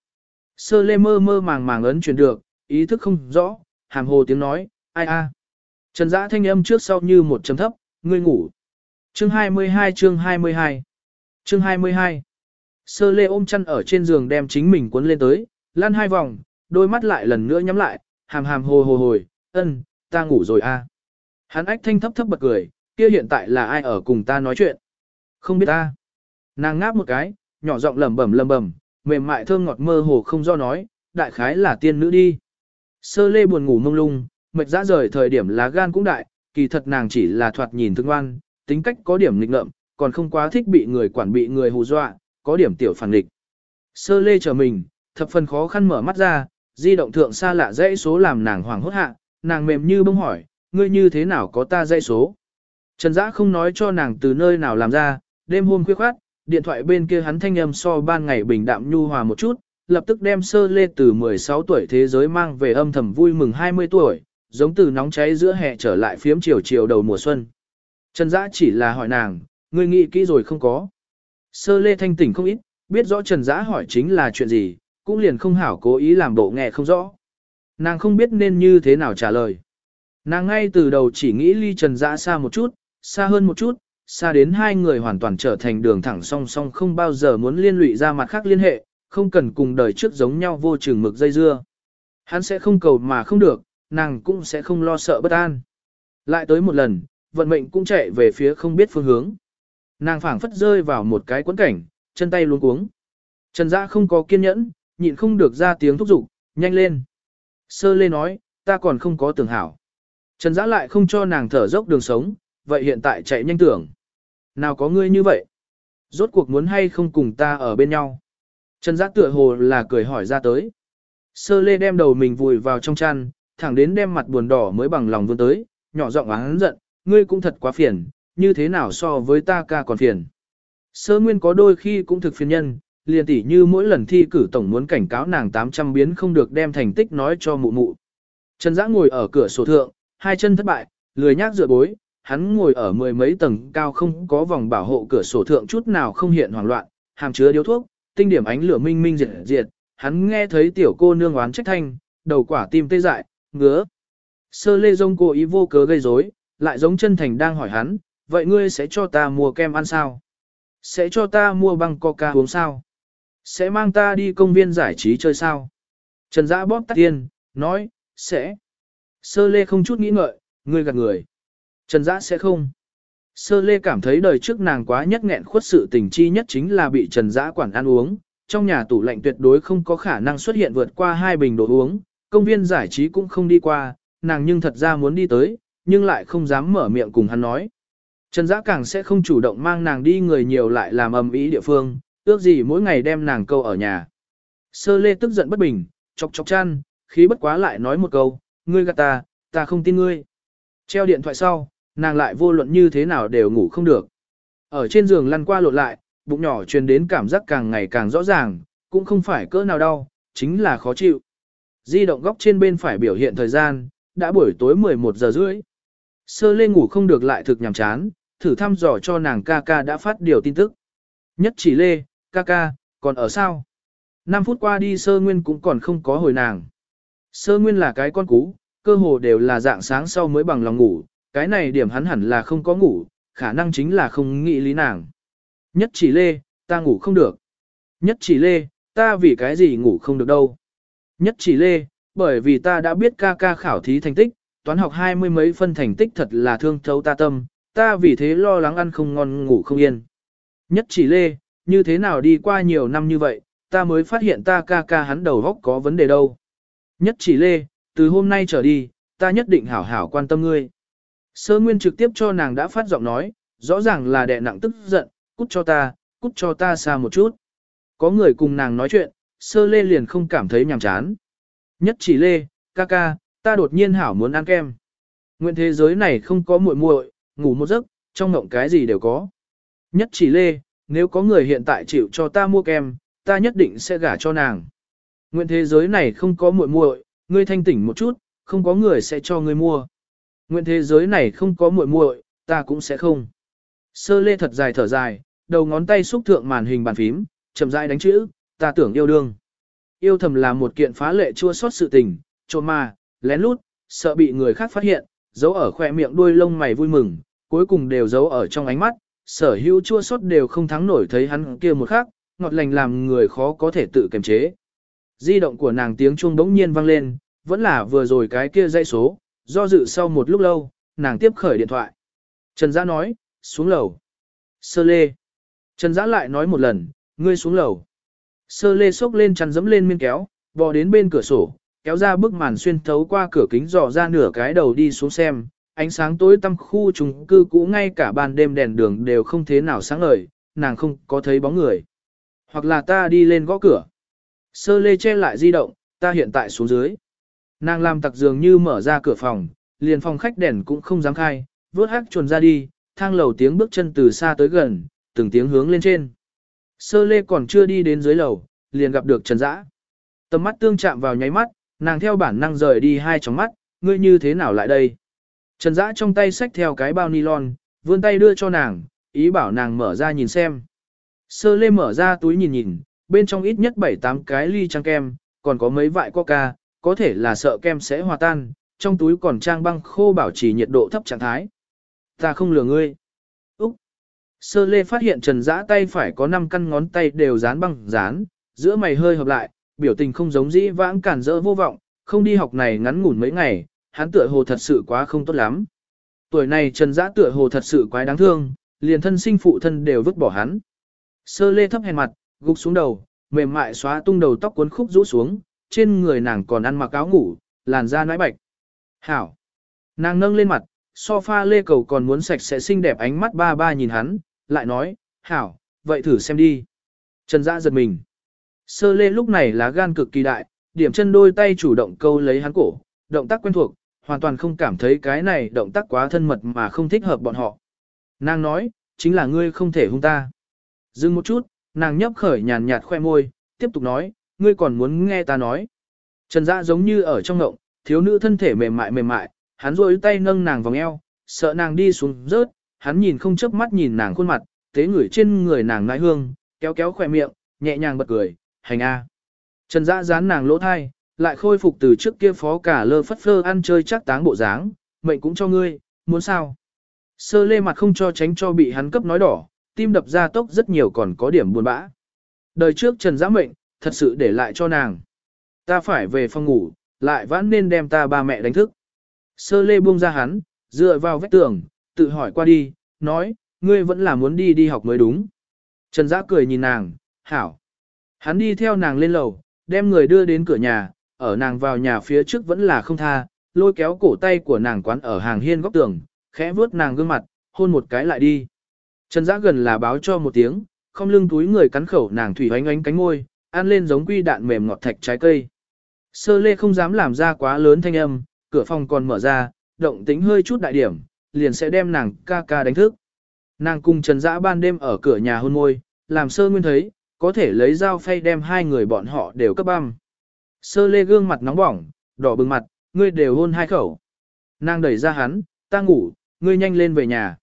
Sơ lê mơ mơ màng màng ấn chuyển được, ý thức không rõ, hàm hồ tiếng nói, ai a. Trần giã thanh âm trước sau như một chấm thấp, ngươi ngủ. Chương 22 chương 22 Chương 22 Sơ lê ôm chăn ở trên giường đem chính mình cuốn lên tới, lăn hai vòng, đôi mắt lại lần nữa nhắm lại, hàm hàm hồ hồ hồi, ân, ta ngủ rồi a. Hắn ách thanh thấp thấp bật cười, kia hiện tại là ai ở cùng ta nói chuyện? Không biết ta. Nàng ngáp một cái, nhỏ giọng lẩm bẩm lẩm bẩm, mềm mại thơm ngọt mơ hồ không do nói, đại khái là tiên nữ đi. Sơ lê buồn ngủ mông lung, mệt ra rời thời điểm lá gan cũng đại, kỳ thật nàng chỉ là thoạt nhìn thương ngoan, tính cách có điểm nghịch ngợm, còn không quá thích bị người quản bị người hù dọa, có điểm tiểu phản nghịch. Sơ lê trở mình, thập phần khó khăn mở mắt ra, di động thượng xa lạ dãy số làm nàng hoảng hốt hạ, nàng mềm như bông hỏi, ngươi như thế nào có ta dãy số. Trần Dã không nói cho nàng từ nơi nào làm ra, đêm hôm khuya khoát, điện thoại bên kia hắn thanh âm so ban ngày bình đạm nhu hòa một chút, lập tức đem sơ lê từ 16 tuổi thế giới mang về âm thầm vui mừng 20 tuổi, giống từ nóng cháy giữa hè trở lại phiếm chiều chiều đầu mùa xuân. Trần Dã chỉ là hỏi nàng, ngươi nghĩ kỹ rồi không có. Sơ lê thanh tỉnh không ít, biết rõ Trần Dã hỏi chính là chuyện gì, cũng liền không hảo cố ý làm bộ nghe không rõ. Nàng không biết nên như thế nào trả lời. Nàng ngay từ đầu chỉ nghĩ ly Trần Dã xa một chút, xa hơn một chút, xa đến hai người hoàn toàn trở thành đường thẳng song song không bao giờ muốn liên lụy ra mặt khác liên hệ, không cần cùng đời trước giống nhau vô chừng mực dây dưa. Hắn sẽ không cầu mà không được, nàng cũng sẽ không lo sợ bất an. Lại tới một lần, vận mệnh cũng chạy về phía không biết phương hướng. Nàng phảng phất rơi vào một cái quấn cảnh, chân tay luống cuống. Trần Dã không có kiên nhẫn, nhịn không được ra tiếng thúc giục, nhanh lên. Sơ lê nói, ta còn không có tưởng hảo. Trần Dã lại không cho nàng thở dốc đường sống, vậy hiện tại chạy nhanh tưởng. Nào có ngươi như vậy? Rốt cuộc muốn hay không cùng ta ở bên nhau? Trần giác tựa hồ là cười hỏi ra tới. Sơ lê đem đầu mình vùi vào trong chăn, thẳng đến đem mặt buồn đỏ mới bằng lòng vươn tới, nhỏ giọng oán giận, ngươi cũng thật quá phiền, như thế nào so với ta ca còn phiền. Sơ nguyên có đôi khi cũng thực phiền nhân, liền tỉ như mỗi lần thi cử tổng muốn cảnh cáo nàng 800 biến không được đem thành tích nói cho mụ mụ. Trần Dã ngồi ở cửa sổ thượng, hai chân thất bại, lười nhác dựa bối, hắn ngồi ở mười mấy tầng cao không có vòng bảo hộ cửa sổ thượng chút nào không hiện hoảng loạn, hàm chứa điếu thuốc, tinh điểm ánh lửa minh minh diệt diệt, hắn nghe thấy tiểu cô nương oán trách thanh, đầu quả tim tê dại, ngứa. Sơ lê dông cố ý vô cớ gây rối, lại giống chân thành đang hỏi hắn, vậy ngươi sẽ cho ta mua kem ăn sao? Sẽ cho ta mua băng coca uống sao? Sẽ mang ta đi công viên giải trí chơi sao? Trần Dã bóp tắt tiên, nói, sẽ. Sơ lê không chút nghĩ ngợi, ngươi gạt người. Trần Dã sẽ không. Sơ lê cảm thấy đời trước nàng quá nhất nghẹn khuất sự tình chi nhất chính là bị Trần Dã quản ăn uống. Trong nhà tủ lạnh tuyệt đối không có khả năng xuất hiện vượt qua hai bình đồ uống, công viên giải trí cũng không đi qua, nàng nhưng thật ra muốn đi tới, nhưng lại không dám mở miệng cùng hắn nói. Trần Dã càng sẽ không chủ động mang nàng đi người nhiều lại làm ầm ĩ địa phương, ước gì mỗi ngày đem nàng câu ở nhà. Sơ lê tức giận bất bình, chọc chọc chăn, khí bất quá lại nói một câu, ngươi gạt ta, ta không tin ngươi. Treo điện thoại sau, nàng lại vô luận như thế nào đều ngủ không được. Ở trên giường lăn qua lộn lại, bụng nhỏ truyền đến cảm giác càng ngày càng rõ ràng, cũng không phải cỡ nào đau, chính là khó chịu. Di động góc trên bên phải biểu hiện thời gian, đã buổi tối 11 giờ rưỡi. Sơ lê ngủ không được lại thực nhằm chán, thử thăm dò cho nàng ca ca đã phát điều tin tức. Nhất chỉ lê, ca ca, còn ở sao? 5 phút qua đi sơ nguyên cũng còn không có hồi nàng. Sơ nguyên là cái con cú, cơ hồ đều là dạng sáng sau mới bằng lòng ngủ, cái này điểm hắn hẳn là không có ngủ, khả năng chính là không nghĩ lý nàng. Nhất chỉ lê, ta ngủ không được. Nhất chỉ lê, ta vì cái gì ngủ không được đâu. Nhất chỉ lê, bởi vì ta đã biết ca ca khảo thí thành tích, toán học hai mươi mấy phân thành tích thật là thương thấu ta tâm, ta vì thế lo lắng ăn không ngon ngủ không yên. Nhất chỉ lê, như thế nào đi qua nhiều năm như vậy, ta mới phát hiện ta ca ca hắn đầu góc có vấn đề đâu. Nhất chỉ lê, từ hôm nay trở đi, ta nhất định hảo hảo quan tâm ngươi. Sơ Nguyên trực tiếp cho nàng đã phát giọng nói, rõ ràng là đè nặng tức giận, cút cho ta, cút cho ta xa một chút. Có người cùng nàng nói chuyện, sơ lê liền không cảm thấy nhàm chán. Nhất chỉ lê, ca ca, ta đột nhiên hảo muốn ăn kem. Nguyện thế giới này không có muội muội, ngủ một giấc, trong ngộng cái gì đều có. Nhất chỉ lê, nếu có người hiện tại chịu cho ta mua kem, ta nhất định sẽ gả cho nàng. Nguyện thế giới này không có muội muội, ngươi thanh tỉnh một chút, không có người sẽ cho ngươi mua. Nguyện thế giới này không có muội muội, ta cũng sẽ không. Sơ lê thật dài thở dài, đầu ngón tay xúc thượng màn hình bàn phím, chậm rãi đánh chữ, ta tưởng yêu đương. Yêu thầm là một kiện phá lệ chua xót sự tình, trộm mà, lén lút, sợ bị người khác phát hiện, giấu ở khỏe miệng đuôi lông mày vui mừng, cuối cùng đều giấu ở trong ánh mắt, sở hữu chua xót đều không thắng nổi thấy hắn kia một khắc, ngọt lành làm người khó có thể tự kiềm chế. Di động của nàng tiếng chuông bỗng nhiên vang lên, vẫn là vừa rồi cái kia dây số, do dự sau một lúc lâu, nàng tiếp khởi điện thoại. Trần Giã nói, xuống lầu. Sơ lê. Trần Giã lại nói một lần, ngươi xuống lầu. Sơ lê xốc lên chăn dẫm lên miên kéo, bò đến bên cửa sổ, kéo ra bức màn xuyên thấu qua cửa kính dò ra nửa cái đầu đi xuống xem. Ánh sáng tối tăm khu chung cư cũ ngay cả ban đêm đèn đường đều không thế nào sáng ngời, nàng không có thấy bóng người. Hoặc là ta đi lên gõ cửa. Sơ lê che lại di động, ta hiện tại xuống dưới. Nàng làm tặc dường như mở ra cửa phòng, liền phòng khách đèn cũng không dám khai, vớt hắc chuồn ra đi, thang lầu tiếng bước chân từ xa tới gần, từng tiếng hướng lên trên. Sơ lê còn chưa đi đến dưới lầu, liền gặp được Trần Dã. Tầm mắt tương chạm vào nháy mắt, nàng theo bản năng rời đi hai tròng mắt, ngươi như thế nào lại đây? Trần Dã trong tay xách theo cái bao nylon, vươn tay đưa cho nàng, ý bảo nàng mở ra nhìn xem. Sơ lê mở ra túi nhìn nhìn, bên trong ít nhất 7-8 cái ly trăng kem, còn có mấy vại coca, có thể là sợ kem sẽ hòa tan, trong túi còn trang băng khô bảo trì nhiệt độ thấp trạng thái. Ta không lừa ngươi. Úc. Sơ lê phát hiện trần giã tay phải có 5 căn ngón tay đều dán băng dán, giữa mày hơi hợp lại, biểu tình không giống dĩ vãng cản rỡ vô vọng, không đi học này ngắn ngủn mấy ngày, hắn tựa hồ thật sự quá không tốt lắm. Tuổi này trần giã tựa hồ thật sự quái đáng thương, liền thân sinh phụ thân đều vứt bỏ hắn. Sơ lê thấp hèn mặt, gục xuống đầu, mềm mại xóa tung đầu tóc cuốn khúc rũ xuống, trên người nàng còn ăn mặc áo ngủ, làn da nãi bạch. Hảo. Nàng nâng lên mặt, sofa lê cầu còn muốn sạch sẽ xinh đẹp ánh mắt ba ba nhìn hắn, lại nói, Hảo, vậy thử xem đi. Trần Dã giật mình. Sơ lê lúc này lá gan cực kỳ đại, điểm chân đôi tay chủ động câu lấy hắn cổ, động tác quen thuộc, hoàn toàn không cảm thấy cái này động tác quá thân mật mà không thích hợp bọn họ. Nàng nói, chính là ngươi không thể hung ta. Dừng một chút, nàng nhấp khởi nhàn nhạt khoe môi, tiếp tục nói, ngươi còn muốn nghe ta nói. Trần Dã giống như ở trong ngộng, thiếu nữ thân thể mềm mại mềm mại, hắn rôi tay nâng nàng vòng eo, sợ nàng đi xuống rớt, hắn nhìn không chớp mắt nhìn nàng khuôn mặt, tế ngửi trên người nàng ngai hương, kéo kéo khỏe miệng, nhẹ nhàng bật cười, hành a. Trần Dã dán nàng lỗ thai, lại khôi phục từ trước kia phó cả lơ phất phơ ăn chơi chắc táng bộ dáng, mệnh cũng cho ngươi, muốn sao? Sơ lê mặt không cho tránh cho bị hắn cấp nói đỏ, tim đập ra tốc rất nhiều còn có điểm buồn bã. Đời trước Trần Dã mệnh, thật sự để lại cho nàng. Ta phải về phòng ngủ, lại vẫn nên đem ta ba mẹ đánh thức. Sơ lê buông ra hắn, dựa vào vách tường, tự hỏi qua đi, nói, ngươi vẫn là muốn đi đi học mới đúng. Trần Giã cười nhìn nàng, hảo. Hắn đi theo nàng lên lầu, đem người đưa đến cửa nhà, ở nàng vào nhà phía trước vẫn là không tha, lôi kéo cổ tay của nàng quán ở hàng hiên góc tường, khẽ vuốt nàng gương mặt, hôn một cái lại đi. Trần Dã gần là báo cho một tiếng, không lưng túi người cắn khẩu nàng thủy oánh oánh cánh môi, ăn lên giống quy đạn mềm ngọt thạch trái cây. Sơ lê không dám làm ra quá lớn thanh âm, cửa phòng còn mở ra, động tính hơi chút đại điểm, liền sẽ đem nàng ca ca đánh thức. Nàng cùng Trần Dã ban đêm ở cửa nhà hôn môi, làm sơ nguyên thấy, có thể lấy dao phay đem hai người bọn họ đều cấp băm. Sơ lê gương mặt nóng bỏng, đỏ bừng mặt, ngươi đều hôn hai khẩu. Nàng đẩy ra hắn, ta ngủ, ngươi nhanh lên về nhà.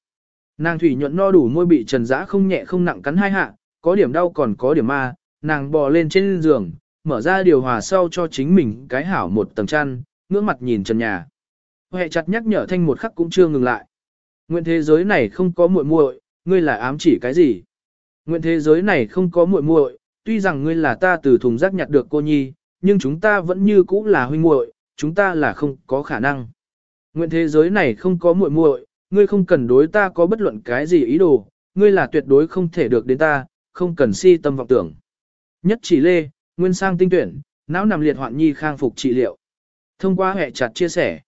Nàng thủy nhuận no đủ môi bị trần dã không nhẹ không nặng cắn hai hạ, có điểm đau còn có điểm ma, nàng bò lên trên giường, mở ra điều hòa sau cho chính mình cái hảo một tầng chăn, ngưỡng mặt nhìn trần nhà. Hệ chặt nhắc nhở thanh một khắc cũng chưa ngừng lại. Nguyện thế giới này không có muội muội, ngươi là ám chỉ cái gì? Nguyện thế giới này không có muội muội, tuy rằng ngươi là ta từ thùng rác nhặt được cô nhi, nhưng chúng ta vẫn như cũ là huynh muội, chúng ta là không có khả năng. Nguyện thế giới này không có muội muội, ngươi không cần đối ta có bất luận cái gì ý đồ, ngươi là tuyệt đối không thể được đến ta, không cần si tâm vọng tưởng. Nhất chỉ lê, nguyên sang tinh tuyển, não nằm liệt hoạn nhi khang phục trị liệu. Thông qua hệ chặt chia sẻ.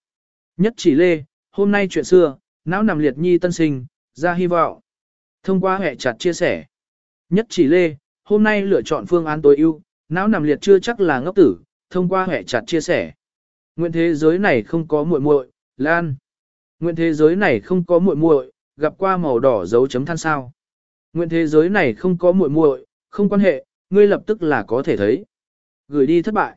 Nhất chỉ lê, hôm nay chuyện xưa, não nằm liệt nhi tân sinh, ra hy vọng. Thông qua hệ chặt chia sẻ. Nhất chỉ lê, hôm nay lựa chọn phương án tối ưu, não nằm liệt chưa chắc là ngốc tử, thông qua hệ chặt chia sẻ. Nguyện thế giới này không có muội muội, Lan. Nguyện thế giới này không có muội muội, gặp qua màu đỏ dấu chấm than sao. Nguyện thế giới này không có muội muội, không quan hệ, ngươi lập tức là có thể thấy. Gửi đi thất bại.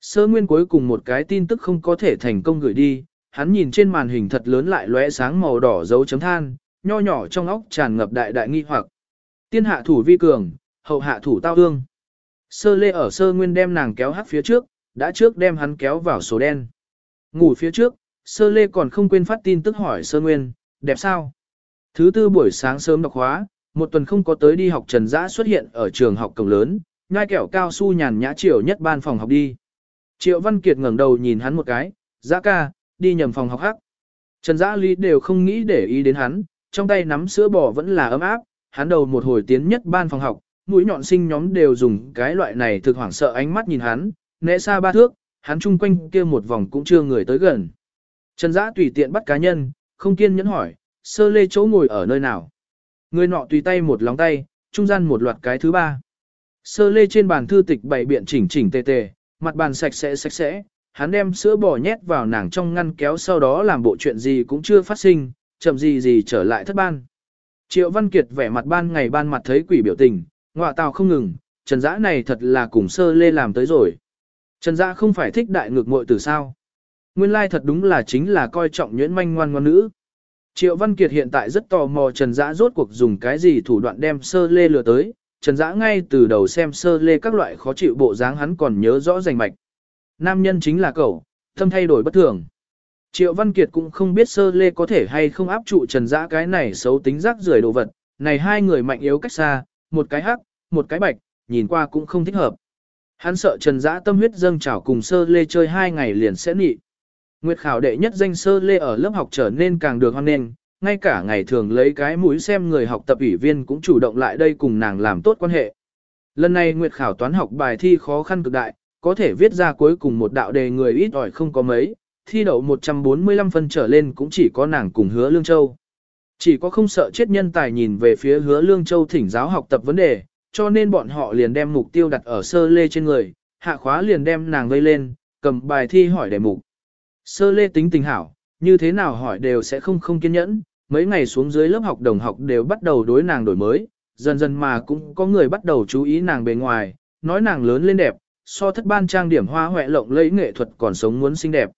Sơ nguyên cuối cùng một cái tin tức không có thể thành công gửi đi, hắn nhìn trên màn hình thật lớn lại lóe sáng màu đỏ dấu chấm than, nho nhỏ trong óc tràn ngập đại đại nghi hoặc. Tiên hạ thủ vi cường, hậu hạ thủ tao ương. Sơ lê ở sơ nguyên đem nàng kéo hắt phía trước, đã trước đem hắn kéo vào số đen. Ngủ phía trước, sơ lê còn không quên phát tin tức hỏi sơ nguyên, đẹp sao? Thứ tư buổi sáng sớm đọc hóa, một tuần không có tới đi học trần dã xuất hiện ở trường học cổng lớn, ngai kẹo cao su nhàn nhã chiều nhất ban phòng học đi. Triệu Văn Kiệt ngẩng đầu nhìn hắn một cái, dã ca, đi nhầm phòng học hắc. Trần dã lý đều không nghĩ để ý đến hắn, trong tay nắm sữa bò vẫn là ấm áp, hắn đầu một hồi tiến nhất ban phòng học, mũi nhọn sinh nhóm đều dùng cái loại này thực hoảng sợ ánh mắt nhìn hắn, nệ xa ba thước, hắn chung quanh kia một vòng cũng chưa người tới gần. Trần Dã tùy tiện bắt cá nhân, không kiên nhẫn hỏi, sơ lê chỗ ngồi ở nơi nào. Người nọ tùy tay một lóng tay, trung gian một loạt cái thứ ba. Sơ lê trên bàn thư tịch bày biện chỉnh chỉnh tề tề, mặt bàn sạch sẽ sạch sẽ, hắn đem sữa bò nhét vào nàng trong ngăn kéo sau đó làm bộ chuyện gì cũng chưa phát sinh, chậm gì gì trở lại thất ban. Triệu Văn Kiệt vẻ mặt ban ngày ban mặt thấy quỷ biểu tình, ngọa tào không ngừng, Trần Dã này thật là cùng sơ lê làm tới rồi. Trần Dã không phải thích đại ngược muội từ sao. Nguyên lai thật đúng là chính là coi trọng nhuyễn manh ngoan ngoan nữ. Triệu Văn Kiệt hiện tại rất tò mò Trần Dã rốt cuộc dùng cái gì thủ đoạn đem sơ lê lừa tới. Trần Dã ngay từ đầu xem sơ lê các loại khó chịu bộ dáng hắn còn nhớ rõ rành mạch. Nam nhân chính là cậu, tâm thay đổi bất thường. Triệu Văn Kiệt cũng không biết sơ lê có thể hay không áp trụ trần dã cái này xấu tính rác rưởi đồ vật, này hai người mạnh yếu cách xa, một cái hắc, một cái bạch, nhìn qua cũng không thích hợp. Hắn sợ trần dã tâm huyết dâng trào cùng sơ lê chơi hai ngày liền sẽ nị. Nguyệt khảo đệ nhất danh sơ lê ở lớp học trở nên càng được hoan nghênh, ngay cả ngày thường lấy cái mũi xem người học tập ủy viên cũng chủ động lại đây cùng nàng làm tốt quan hệ. Lần này Nguyệt khảo toán học bài thi khó khăn cực đại, có thể viết ra cuối cùng một đạo đề người ít ỏi không có mấy, thi đậu 145 phân trở lên cũng chỉ có nàng cùng hứa Lương Châu. Chỉ có không sợ chết nhân tài nhìn về phía hứa Lương Châu thỉnh giáo học tập vấn đề, cho nên bọn họ liền đem mục tiêu đặt ở sơ lê trên người, hạ khóa liền đem nàng vây lên, cầm bài thi hỏi đề mục. Sơ lê tính tình hảo, như thế nào hỏi đều sẽ không không kiên nhẫn, mấy ngày xuống dưới lớp học đồng học đều bắt đầu đối nàng đổi mới, dần dần mà cũng có người bắt đầu chú ý nàng bề ngoài, nói nàng lớn lên đẹp, so thất ban trang điểm hoa hoẹ lộng lẫy nghệ thuật còn sống muốn xinh đẹp.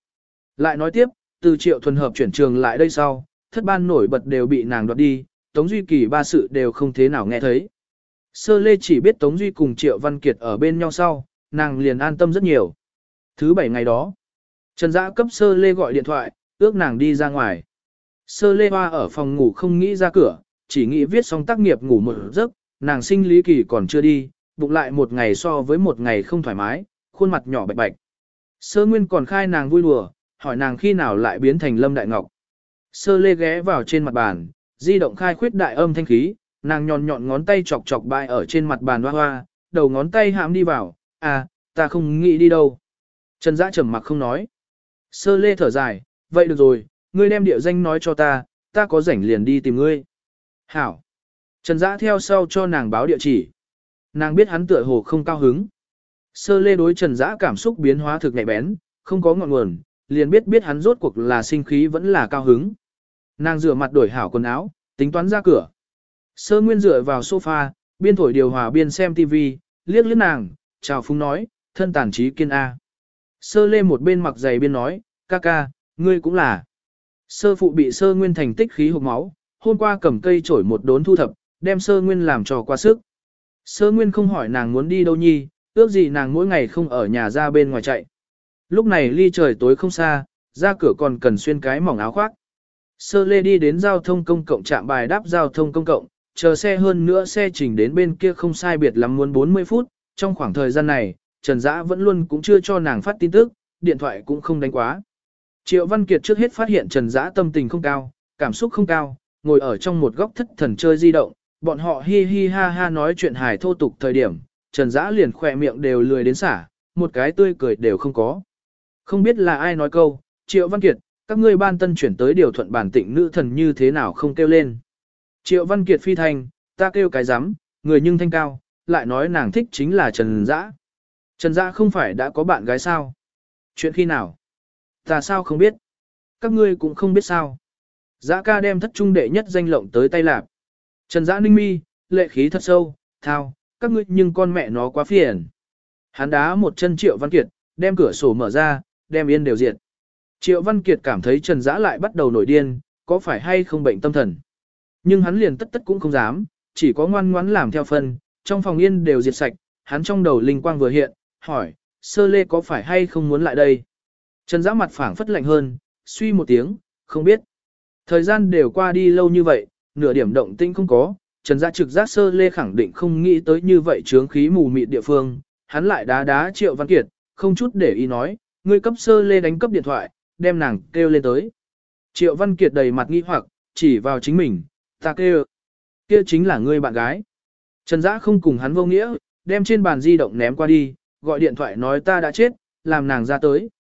Lại nói tiếp, từ triệu thuần hợp chuyển trường lại đây sau, thất ban nổi bật đều bị nàng đoạt đi, Tống Duy Kỳ ba sự đều không thế nào nghe thấy. Sơ Lê chỉ biết Tống Duy cùng Triệu Văn Kiệt ở bên nhau sau, nàng liền an tâm rất nhiều. Thứ bảy ngày đó, Trần Dã cấp Sơ Lê gọi điện thoại, ước nàng đi ra ngoài. Sơ Lê Hoa ở phòng ngủ không nghĩ ra cửa, chỉ nghĩ viết xong tác nghiệp ngủ một giấc, nàng sinh lý kỳ còn chưa đi, bụng lại một ngày so với một ngày không thoải mái, khuôn mặt nhỏ bạch bạch. Sơ Nguyên còn khai nàng vui đùa, hỏi nàng khi nào lại biến thành Lâm Đại Ngọc. Sơ lê ghé vào trên mặt bàn, di động khai khuyết đại âm thanh khí, nàng nhọn nhọn ngón tay chọc chọc bại ở trên mặt bàn hoa hoa, đầu ngón tay hãm đi vào, à, ta không nghĩ đi đâu. Trần Dã trầm mặc không nói. Sơ lê thở dài, vậy được rồi, ngươi đem địa danh nói cho ta, ta có rảnh liền đi tìm ngươi. Hảo. Trần Dã theo sau cho nàng báo địa chỉ. Nàng biết hắn tựa hồ không cao hứng. Sơ lê đối Trần Dã cảm xúc biến hóa thực nhạy bén, không có ngọn nguồn, liền biết biết hắn rốt cuộc là sinh khí vẫn là cao hứng. Nàng rửa mặt đổi hảo quần áo, tính toán ra cửa. Sơ Nguyên dựa vào sofa, biên thổi điều hòa biên xem TV, liếc liếc nàng, chào phúng nói, thân tàn trí kiên A. Sơ Lê một bên mặc giày biên nói, ca ca, ngươi cũng là. Sơ phụ bị sơ Nguyên thành tích khí hộp máu, hôm qua cầm cây chổi một đốn thu thập, đem sơ Nguyên làm trò qua sức. Sơ Nguyên không hỏi nàng muốn đi đâu nhi, ước gì nàng mỗi ngày không ở nhà ra bên ngoài chạy. Lúc này ly trời tối không xa, ra cửa còn cần xuyên cái mỏng áo khoác. Sơ lê đi đến giao thông công cộng trạm bài đáp giao thông công cộng, chờ xe hơn nữa xe chỉnh đến bên kia không sai biệt lắm muốn 40 phút, trong khoảng thời gian này, Trần Dã vẫn luôn cũng chưa cho nàng phát tin tức, điện thoại cũng không đánh quá. Triệu Văn Kiệt trước hết phát hiện Trần Dã tâm tình không cao, cảm xúc không cao, ngồi ở trong một góc thất thần chơi di động, bọn họ hi hi ha ha nói chuyện hài thô tục thời điểm, Trần Dã liền khỏe miệng đều lười đến xả, một cái tươi cười đều không có. Không biết là ai nói câu, Triệu Văn Kiệt, các ngươi ban tân chuyển tới điều thuận bản tịnh nữ thần như thế nào không kêu lên. Triệu Văn Kiệt phi thành, ta kêu cái rắm người nhưng thanh cao, lại nói nàng thích chính là Trần Dã. Trần Dã không phải đã có bạn gái sao? Chuyện khi nào? Ta sao không biết? Các ngươi cũng không biết sao. giã ca đem thất trung đệ nhất danh lộng tới tay lạp. Trần giã ninh mi, lệ khí thật sâu, thao, các ngươi nhưng con mẹ nó quá phiền. Hắn đá một chân Triệu Văn Kiệt, đem cửa sổ mở ra, đem yên đều diệt. Triệu Văn Kiệt cảm thấy Trần giã lại bắt đầu nổi điên, có phải hay không bệnh tâm thần. Nhưng hắn liền tất tất cũng không dám, chỉ có ngoan ngoãn làm theo phân, trong phòng yên đều diệt sạch, hắn trong đầu linh quang vừa hiện, hỏi, sơ lê có phải hay không muốn lại đây? Trần Dã mặt phảng phất lạnh hơn, suy một tiếng, không biết. Thời gian đều qua đi lâu như vậy, nửa điểm động tĩnh không có, Trần Dã trực giác sơ lê khẳng định không nghĩ tới như vậy chướng khí mù mịt địa phương, hắn lại đá đá Triệu Văn Kiệt, không chút để ý nói, ngươi cấp sơ lê đánh cấp điện thoại, đem nàng kêu lên tới. Triệu Văn Kiệt đầy mặt nghi hoặc, chỉ vào chính mình, ta kêu. Kia chính là ngươi bạn gái. Trần Dã không cùng hắn vô nghĩa, đem trên bàn di động ném qua đi, gọi điện thoại nói ta đã chết, làm nàng ra tới.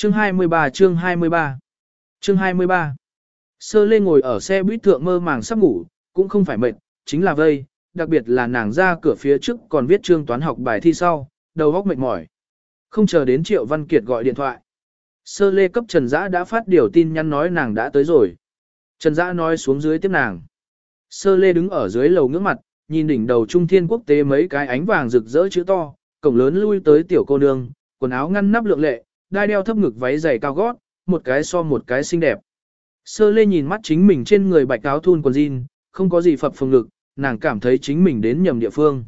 Chương 23 chương 23 Chương 23 Sơ lê ngồi ở xe buýt thượng mơ màng sắp ngủ, cũng không phải mệt, chính là vây, đặc biệt là nàng ra cửa phía trước còn viết chương toán học bài thi sau, đầu óc mệt mỏi. Không chờ đến Triệu Văn Kiệt gọi điện thoại. Sơ lê cấp Trần Dã đã phát điều tin nhắn nói nàng đã tới rồi. Trần Dã nói xuống dưới tiếp nàng. Sơ lê đứng ở dưới lầu ngưỡng mặt, nhìn đỉnh đầu trung thiên quốc tế mấy cái ánh vàng rực rỡ chữ to, cổng lớn lui tới tiểu cô nương, quần áo ngăn nắp lượng lệ, đai đeo thấp ngực váy dày cao gót, một cái so một cái xinh đẹp. Sơ lê nhìn mắt chính mình trên người bạch áo thun quần jean, không có gì phập phồng ngực, nàng cảm thấy chính mình đến nhầm địa phương.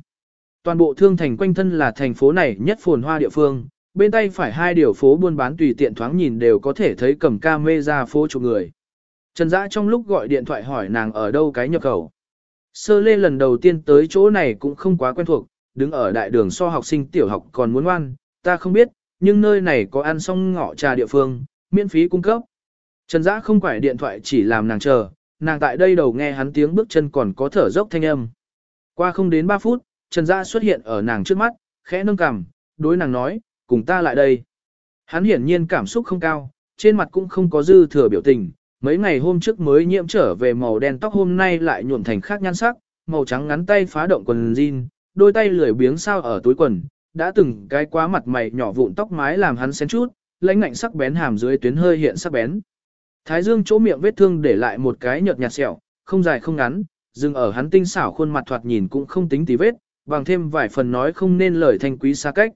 Toàn bộ thương thành quanh thân là thành phố này nhất phồn hoa địa phương, bên tay phải hai điều phố buôn bán tùy tiện thoáng nhìn đều có thể thấy cầm ca mê ra phố chụp người. Trần Dã trong lúc gọi điện thoại hỏi nàng ở đâu cái nhập khẩu. Sơ lê lần đầu tiên tới chỗ này cũng không quá quen thuộc, đứng ở đại đường so học sinh tiểu học còn muốn ngoan, ta không biết, nhưng nơi này có ăn xong ngọ trà địa phương, miễn phí cung cấp. Trần Dã không quải điện thoại chỉ làm nàng chờ, nàng tại đây đầu nghe hắn tiếng bước chân còn có thở dốc thanh âm. Qua không đến 3 phút, Trần Dã xuất hiện ở nàng trước mắt, khẽ nâng cằm, đối nàng nói, cùng ta lại đây. Hắn hiển nhiên cảm xúc không cao, trên mặt cũng không có dư thừa biểu tình, mấy ngày hôm trước mới nhiễm trở về màu đen tóc hôm nay lại nhuộm thành khác nhan sắc, màu trắng ngắn tay phá động quần jean, đôi tay lười biếng sao ở túi quần, đã từng cái quá mặt mày nhỏ vụn tóc mái làm hắn xén chút, lãnh ngạnh sắc bén hàm dưới tuyến hơi hiện sắc bén. Thái dương chỗ miệng vết thương để lại một cái nhợt nhạt sẹo, không dài không ngắn, dừng ở hắn tinh xảo khuôn mặt thoạt nhìn cũng không tính tí vết, bằng thêm vài phần nói không nên lời thanh quý xa cách.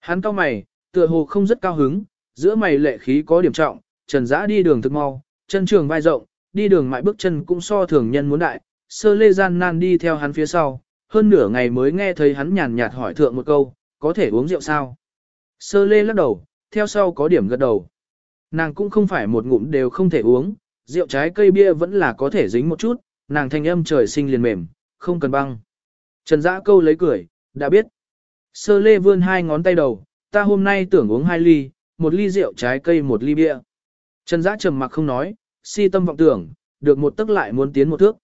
Hắn cau mày, tựa hồ không rất cao hứng, giữa mày lệ khí có điểm trọng, trần dã đi đường thực mau, chân trường vai rộng, đi đường mại bước chân cũng so thường nhân muốn đại, sơ lê gian nan đi theo hắn phía sau, hơn nửa ngày mới nghe thấy hắn nhàn nhạt hỏi thượng một câu, có thể uống rượu sao? Sơ lê lắc đầu, theo sau có điểm gật đầu. Nàng cũng không phải một ngụm đều không thể uống, rượu trái cây bia vẫn là có thể dính một chút, nàng thanh âm trời sinh liền mềm, không cần băng. Trần Dã câu lấy cười, đã biết. Sơ lê vươn hai ngón tay đầu, ta hôm nay tưởng uống hai ly, một ly rượu trái cây một ly bia. Trần Dã trầm mặc không nói, si tâm vọng tưởng, được một tức lại muốn tiến một thước.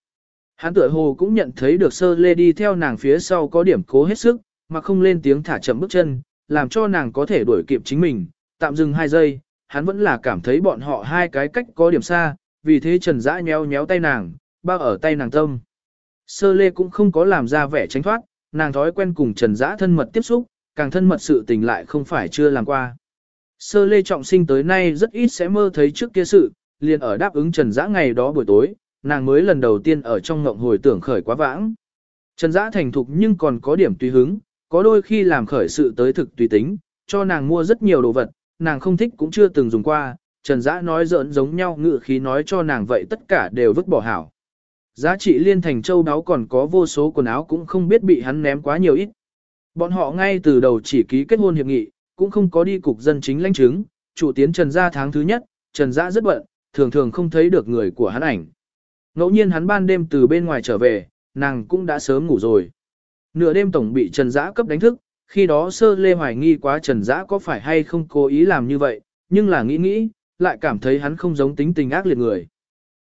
Hắn tựa hồ cũng nhận thấy được sơ lê đi theo nàng phía sau có điểm cố hết sức, mà không lên tiếng thả chậm bước chân, làm cho nàng có thể đuổi kịp chính mình, tạm dừng hai giây, hắn vẫn là cảm thấy bọn họ hai cái cách có điểm xa, vì thế Trần Dã nhéo nhéo tay nàng, bao ở tay nàng tâm. Sơ lê cũng không có làm ra vẻ tránh thoát, nàng thói quen cùng Trần Dã thân mật tiếp xúc, càng thân mật sự tình lại không phải chưa làm qua. Sơ lê trọng sinh tới nay rất ít sẽ mơ thấy trước kia sự, liền ở đáp ứng Trần Dã ngày đó buổi tối, nàng mới lần đầu tiên ở trong ngộng hồi tưởng khởi quá vãng. Trần Dã thành thục nhưng còn có điểm tùy hứng, có đôi khi làm khởi sự tới thực tùy tính, cho nàng mua rất nhiều đồ vật, nàng không thích cũng chưa từng dùng qua, Trần Dã nói giỡn giống nhau ngự khí nói cho nàng vậy tất cả đều vứt bỏ hảo. Giá trị liên thành châu đáo còn có vô số quần áo cũng không biết bị hắn ném quá nhiều ít. Bọn họ ngay từ đầu chỉ ký kết hôn hiệp nghị, cũng không có đi cục dân chính lãnh chứng, chủ tiến Trần gia tháng thứ nhất, Trần Dã rất bận, thường thường không thấy được người của hắn ảnh. Ngẫu nhiên hắn ban đêm từ bên ngoài trở về, nàng cũng đã sớm ngủ rồi. Nửa đêm tổng bị Trần Dã cấp đánh thức, khi đó sơ lê hoài nghi quá Trần Dã có phải hay không cố ý làm như vậy, nhưng là nghĩ nghĩ, lại cảm thấy hắn không giống tính tình ác liệt người.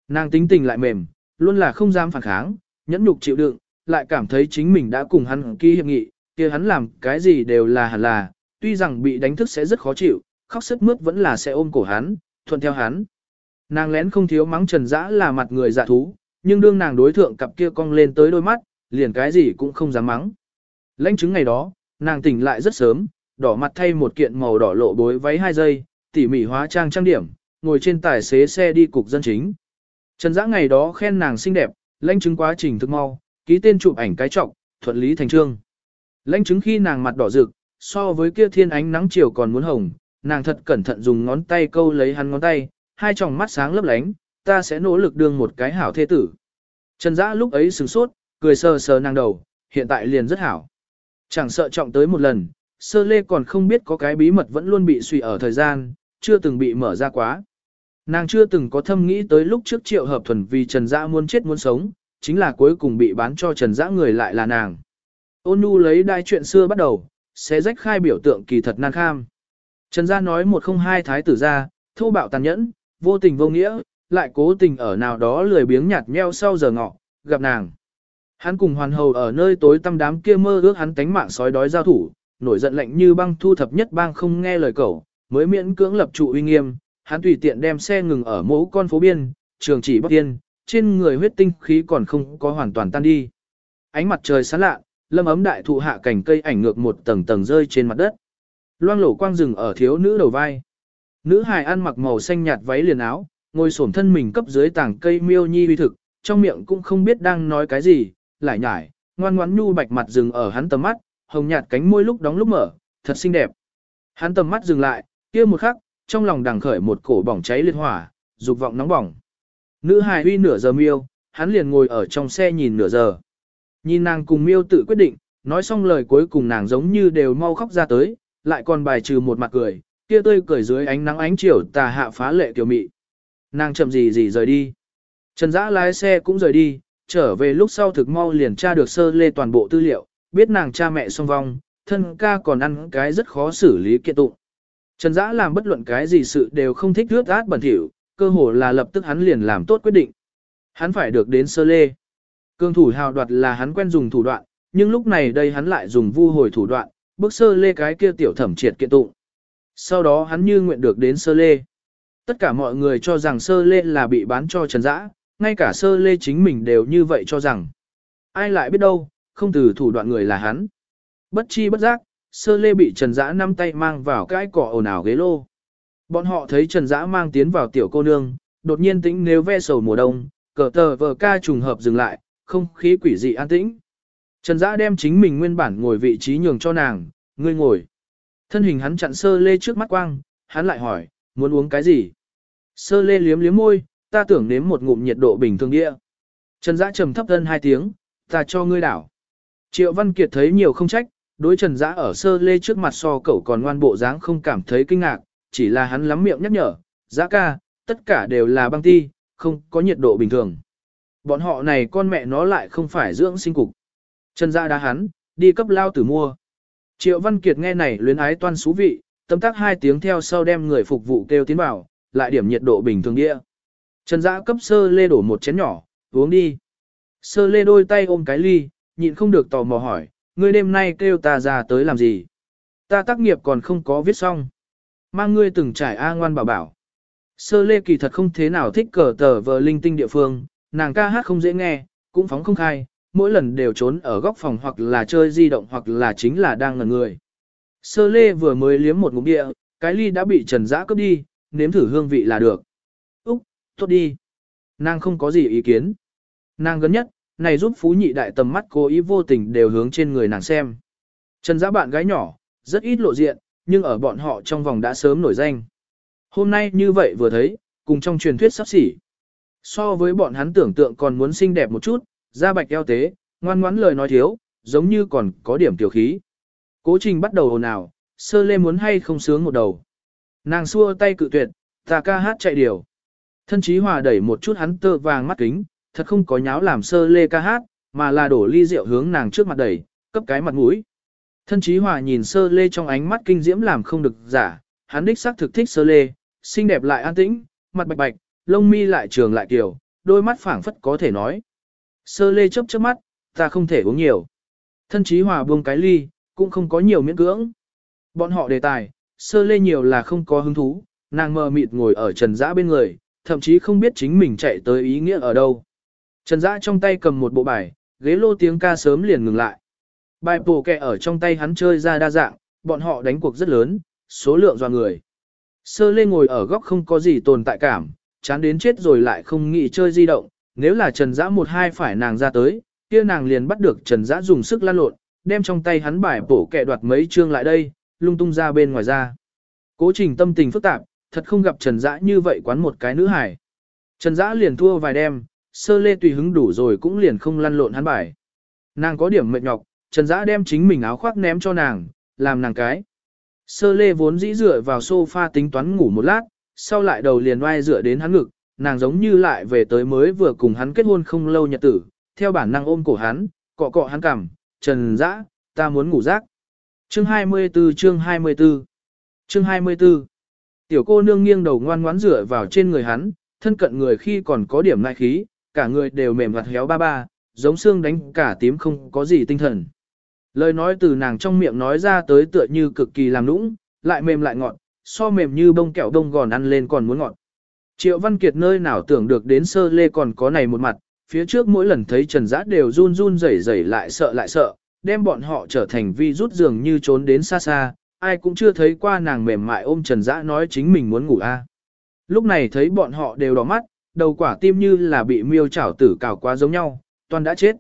Nàng tính tình lại mềm, luôn là không dám phản kháng, nhẫn nhục chịu đựng, lại cảm thấy chính mình đã cùng hắn ký hiệp nghị, kia hắn làm cái gì đều là hẳn là, tuy rằng bị đánh thức sẽ rất khó chịu, khóc sức mướt vẫn là sẽ ôm cổ hắn, thuận theo hắn. Nàng lén không thiếu mắng Trần Dã là mặt người dạ thú, nhưng đương nàng đối thượng cặp kia cong lên tới đôi mắt, liền cái gì cũng không dám mắng. Lãnh chứng ngày đó, nàng tỉnh lại rất sớm, đỏ mặt thay một kiện màu đỏ lộ bối váy hai giây, tỉ mỉ hóa trang trang điểm, ngồi trên tài xế xe đi cục dân chính. Trần Dã ngày đó khen nàng xinh đẹp, lãnh chứng quá trình thức mau, ký tên chụp ảnh cái trọng, thuận lý thành trương. Lãnh chứng khi nàng mặt đỏ rực, so với kia thiên ánh nắng chiều còn muốn hồng, nàng thật cẩn thận dùng ngón tay câu lấy hắn ngón tay, hai tròng mắt sáng lấp lánh, ta sẽ nỗ lực đương một cái hảo thế tử. Trần Dã lúc ấy sửng sốt, cười sờ sờ nàng đầu, hiện tại liền rất hảo. Chẳng sợ trọng tới một lần, sơ lê còn không biết có cái bí mật vẫn luôn bị suy ở thời gian, chưa từng bị mở ra quá. Nàng chưa từng có thâm nghĩ tới lúc trước triệu hợp thuần vì Trần Dã muốn chết muốn sống, chính là cuối cùng bị bán cho Trần Dã người lại là nàng. Ôn nhu lấy đai chuyện xưa bắt đầu, sẽ rách khai biểu tượng kỳ thật nan kham. Trần Gia nói một không hai thái tử ra, thô bạo tàn nhẫn, vô tình vô nghĩa, lại cố tình ở nào đó lười biếng nhạt nheo sau giờ ngọ, gặp nàng. Hắn cùng hoàn hầu ở nơi tối tăm đám kia mơ ước hắn tánh mạng sói đói giao thủ, nổi giận lạnh như băng thu thập nhất bang không nghe lời cầu, mới miễn cưỡng lập trụ uy nghiêm, hắn tùy tiện đem xe ngừng ở mẫu con phố biên, trường chỉ bắc tiên, trên người huyết tinh khí còn không có hoàn toàn tan đi. Ánh mặt trời sáng lạ, lâm ấm đại thụ hạ cảnh cây ảnh ngược một tầng tầng rơi trên mặt đất. Loang lổ quang rừng ở thiếu nữ đầu vai. Nữ hài ăn mặc màu xanh nhạt váy liền áo, ngồi xổm thân mình cấp dưới tảng cây miêu nhi uy thực, trong miệng cũng không biết đang nói cái gì, lại nhải, ngoan ngoãn nhu bạch mặt dừng ở hắn tầm mắt, hồng nhạt cánh môi lúc đóng lúc mở, thật xinh đẹp. Hắn tầm mắt dừng lại, kia một khắc, trong lòng đằng khởi một cổ bỏng cháy liệt hỏa, dục vọng nóng bỏng. Nữ hài huy nửa giờ miêu, hắn liền ngồi ở trong xe nhìn nửa giờ. Nhìn nàng cùng miêu tự quyết định, nói xong lời cuối cùng nàng giống như đều mau khóc ra tới, lại còn bài trừ một mặt cười, kia tươi cười dưới ánh nắng ánh chiều tà hạ phá lệ tiểu mị. Nàng chậm gì gì rời đi. Trần Dã lái xe cũng rời đi, trở về lúc sau thực mau liền tra được sơ lê toàn bộ tư liệu, biết nàng cha mẹ song vong, thân ca còn ăn cái rất khó xử lý kiện tụng. Trần Dã làm bất luận cái gì sự đều không thích rước át bẩn thỉu, cơ hồ là lập tức hắn liền làm tốt quyết định. Hắn phải được đến sơ lê. Cương thủ hào đoạt là hắn quen dùng thủ đoạn, nhưng lúc này đây hắn lại dùng vu hồi thủ đoạn, bước sơ lê cái kia tiểu thẩm triệt kiện tụng. Sau đó hắn như nguyện được đến sơ lê. Tất cả mọi người cho rằng sơ lê là bị bán cho Trần Dã, ngay cả sơ lê chính mình đều như vậy cho rằng. Ai lại biết đâu, không từ thủ đoạn người là hắn. Bất chi bất giác, sơ lê bị Trần Dã năm tay mang vào cái cỏ ồn ào ghế lô. Bọn họ thấy Trần Dã mang tiến vào tiểu cô nương, đột nhiên tĩnh nếu ve sầu mùa đông, cờ tờ vờ ca trùng hợp dừng lại, không khí quỷ dị an tĩnh. Trần Dã đem chính mình nguyên bản ngồi vị trí nhường cho nàng, ngươi ngồi. Thân hình hắn chặn sơ lê trước mắt quang, hắn lại hỏi, muốn uống cái gì? Sơ lê liếm liếm môi, ta tưởng nếm một ngụm nhiệt độ bình thường địa. Trần Dã trầm thấp thân hai tiếng, ta cho ngươi đảo. Triệu Văn Kiệt thấy nhiều không trách, đối Trần Dã ở sơ lê trước mặt so cậu còn ngoan bộ dáng không cảm thấy kinh ngạc, chỉ là hắn lắm miệng nhắc nhở, Dã ca, tất cả đều là băng ti, không có nhiệt độ bình thường. Bọn họ này con mẹ nó lại không phải dưỡng sinh cục. Trần Dã đá hắn, đi cấp lao tử mua. Triệu Văn Kiệt nghe này luyến ái toan xú vị, tâm tác hai tiếng theo sau đem người phục vụ kêu tiến vào, lại điểm nhiệt độ bình thường địa. Trần Dã cấp sơ lê đổ một chén nhỏ, uống đi. Sơ lê đôi tay ôm cái ly, nhịn không được tò mò hỏi, ngươi đêm nay kêu ta ra tới làm gì? Ta tác nghiệp còn không có viết xong. Mang ngươi từng trải A ngoan bảo bảo. Sơ lê kỳ thật không thế nào thích cờ tờ vờ linh tinh địa phương, nàng ca hát không dễ nghe, cũng phóng không khai, mỗi lần đều trốn ở góc phòng hoặc là chơi di động hoặc là chính là đang ngẩn người. Sơ lê vừa mới liếm một ngụm địa, cái ly đã bị trần dã cướp đi, nếm thử hương vị là được. Tốt đi. Nàng không có gì ý kiến. Nàng gần nhất, này giúp phú nhị đại tầm mắt cố ý vô tình đều hướng trên người nàng xem. Trần giã bạn gái nhỏ, rất ít lộ diện, nhưng ở bọn họ trong vòng đã sớm nổi danh. Hôm nay như vậy vừa thấy, cùng trong truyền thuyết sắp xỉ. So với bọn hắn tưởng tượng còn muốn xinh đẹp một chút, da bạch eo tế, ngoan ngoãn lời nói thiếu, giống như còn có điểm tiểu khí. Cố trình bắt đầu hồn ào, sơ lê muốn hay không sướng một đầu. Nàng xua tay cự tuyệt, ta ca hát chạy điều. Thân chí hòa đẩy một chút hắn tơ vàng mắt kính, thật không có nháo làm sơ lê ca hát, mà là đổ ly rượu hướng nàng trước mặt đẩy, cấp cái mặt mũi. Thân chí hòa nhìn sơ lê trong ánh mắt kinh diễm làm không được giả, hắn đích xác thực thích sơ lê, xinh đẹp lại an tĩnh, mặt bạch bạch, lông mi lại trường lại kiều, đôi mắt phảng phất có thể nói. Sơ lê chớp chớp mắt, ta không thể uống nhiều. Thân chí hòa buông cái ly, cũng không có nhiều miễn cưỡng. Bọn họ đề tài, sơ lê nhiều là không có hứng thú, nàng mờ mịt ngồi ở trần dã bên người, thậm chí không biết chính mình chạy tới ý nghĩa ở đâu. Trần dã trong tay cầm một bộ bài, ghế lô tiếng ca sớm liền ngừng lại. Bài bổ kẹ ở trong tay hắn chơi ra đa dạng, bọn họ đánh cuộc rất lớn, số lượng do người. Sơ lê ngồi ở góc không có gì tồn tại cảm, chán đến chết rồi lại không nghĩ chơi di động, nếu là trần dã một hai phải nàng ra tới, kia nàng liền bắt được trần dã dùng sức lan lộn, đem trong tay hắn bài bổ kẹ đoạt mấy chương lại đây, lung tung ra bên ngoài ra. Cố trình tâm tình phức tạp, thật không gặp Trần Dã như vậy quán một cái nữ hải. Trần Dã liền thua vài đêm, sơ lê tùy hứng đủ rồi cũng liền không lăn lộn hắn bài. Nàng có điểm mệt nhọc, Trần Dã đem chính mình áo khoác ném cho nàng, làm nàng cái. Sơ lê vốn dĩ dựa vào sofa tính toán ngủ một lát, sau lại đầu liền oai dựa đến hắn ngực, nàng giống như lại về tới mới vừa cùng hắn kết hôn không lâu nhật tử, theo bản năng ôm cổ hắn, cọ cọ hắn cằm, Trần Dã, ta muốn ngủ rác. Chương 24 chương 24 Chương 24 Tiểu cô nương nghiêng đầu ngoan ngoãn rửa vào trên người hắn, thân cận người khi còn có điểm nại khí, cả người đều mềm mặt héo ba ba, giống xương đánh cả tím không có gì tinh thần. Lời nói từ nàng trong miệng nói ra tới tựa như cực kỳ làm nũng, lại mềm lại ngọt, so mềm như bông kẹo đông gòn ăn lên còn muốn ngọt. Triệu Văn Kiệt nơi nào tưởng được đến sơ lê còn có này một mặt, phía trước mỗi lần thấy Trần Giã đều run run rẩy rẩy lại sợ lại sợ, đem bọn họ trở thành vi rút giường như trốn đến xa xa, ai cũng chưa thấy qua nàng mềm mại ôm Trần Dã nói chính mình muốn ngủ a. Lúc này thấy bọn họ đều đỏ mắt, đầu quả tim như là bị miêu chảo tử cào quá giống nhau, toàn đã chết.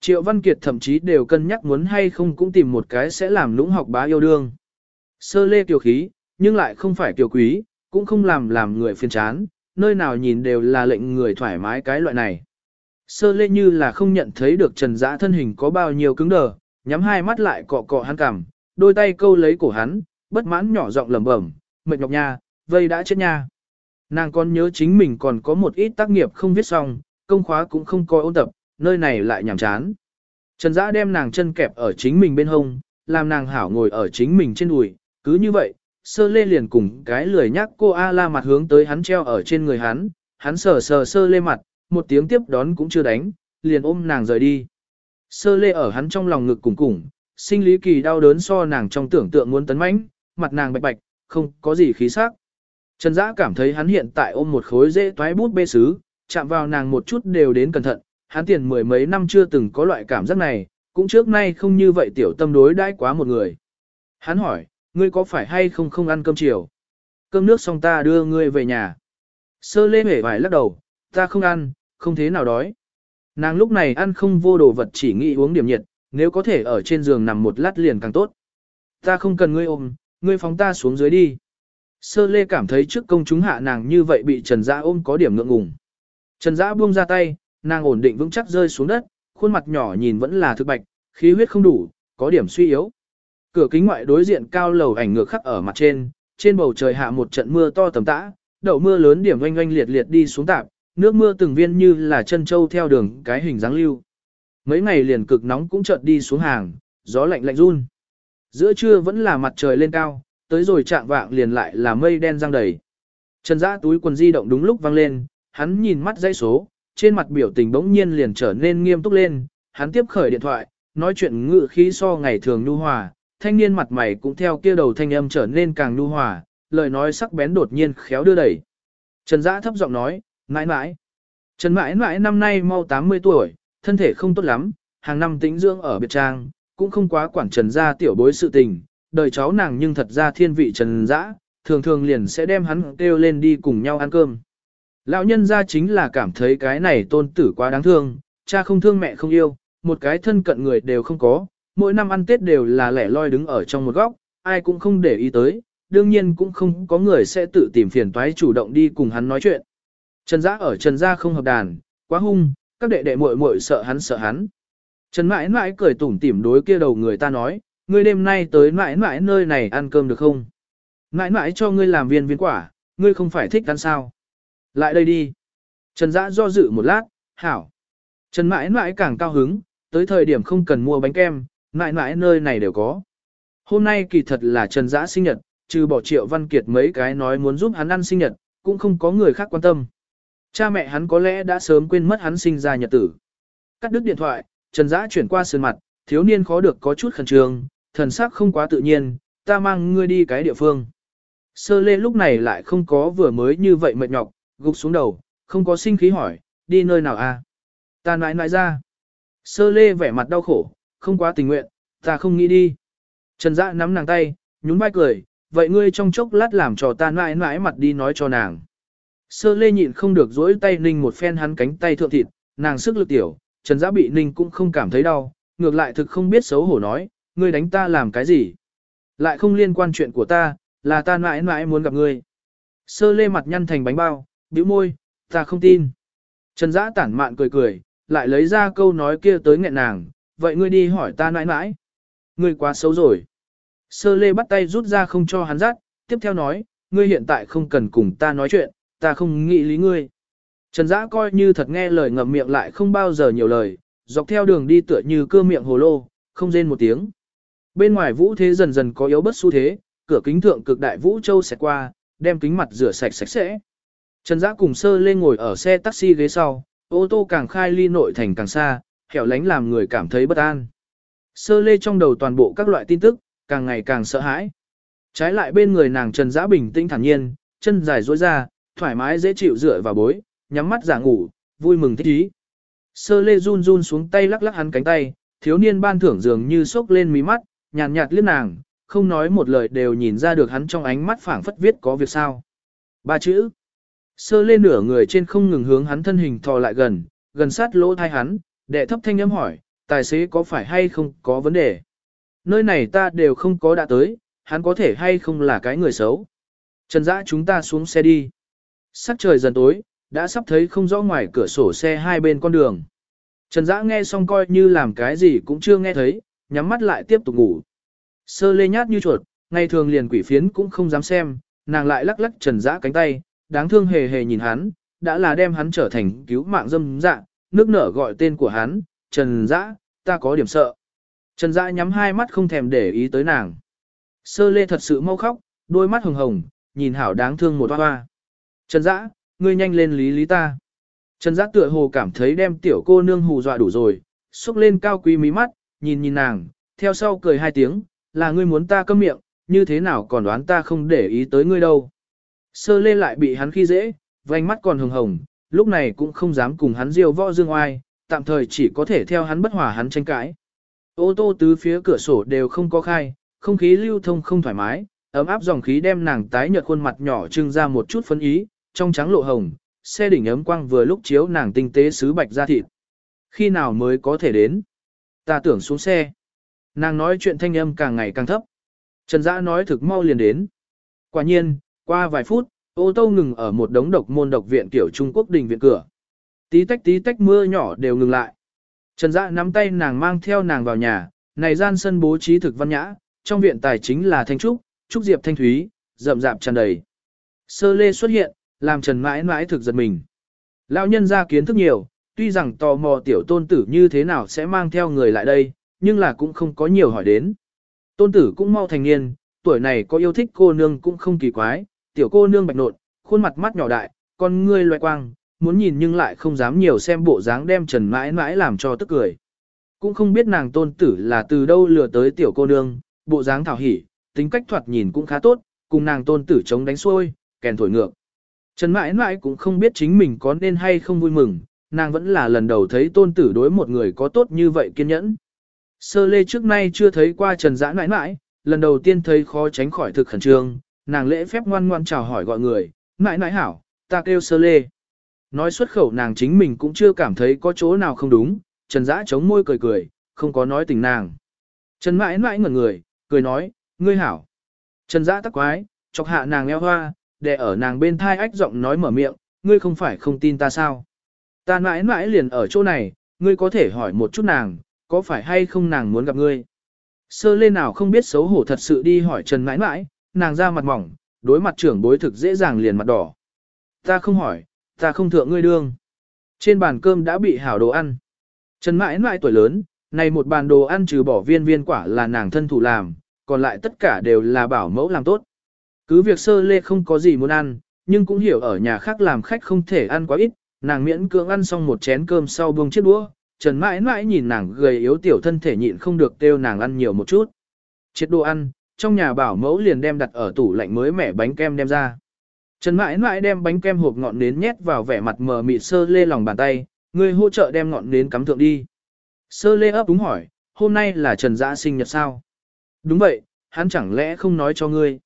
Triệu Văn Kiệt thậm chí đều cân nhắc muốn hay không cũng tìm một cái sẽ làm lũng học bá yêu đương. Sơ lê kiều khí, nhưng lại không phải kiều quý, cũng không làm làm người phiền chán, nơi nào nhìn đều là lệnh người thoải mái cái loại này. Sơ lê như là không nhận thấy được trần dã thân hình có bao nhiêu cứng đờ, nhắm hai mắt lại cọ cọ hắn cằm, đôi tay câu lấy cổ hắn, bất mãn nhỏ giọng lẩm bẩm, mệt nhọc nha, vây đã chết nha. Nàng còn nhớ chính mình còn có một ít tác nghiệp không viết xong, công khóa cũng không coi ôn tập, nơi này lại nhàm chán. Trần Dã đem nàng chân kẹp ở chính mình bên hông, làm nàng hảo ngồi ở chính mình trên đùi, cứ như vậy, sơ lê liền cùng cái lười nhắc cô A la mặt hướng tới hắn treo ở trên người hắn, hắn sờ sờ sơ lê mặt, một tiếng tiếp đón cũng chưa đánh, liền ôm nàng rời đi. Sơ lê ở hắn trong lòng ngực cùng cùng, sinh lý kỳ đau đớn so nàng trong tưởng tượng muốn tấn mãnh, mặt nàng bạch bạch, không có gì khí sắc. Trần Dã cảm thấy hắn hiện tại ôm một khối dễ toái bút bê sứ, chạm vào nàng một chút đều đến cẩn thận, hắn tiền mười mấy năm chưa từng có loại cảm giác này, cũng trước nay không như vậy tiểu tâm đối đãi quá một người. Hắn hỏi, ngươi có phải hay không không ăn cơm chiều? Cơm nước xong ta đưa ngươi về nhà. Sơ lê hể vài lắc đầu, ta không ăn, không thế nào đói. Nàng lúc này ăn không vô đồ vật chỉ nghĩ uống điểm nhiệt, nếu có thể ở trên giường nằm một lát liền càng tốt. Ta không cần ngươi ôm, ngươi phóng ta xuống dưới đi. Sơ lê cảm thấy trước công chúng hạ nàng như vậy bị Trần Dã ôm có điểm ngượng ngùng. Trần Dã buông ra tay, nàng ổn định vững chắc rơi xuống đất, khuôn mặt nhỏ nhìn vẫn là thực bạch, khí huyết không đủ, có điểm suy yếu. Cửa kính ngoại đối diện cao lầu ảnh ngược khắc ở mặt trên, trên bầu trời hạ một trận mưa to tầm tã, đậu mưa lớn điểm oanh oanh liệt liệt đi xuống tạp, nước mưa từng viên như là chân châu theo đường cái hình dáng lưu. Mấy ngày liền cực nóng cũng chợt đi xuống hàng, gió lạnh lạnh run. Giữa trưa vẫn là mặt trời lên cao, tới rồi chạm vạng liền lại là mây đen răng đầy. Trần Dã túi quần di động đúng lúc vang lên, hắn nhìn mắt dãy số, trên mặt biểu tình bỗng nhiên liền trở nên nghiêm túc lên, hắn tiếp khởi điện thoại, nói chuyện ngự khí so ngày thường nhu hòa, thanh niên mặt mày cũng theo kia đầu thanh âm trở nên càng nhu hòa, lời nói sắc bén đột nhiên khéo đưa đẩy. Trần Dã thấp giọng nói, mãi mãi. Trần mãi mãi năm nay mau 80 tuổi, thân thể không tốt lắm, hàng năm tĩnh dưỡng ở biệt trang, cũng không quá quản Trần gia tiểu bối sự tình, đời cháu nàng nhưng thật ra thiên vị Trần Dã, thường thường liền sẽ đem hắn kêu lên đi cùng nhau ăn cơm. Lão nhân gia chính là cảm thấy cái này tôn tử quá đáng thương, cha không thương mẹ không yêu, một cái thân cận người đều không có, mỗi năm ăn Tết đều là lẻ loi đứng ở trong một góc, ai cũng không để ý tới, đương nhiên cũng không có người sẽ tự tìm phiền toái chủ động đi cùng hắn nói chuyện. Trần Dã ở Trần Gia không hợp đàn, quá hung, các đệ đệ muội muội sợ hắn sợ hắn. Trần mãi mãi cười tủm tỉm đối kia đầu người ta nói, ngươi đêm nay tới mãi mãi nơi này ăn cơm được không? Mãi mãi cho ngươi làm viên viên quả, ngươi không phải thích ăn sao? Lại đây đi. Trần Dã do dự một lát, hảo. Trần mãi mãi càng cao hứng, tới thời điểm không cần mua bánh kem, mãi mãi nơi này đều có. Hôm nay kỳ thật là Trần Dã sinh nhật, trừ bỏ Triệu Văn Kiệt mấy cái nói muốn giúp hắn ăn sinh nhật, cũng không có người khác quan tâm. Cha mẹ hắn có lẽ đã sớm quên mất hắn sinh ra nhật tử. Cắt đứt điện thoại, Trần Dã chuyển qua sườn mặt, thiếu niên khó được có chút khẩn trương, thần sắc không quá tự nhiên, ta mang ngươi đi cái địa phương. Sơ lê lúc này lại không có vừa mới như vậy mệt nhọc, gục xuống đầu, không có sinh khí hỏi, đi nơi nào à? Ta nãi nãi ra. Sơ lê vẻ mặt đau khổ, không quá tình nguyện, ta không nghĩ đi. Trần Dã nắm nàng tay, nhún vai cười, vậy ngươi trong chốc lát làm cho ta nãi nãi mặt đi nói cho nàng. Sơ lê nhịn không được dỗi tay ninh một phen hắn cánh tay thượng thịt, nàng sức lực tiểu, Trần giã bị ninh cũng không cảm thấy đau, ngược lại thực không biết xấu hổ nói, ngươi đánh ta làm cái gì. Lại không liên quan chuyện của ta, là ta nãi nãi muốn gặp ngươi. Sơ lê mặt nhăn thành bánh bao, bĩu môi, ta không tin. Trần giã tản mạn cười cười, lại lấy ra câu nói kia tới nghẹn nàng, vậy ngươi đi hỏi ta nãi nãi. Ngươi quá xấu rồi. Sơ lê bắt tay rút ra không cho hắn dắt, tiếp theo nói, ngươi hiện tại không cần cùng ta nói chuyện, ta không nghĩ lý ngươi. Trần Dã coi như thật nghe lời ngậm miệng lại không bao giờ nhiều lời, dọc theo đường đi tựa như cưa miệng hồ lô, không rên một tiếng. Bên ngoài vũ thế dần dần có yếu bất xu thế, cửa kính thượng cực đại vũ châu sẽ qua, đem kính mặt rửa sạch sạch sẽ. Trần Dã cùng sơ lên ngồi ở xe taxi ghế sau, ô tô càng khai ly nội thành càng xa, hẻo lánh làm người cảm thấy bất an. Sơ lê trong đầu toàn bộ các loại tin tức, càng ngày càng sợ hãi. Trái lại bên người nàng Trần Dã bình tĩnh thản nhiên, chân dài duỗi ra, thoải mái dễ chịu dựa vào bối, nhắm mắt giả ngủ, vui mừng thích ý. Sơ lê run run xuống tay lắc lắc hắn cánh tay, thiếu niên ban thưởng dường như sốc lên mí mắt, nhàn nhạt, nhạt liếc nàng, không nói một lời đều nhìn ra được hắn trong ánh mắt phảng phất viết có việc sao. Ba chữ. Sơ lê nửa người trên không ngừng hướng hắn thân hình thò lại gần, gần sát lỗ thai hắn, đệ thấp thanh âm hỏi, tài xế có phải hay không có vấn đề. Nơi này ta đều không có đã tới, hắn có thể hay không là cái người xấu. Trần dã chúng ta xuống xe đi. Sắc trời dần tối, đã sắp thấy không rõ ngoài cửa sổ xe hai bên con đường. Trần dã nghe xong coi như làm cái gì cũng chưa nghe thấy, nhắm mắt lại tiếp tục ngủ. Sơ lê nhát như chuột, ngày thường liền quỷ phiến cũng không dám xem, nàng lại lắc lắc trần dã cánh tay, đáng thương hề hề nhìn hắn, đã là đem hắn trở thành cứu mạng dâm dạ, nước nở gọi tên của hắn, trần dã, ta có điểm sợ. Trần dã nhắm hai mắt không thèm để ý tới nàng. Sơ lê thật sự mau khóc, đôi mắt hồng hồng, nhìn hảo đáng thương một hoa hoa. Trần dã, ngươi nhanh lên lý lý ta. Trần dã tựa hồ cảm thấy đem tiểu cô nương hù dọa đủ rồi, xúc lên cao quý mí mắt, nhìn nhìn nàng, theo sau cười hai tiếng, là ngươi muốn ta câm miệng, như thế nào còn đoán ta không để ý tới ngươi đâu. Sơ lê lại bị hắn khi dễ, vành mắt còn hồng hồng, lúc này cũng không dám cùng hắn diêu võ dương oai, tạm thời chỉ có thể theo hắn bất hòa hắn tranh cãi. Ô tô tứ phía cửa sổ đều không có khai, không khí lưu thông không thoải mái, ấm áp dòng khí đem nàng tái nhợt khuôn mặt nhỏ trưng ra một chút phấn ý, trong trắng lộ hồng, xe đỉnh ấm quang vừa lúc chiếu nàng tinh tế sứ bạch ra thịt. Khi nào mới có thể đến? Ta tưởng xuống xe. Nàng nói chuyện thanh âm càng ngày càng thấp. Trần Dã nói thực mau liền đến. Quả nhiên, qua vài phút, ô tô ngừng ở một đống độc môn độc viện kiểu Trung Quốc đình viện cửa. Tí tách tí tách mưa nhỏ đều ngừng lại. Trần Dã nắm tay nàng mang theo nàng vào nhà, này gian sân bố trí thực văn nhã, trong viện tài chính là thanh trúc, trúc diệp thanh thúy, rậm rạp tràn đầy. Sơ lê xuất hiện, làm Trần mãi mãi thực giật mình. Lão nhân ra kiến thức nhiều, tuy rằng tò mò tiểu tôn tử như thế nào sẽ mang theo người lại đây, nhưng là cũng không có nhiều hỏi đến. Tôn tử cũng mau thành niên, tuổi này có yêu thích cô nương cũng không kỳ quái, tiểu cô nương bạch nộn, khuôn mặt mắt nhỏ đại, con ngươi loài quang, muốn nhìn nhưng lại không dám nhiều xem bộ dáng đem trần mãi mãi làm cho tức cười. Cũng không biết nàng tôn tử là từ đâu lừa tới tiểu cô nương, bộ dáng thảo hỉ, tính cách thoạt nhìn cũng khá tốt, cùng nàng tôn tử chống đánh xuôi, kèn thổi ngược. Trần mãi mãi cũng không biết chính mình có nên hay không vui mừng, nàng vẫn là lần đầu thấy tôn tử đối một người có tốt như vậy kiên nhẫn. Sơ lê trước nay chưa thấy qua trần giã mãi mãi, lần đầu tiên thấy khó tránh khỏi thực khẩn trương, nàng lễ phép ngoan ngoan chào hỏi gọi người, mãi mãi hảo, ta kêu sơ lê. Nói xuất khẩu nàng chính mình cũng chưa cảm thấy có chỗ nào không đúng, trần giã chống môi cười cười, không có nói tình nàng. Trần mãi mãi ngẩn người, cười nói, ngươi hảo. Trần giã tắc quái, chọc hạ nàng eo hoa, để ở nàng bên thai ách giọng nói mở miệng, ngươi không phải không tin ta sao. Ta mãi mãi liền ở chỗ này, ngươi có thể hỏi một chút nàng, có phải hay không nàng muốn gặp ngươi. Sơ lên nào không biết xấu hổ thật sự đi hỏi Trần mãi mãi, nàng ra mặt mỏng, đối mặt trưởng bối thực dễ dàng liền mặt đỏ. Ta không hỏi, ta không thượng ngươi đương. Trên bàn cơm đã bị hảo đồ ăn. Trần mãi mãi tuổi lớn, này một bàn đồ ăn trừ bỏ viên viên quả là nàng thân thủ làm, còn lại tất cả đều là bảo mẫu làm tốt. Cứ việc sơ lê không có gì muốn ăn, nhưng cũng hiểu ở nhà khác làm khách không thể ăn quá ít, nàng miễn cưỡng ăn xong một chén cơm sau buông chiếc đũa, Trần mãi mãi nhìn nàng gầy yếu tiểu thân thể nhịn không được kêu nàng ăn nhiều một chút. Chết đồ ăn, trong nhà bảo mẫu liền đem đặt ở tủ lạnh mới mẻ bánh kem đem ra. Trần mãi mãi đem bánh kem hộp ngọn nến nhét vào vẻ mặt mờ mịt sơ lê lòng bàn tay, người hỗ trợ đem ngọn nến cắm thượng đi. Sơ lê ấp đúng hỏi, hôm nay là Trần Dã sinh nhật sao? Đúng vậy, hắn chẳng lẽ không nói cho ngươi?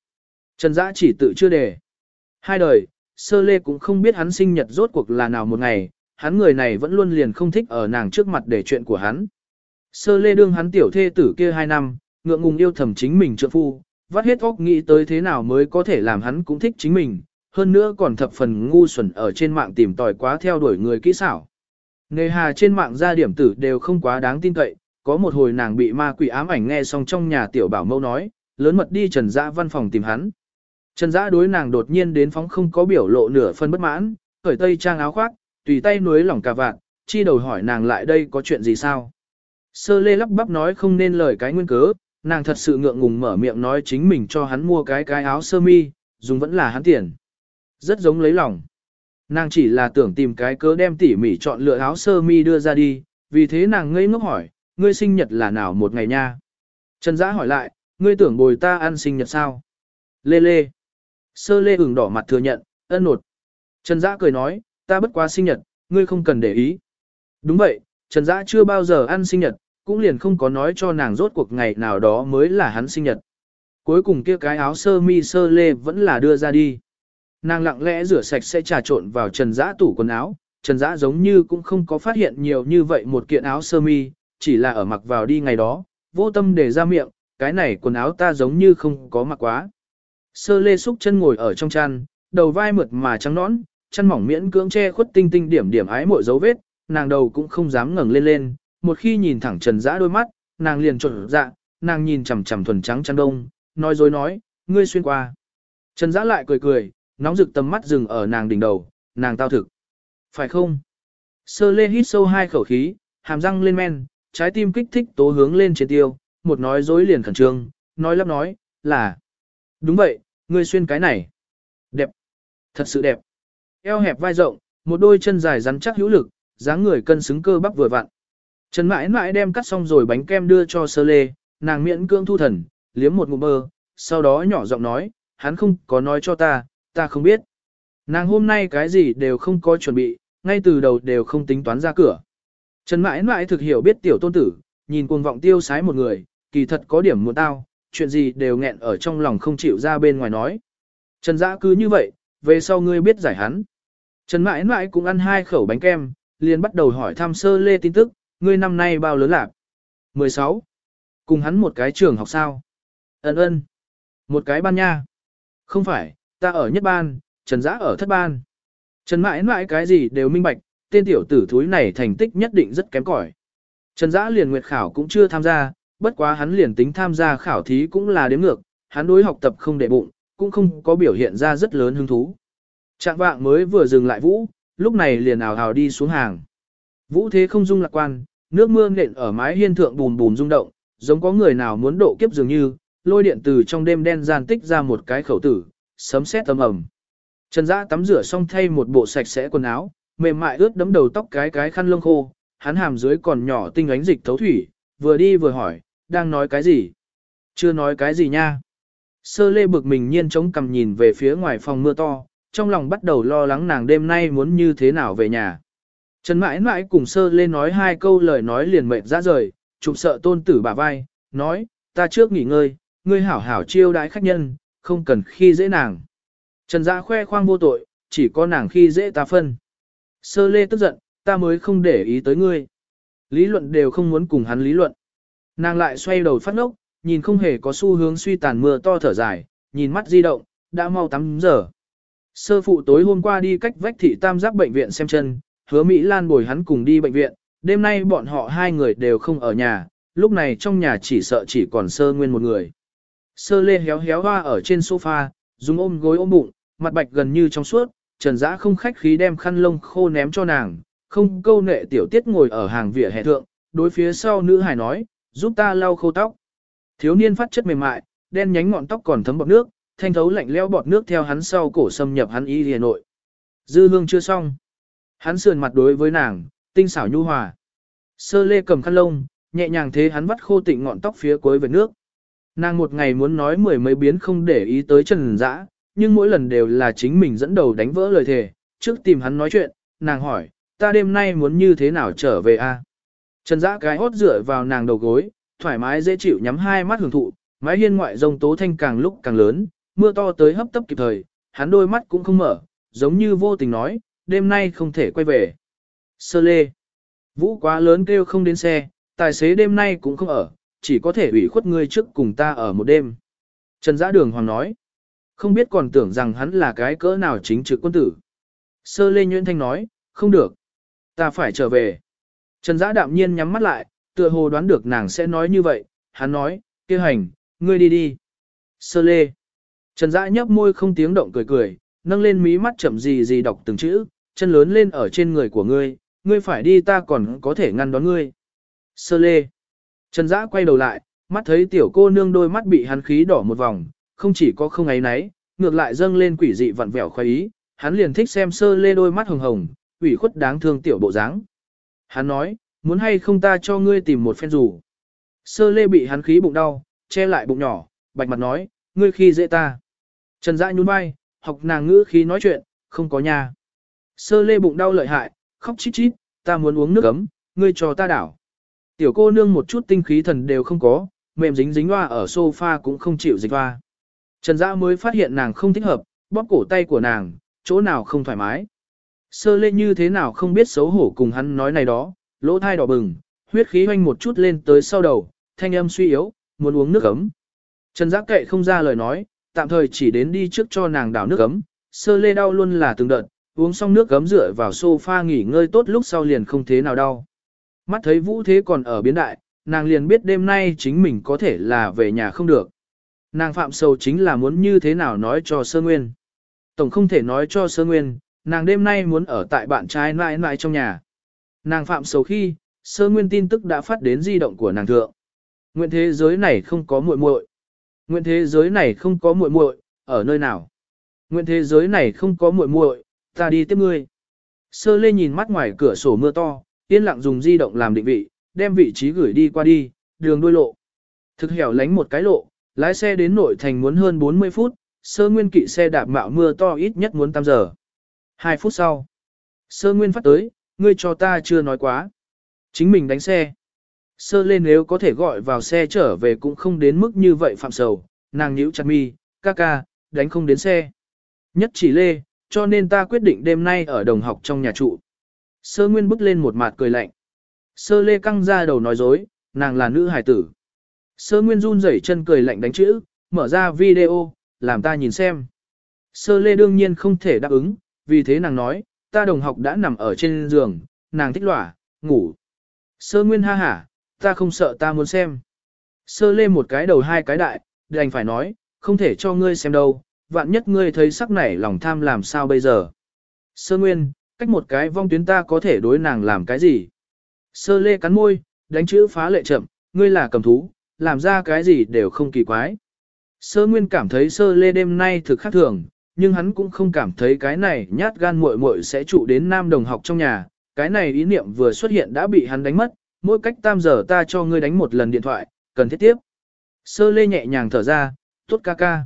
Trần Dã chỉ tự chưa đề. Hai đời, sơ lê cũng không biết hắn sinh nhật rốt cuộc là nào một ngày, hắn người này vẫn luôn liền không thích ở nàng trước mặt để chuyện của hắn. Sơ lê đương hắn tiểu thê tử kia hai năm, ngượng ngùng yêu thầm chính mình trượng phu, vắt hết óc nghĩ tới thế nào mới có thể làm hắn cũng thích chính mình, hơn nữa còn thập phần ngu xuẩn ở trên mạng tìm tòi quá theo đuổi người kỹ xảo. Nghề hà trên mạng ra điểm tử đều không quá đáng tin cậy, có một hồi nàng bị ma quỷ ám ảnh nghe xong trong nhà tiểu bảo mâu nói, lớn mật đi trần dã văn phòng tìm hắn. Trần dã đối nàng đột nhiên đến phóng không có biểu lộ nửa phân bất mãn, khởi tây trang áo khoác, tùy tay nuối lỏng cà vạt, chi đầu hỏi nàng lại đây có chuyện gì sao. Sơ lê lắp bắp nói không nên lời cái nguyên cớ, nàng thật sự ngượng ngùng mở miệng nói chính mình cho hắn mua cái cái áo sơ mi, dùng vẫn là hắn tiền. Rất giống lấy lòng. Nàng chỉ là tưởng tìm cái cớ đem tỉ mỉ chọn lựa áo sơ mi đưa ra đi, vì thế nàng ngây ngốc hỏi, ngươi sinh nhật là nào một ngày nha? Trần Dã hỏi lại, ngươi tưởng bồi ta ăn sinh nhật sao? Lê lê. Sơ lê ửng đỏ mặt thừa nhận, ân nột. Trần Giã cười nói, ta bất quá sinh nhật, ngươi không cần để ý. Đúng vậy, Trần Dã chưa bao giờ ăn sinh nhật, cũng liền không có nói cho nàng rốt cuộc ngày nào đó mới là hắn sinh nhật. Cuối cùng kia cái áo sơ mi sơ lê vẫn là đưa ra đi. Nàng lặng lẽ rửa sạch sẽ trà trộn vào Trần Dã tủ quần áo, Trần Dã giống như cũng không có phát hiện nhiều như vậy một kiện áo sơ mi, chỉ là ở mặc vào đi ngày đó, vô tâm để ra miệng, cái này quần áo ta giống như không có mặc quá. Sơ lê xúc chân ngồi ở trong chăn, đầu vai mượt mà trắng nõn, chân mỏng miễn cưỡng che khuất tinh tinh điểm điểm ái mội dấu vết, nàng đầu cũng không dám ngẩng lên lên, một khi nhìn thẳng Trần Dã đôi mắt, nàng liền trộn dạ, nàng nhìn chằm chằm thuần trắng chăn đông, nói dối nói, ngươi xuyên qua. Trần Dã lại cười cười, nóng rực tầm mắt dừng ở nàng đỉnh đầu, nàng tao thực. Phải không? Sơ lê hít sâu hai khẩu khí, hàm răng lên men, trái tim kích thích tố hướng lên trên tiêu, một nói dối liền khẩn trương, nói lắp nói, là. Đúng vậy, ngươi xuyên cái này. Đẹp. Thật sự đẹp. Eo hẹp vai rộng, một đôi chân dài rắn chắc hữu lực, dáng người cân xứng cơ bắp vừa vặn. Trần mãi mãi đem cắt xong rồi bánh kem đưa cho sơ lê, nàng miễn cương thu thần, liếm một ngụm bơ, sau đó nhỏ giọng nói, hắn không có nói cho ta, ta không biết. Nàng hôm nay cái gì đều không có chuẩn bị, ngay từ đầu đều không tính toán ra cửa. Trần mãi mãi thực hiểu biết tiểu tôn tử, nhìn cuồng vọng tiêu sái một người, kỳ thật có điểm muốn tao, chuyện gì đều nghẹn ở trong lòng không chịu ra bên ngoài nói. Trần dã cứ như vậy, về sau ngươi biết giải hắn. Trần mãi mãi cũng ăn hai khẩu bánh kem, liền bắt đầu hỏi thăm sơ lê tin tức, ngươi năm nay bao lớn lạc? 16. Cùng hắn một cái trường học sao? Ấn ơn. Một cái ban nha. Không phải, ta ở nhất ban, Trần Dã ở thất ban. Trần mãi mãi cái gì đều minh bạch, tên tiểu tử thúi này thành tích nhất định rất kém cỏi. Trần Dã liền nguyệt khảo cũng chưa tham gia, bất quá hắn liền tính tham gia khảo thí cũng là đếm ngược, hắn đối học tập không để bụng, cũng không có biểu hiện ra rất lớn hứng thú. Trạng vạng mới vừa dừng lại vũ, lúc này liền ảo hào đi xuống hàng. Vũ thế không dung lạc quan, nước mưa nện ở mái hiên thượng bùn bùn rung động, giống có người nào muốn độ kiếp dường như, lôi điện từ trong đêm đen gian tích ra một cái khẩu tử, sấm sét âm ầm. Trần Dã tắm rửa xong thay một bộ sạch sẽ quần áo, mềm mại ướt đẫm đầu tóc cái cái khăn lông khô, hắn hàm dưới còn nhỏ tinh ánh dịch thấu thủy, vừa đi vừa hỏi, đang nói cái gì? Chưa nói cái gì nha. Sơ lê bực mình nhiên chống cằm nhìn về phía ngoài phòng mưa to, trong lòng bắt đầu lo lắng nàng đêm nay muốn như thế nào về nhà. Trần mãi mãi cùng sơ lê nói hai câu lời nói liền mệt ra rời, chụp sợ tôn tử bà vai, nói, ta trước nghỉ ngơi, ngươi hảo hảo chiêu đãi khách nhân, không cần khi dễ nàng. Trần Dã khoe khoang vô tội, chỉ có nàng khi dễ ta phân. Sơ lê tức giận, ta mới không để ý tới ngươi. Lý luận đều không muốn cùng hắn lý luận. Nàng lại xoay đầu phát ngốc, nhìn không hề có xu hướng suy tàn mưa to thở dài, nhìn mắt di động, đã mau 8 giờ. Sơ phụ tối hôm qua đi cách vách thị tam giác bệnh viện xem chân, hứa Mỹ Lan bồi hắn cùng đi bệnh viện, đêm nay bọn họ hai người đều không ở nhà, lúc này trong nhà chỉ sợ chỉ còn sơ nguyên một người. Sơ lê héo héo hoa ở trên sofa, dùng ôm gối ôm bụng, mặt bạch gần như trong suốt, trần dã không khách khí đem khăn lông khô ném cho nàng, không câu nệ tiểu tiết ngồi ở hàng vỉa hè thượng, đối phía sau nữ hài nói, giúp ta lau khô tóc. Thiếu niên phát chất mềm mại, đen nhánh ngọn tóc còn thấm bọt nước, thanh thấu lạnh leo bọt nước theo hắn sau cổ xâm nhập hắn y lìa nội. Dư hương chưa xong. Hắn sườn mặt đối với nàng, tinh xảo nhu hòa. Sơ lê cầm khăn lông, nhẹ nhàng thế hắn vắt khô tịnh ngọn tóc phía cuối vệt nước. Nàng một ngày muốn nói mười mấy biến không để ý tới Trần Dã, nhưng mỗi lần đều là chính mình dẫn đầu đánh vỡ lời thề, trước tìm hắn nói chuyện, nàng hỏi, ta đêm nay muốn như thế nào trở về a? Trần Dã cái hốt dựa vào nàng đầu gối, thoải mái dễ chịu nhắm hai mắt hưởng thụ, mái hiên ngoại rông tố thanh càng lúc càng lớn, mưa to tới hấp tấp kịp thời, hắn đôi mắt cũng không mở, giống như vô tình nói, đêm nay không thể quay về. Sơ lê. Vũ quá lớn kêu không đến xe, tài xế đêm nay cũng không ở, chỉ có thể ủy khuất ngươi trước cùng ta ở một đêm. Trần Dã Đường Hoàng nói. Không biết còn tưởng rằng hắn là cái cỡ nào chính trực quân tử. Sơ lê Nhuyễn Thanh nói, không được. Ta phải trở về. Trần Dã đạm nhiên nhắm mắt lại, tựa hồ đoán được nàng sẽ nói như vậy. Hắn nói, kia hành, ngươi đi đi. Sơ lê. Trần Dã nhấp môi không tiếng động cười cười, nâng lên mí mắt chậm gì gì đọc từng chữ, chân lớn lên ở trên người của ngươi, ngươi phải đi ta còn có thể ngăn đón ngươi. Sơ lê. Trần Dã quay đầu lại, mắt thấy tiểu cô nương đôi mắt bị hắn khí đỏ một vòng, không chỉ có không ấy nấy, ngược lại dâng lên quỷ dị vặn vẹo khoái ý, hắn liền thích xem sơ lê đôi mắt hồng hồng, ủy khuất đáng thương tiểu bộ dáng. Hắn nói, muốn hay không ta cho ngươi tìm một phen rủ. Sơ lê bị hắn khí bụng đau, che lại bụng nhỏ, bạch mặt nói, ngươi khi dễ ta. Trần Dã nhún vai, học nàng ngữ khí nói chuyện, không có nhà. Sơ lê bụng đau lợi hại, khóc chít chít, ta muốn uống nước ấm, ngươi cho ta đảo. Tiểu cô nương một chút tinh khí thần đều không có, mềm dính dính hoa ở sofa cũng không chịu dịch hoa. Trần Dã mới phát hiện nàng không thích hợp, bóp cổ tay của nàng, chỗ nào không thoải mái. Sơ lê như thế nào không biết xấu hổ cùng hắn nói này đó, lỗ thai đỏ bừng, huyết khí hoanh một chút lên tới sau đầu, thanh âm suy yếu, muốn uống nước ấm. Trần Giác kệ không ra lời nói, tạm thời chỉ đến đi trước cho nàng đảo nước ấm, sơ lê đau luôn là từng đợt, uống xong nước ấm rửa vào sofa nghỉ ngơi tốt lúc sau liền không thế nào đau. Mắt thấy vũ thế còn ở biến đại, nàng liền biết đêm nay chính mình có thể là về nhà không được. Nàng phạm sầu chính là muốn như thế nào nói cho sơ nguyên. Tổng không thể nói cho sơ nguyên, nàng đêm nay muốn ở tại bạn trai mãi mãi trong nhà. Nàng phạm xấu khi, sơ nguyên tin tức đã phát đến di động của nàng thượng. Nguyện thế giới này không có muội muội. Nguyện thế giới này không có muội muội, ở nơi nào? Nguyện thế giới này không có muội muội, ta đi tiếp ngươi. Sơ lê nhìn mắt ngoài cửa sổ mưa to, yên lặng dùng di động làm định vị, đem vị trí gửi đi qua đi, đường đuôi lộ. Thực hẻo lánh một cái lộ, lái xe đến nội thành muốn hơn 40 phút, sơ nguyên kỵ xe đạp mạo mưa to ít nhất muốn 8 giờ. 2 phút sau, sơ nguyên phát tới, ngươi cho ta chưa nói quá. Chính mình đánh xe. Sơ lên nếu có thể gọi vào xe trở về cũng không đến mức như vậy phạm sầu, nàng nhíu chặt mi, ca ca, đánh không đến xe. Nhất chỉ lê, cho nên ta quyết định đêm nay ở đồng học trong nhà trụ. Sơ nguyên bước lên một mặt cười lạnh. Sơ lê căng ra đầu nói dối, nàng là nữ hài tử. Sơ nguyên run rẩy chân cười lạnh đánh chữ, mở ra video, làm ta nhìn xem. Sơ lê đương nhiên không thể đáp ứng, vì thế nàng nói, ta đồng học đã nằm ở trên giường, nàng thích lỏa, ngủ. Sơ nguyên ha hả, ta không sợ ta muốn xem. Sơ lê một cái đầu hai cái đại, đành phải nói, không thể cho ngươi xem đâu, vạn nhất ngươi thấy sắc nảy lòng tham làm sao bây giờ. Sơ nguyên, cách một cái vong tuyến ta có thể đối nàng làm cái gì. Sơ lê cắn môi, đánh chữ phá lệ chậm, ngươi là cầm thú, làm ra cái gì đều không kỳ quái. Sơ nguyên cảm thấy sơ lê đêm nay thực khác thường, nhưng hắn cũng không cảm thấy cái này nhát gan muội muội sẽ trụ đến nam đồng học trong nhà, cái này ý niệm vừa xuất hiện đã bị hắn đánh mất, mỗi cách tam giờ ta cho ngươi đánh một lần điện thoại, cần thiết tiếp. Sơ lê nhẹ nhàng thở ra, tốt ca ca.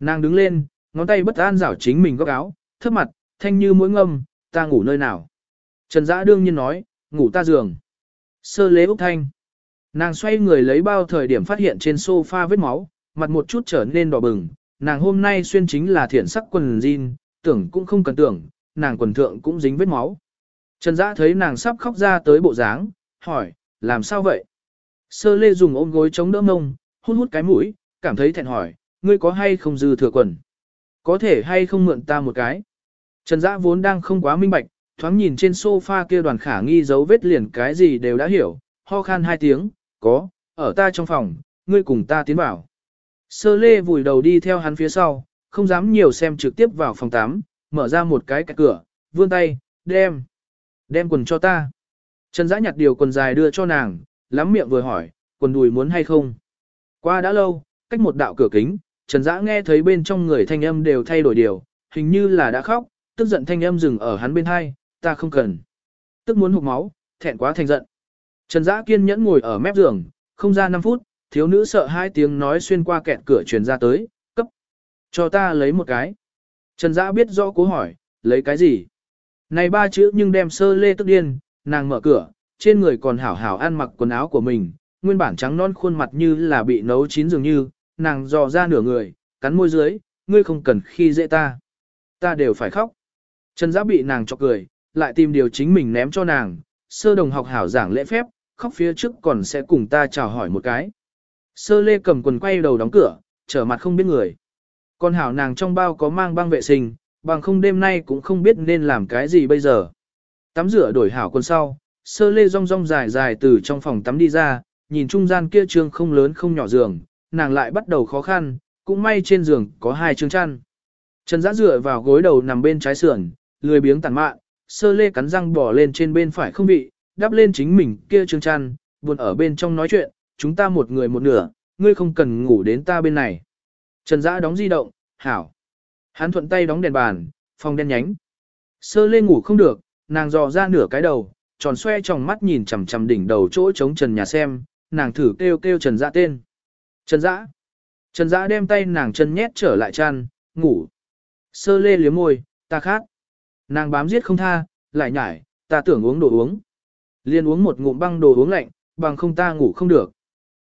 Nàng đứng lên, ngón tay bất an rảo chính mình góc áo, thấp mặt, thanh như mũi ngâm, ta ngủ nơi nào. Trần Dã đương nhiên nói, ngủ ta giường. Sơ lê Úc Thanh. Nàng xoay người lấy bao thời điểm phát hiện trên sofa vết máu, mặt một chút trở nên đỏ bừng. Nàng hôm nay xuyên chính là thiện sắc quần jean, tưởng cũng không cần tưởng, nàng quần thượng cũng dính vết máu. Trần Dã thấy nàng sắp khóc ra tới bộ dáng, hỏi, làm sao vậy? Sơ lê dùng ôm gối chống đỡ mông, hút hút cái mũi, cảm thấy thẹn hỏi, ngươi có hay không dư thừa quần? Có thể hay không mượn ta một cái? Trần Dã vốn đang không quá minh bạch, thoáng nhìn trên sofa kia đoàn khả nghi dấu vết liền cái gì đều đã hiểu, ho khan hai tiếng, có, ở ta trong phòng, ngươi cùng ta tiến vào. Sơ lê vùi đầu đi theo hắn phía sau, không dám nhiều xem trực tiếp vào phòng 8, mở ra một cái cạch cửa, vươn tay, đem, đem quần cho ta. Trần Dã nhặt điều quần dài đưa cho nàng, lắm miệng vừa hỏi, quần đùi muốn hay không. Qua đã lâu, cách một đạo cửa kính, Trần Dã nghe thấy bên trong người thanh âm đều thay đổi điều, hình như là đã khóc, tức giận thanh âm dừng ở hắn bên hai, ta không cần. Tức muốn hụt máu, thẹn quá thành giận. Trần Dã kiên nhẫn ngồi ở mép giường, không ra 5 phút, thiếu nữ sợ hai tiếng nói xuyên qua kẹt cửa truyền ra tới, cấp. Cho ta lấy một cái. Trần Dã biết rõ cố hỏi, lấy cái gì? Này ba chữ nhưng đem sơ lê tức điên, nàng mở cửa, trên người còn hảo hảo ăn mặc quần áo của mình, nguyên bản trắng non khuôn mặt như là bị nấu chín dường như, nàng dò ra nửa người, cắn môi dưới, ngươi không cần khi dễ ta. Ta đều phải khóc. Trần dã bị nàng chọc cười, lại tìm điều chính mình ném cho nàng, sơ đồng học hảo giảng lễ phép, khóc phía trước còn sẽ cùng ta chào hỏi một cái. Sơ lê cầm quần quay đầu đóng cửa, trở mặt không biết người. Con hảo nàng trong bao có mang băng vệ sinh, bằng không đêm nay cũng không biết nên làm cái gì bây giờ. Tắm rửa đổi hảo quần sau, sơ lê rong rong dài dài từ trong phòng tắm đi ra, nhìn trung gian kia trương không lớn không nhỏ giường, nàng lại bắt đầu khó khăn, cũng may trên giường có hai chương chăn. Trần giã dựa vào gối đầu nằm bên trái sườn, lười biếng tàn mạn, sơ lê cắn răng bỏ lên trên bên phải không bị, đắp lên chính mình kia trương chăn, buồn ở bên trong nói chuyện, chúng ta một người một nửa, ngươi không cần ngủ đến ta bên này. Trần Dã đóng di động, hảo. Hắn thuận tay đóng đèn bàn, phòng đen nhánh. Sơ lê ngủ không được, nàng dò ra nửa cái đầu, tròn xoe trong mắt nhìn chằm chằm đỉnh đầu chỗ trống trần nhà xem, nàng thử kêu kêu Trần Dã tên. Trần Dã. Trần Dã đem tay nàng chân nhét trở lại chăn, ngủ. Sơ lê liếm môi, ta khát. Nàng bám giết không tha, lại nhải, ta tưởng uống đồ uống. Liên uống một ngụm băng đồ uống lạnh, bằng không ta ngủ không được.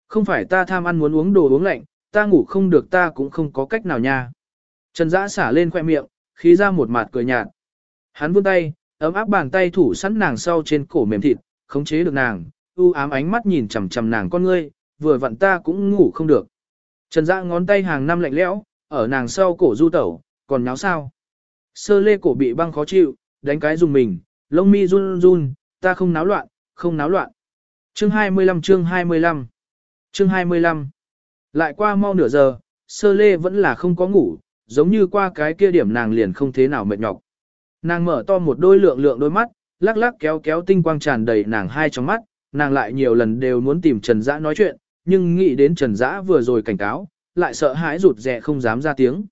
Không phải ta tham ăn muốn uống đồ uống lạnh, ta ngủ không được ta cũng không có cách nào nha. Trần Dã xả lên khoe miệng, khí ra một mặt cười nhạt. Hắn vươn tay, ấm áp bàn tay thủ sẵn nàng sau trên cổ mềm thịt, khống chế được nàng, u ám ánh mắt nhìn chằm chằm nàng con ngươi, vừa vặn ta cũng ngủ không được. Trần Dã ngón tay hàng năm lạnh lẽo, ở nàng sau cổ du tẩu, còn nháo sao? Sơ lê cổ bị băng khó chịu, đánh cái dùng mình, lông mi run run, ta không náo loạn, không náo loạn. Chương 25 chương 25 Chương 25 Lại qua mau nửa giờ, sơ lê vẫn là không có ngủ, giống như qua cái kia điểm nàng liền không thế nào mệt nhọc. Nàng mở to một đôi lượng lượng đôi mắt, lắc lắc kéo kéo tinh quang tràn đầy nàng hai trong mắt, nàng lại nhiều lần đều muốn tìm Trần Dã nói chuyện, nhưng nghĩ đến Trần Dã vừa rồi cảnh cáo, lại sợ hãi rụt rè không dám ra tiếng.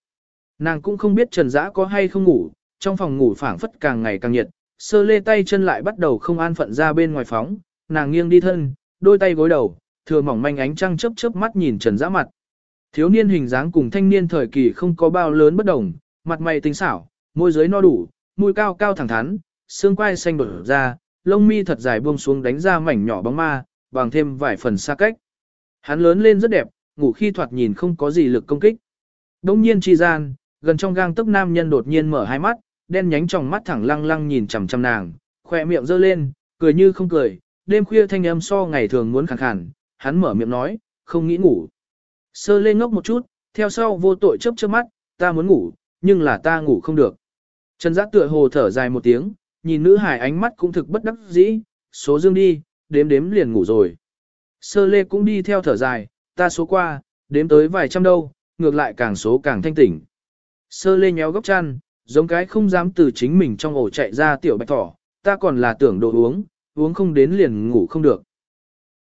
Nàng cũng không biết Trần Dã có hay không ngủ, trong phòng ngủ phảng phất càng ngày càng nhiệt, sơ lê tay chân lại bắt đầu không an phận ra bên ngoài phóng, nàng nghiêng đi thân, đôi tay gối đầu, thừa mỏng manh ánh trăng chớp chớp mắt nhìn Trần Dã mặt. Thiếu niên hình dáng cùng thanh niên thời kỳ không có bao lớn bất đồng, mặt mày tinh xảo, môi dưới no đủ, mũi cao cao thẳng thắn, xương quai xanh đổ ra, lông mi thật dài buông xuống đánh ra mảnh nhỏ bóng ma, bằng thêm vài phần xa cách. Hắn lớn lên rất đẹp, ngủ khi thoạt nhìn không có gì lực công kích. Đông nhiên chi gian, gần trong gang tấc nam nhân đột nhiên mở hai mắt, đen nhánh trong mắt thẳng lăng lăng nhìn chằm chằm nàng, khoe miệng giơ lên, cười như không cười, đêm khuya thanh âm so ngày thường muốn khàn khàn, hắn mở miệng nói, không nghĩ ngủ. Sơ lên ngốc một chút, theo sau vô tội chớp chớp mắt, ta muốn ngủ, nhưng là ta ngủ không được. Trần giác tựa hồ thở dài một tiếng, nhìn nữ hải ánh mắt cũng thực bất đắc dĩ, số dương đi, đếm đếm liền ngủ rồi. Sơ lê cũng đi theo thở dài, ta số qua, đếm tới vài trăm đâu, ngược lại càng số càng thanh tỉnh. Sơ lê nhéo góc chăn, giống cái không dám từ chính mình trong ổ chạy ra tiểu bạch thỏ, ta còn là tưởng đồ uống, uống không đến liền ngủ không được.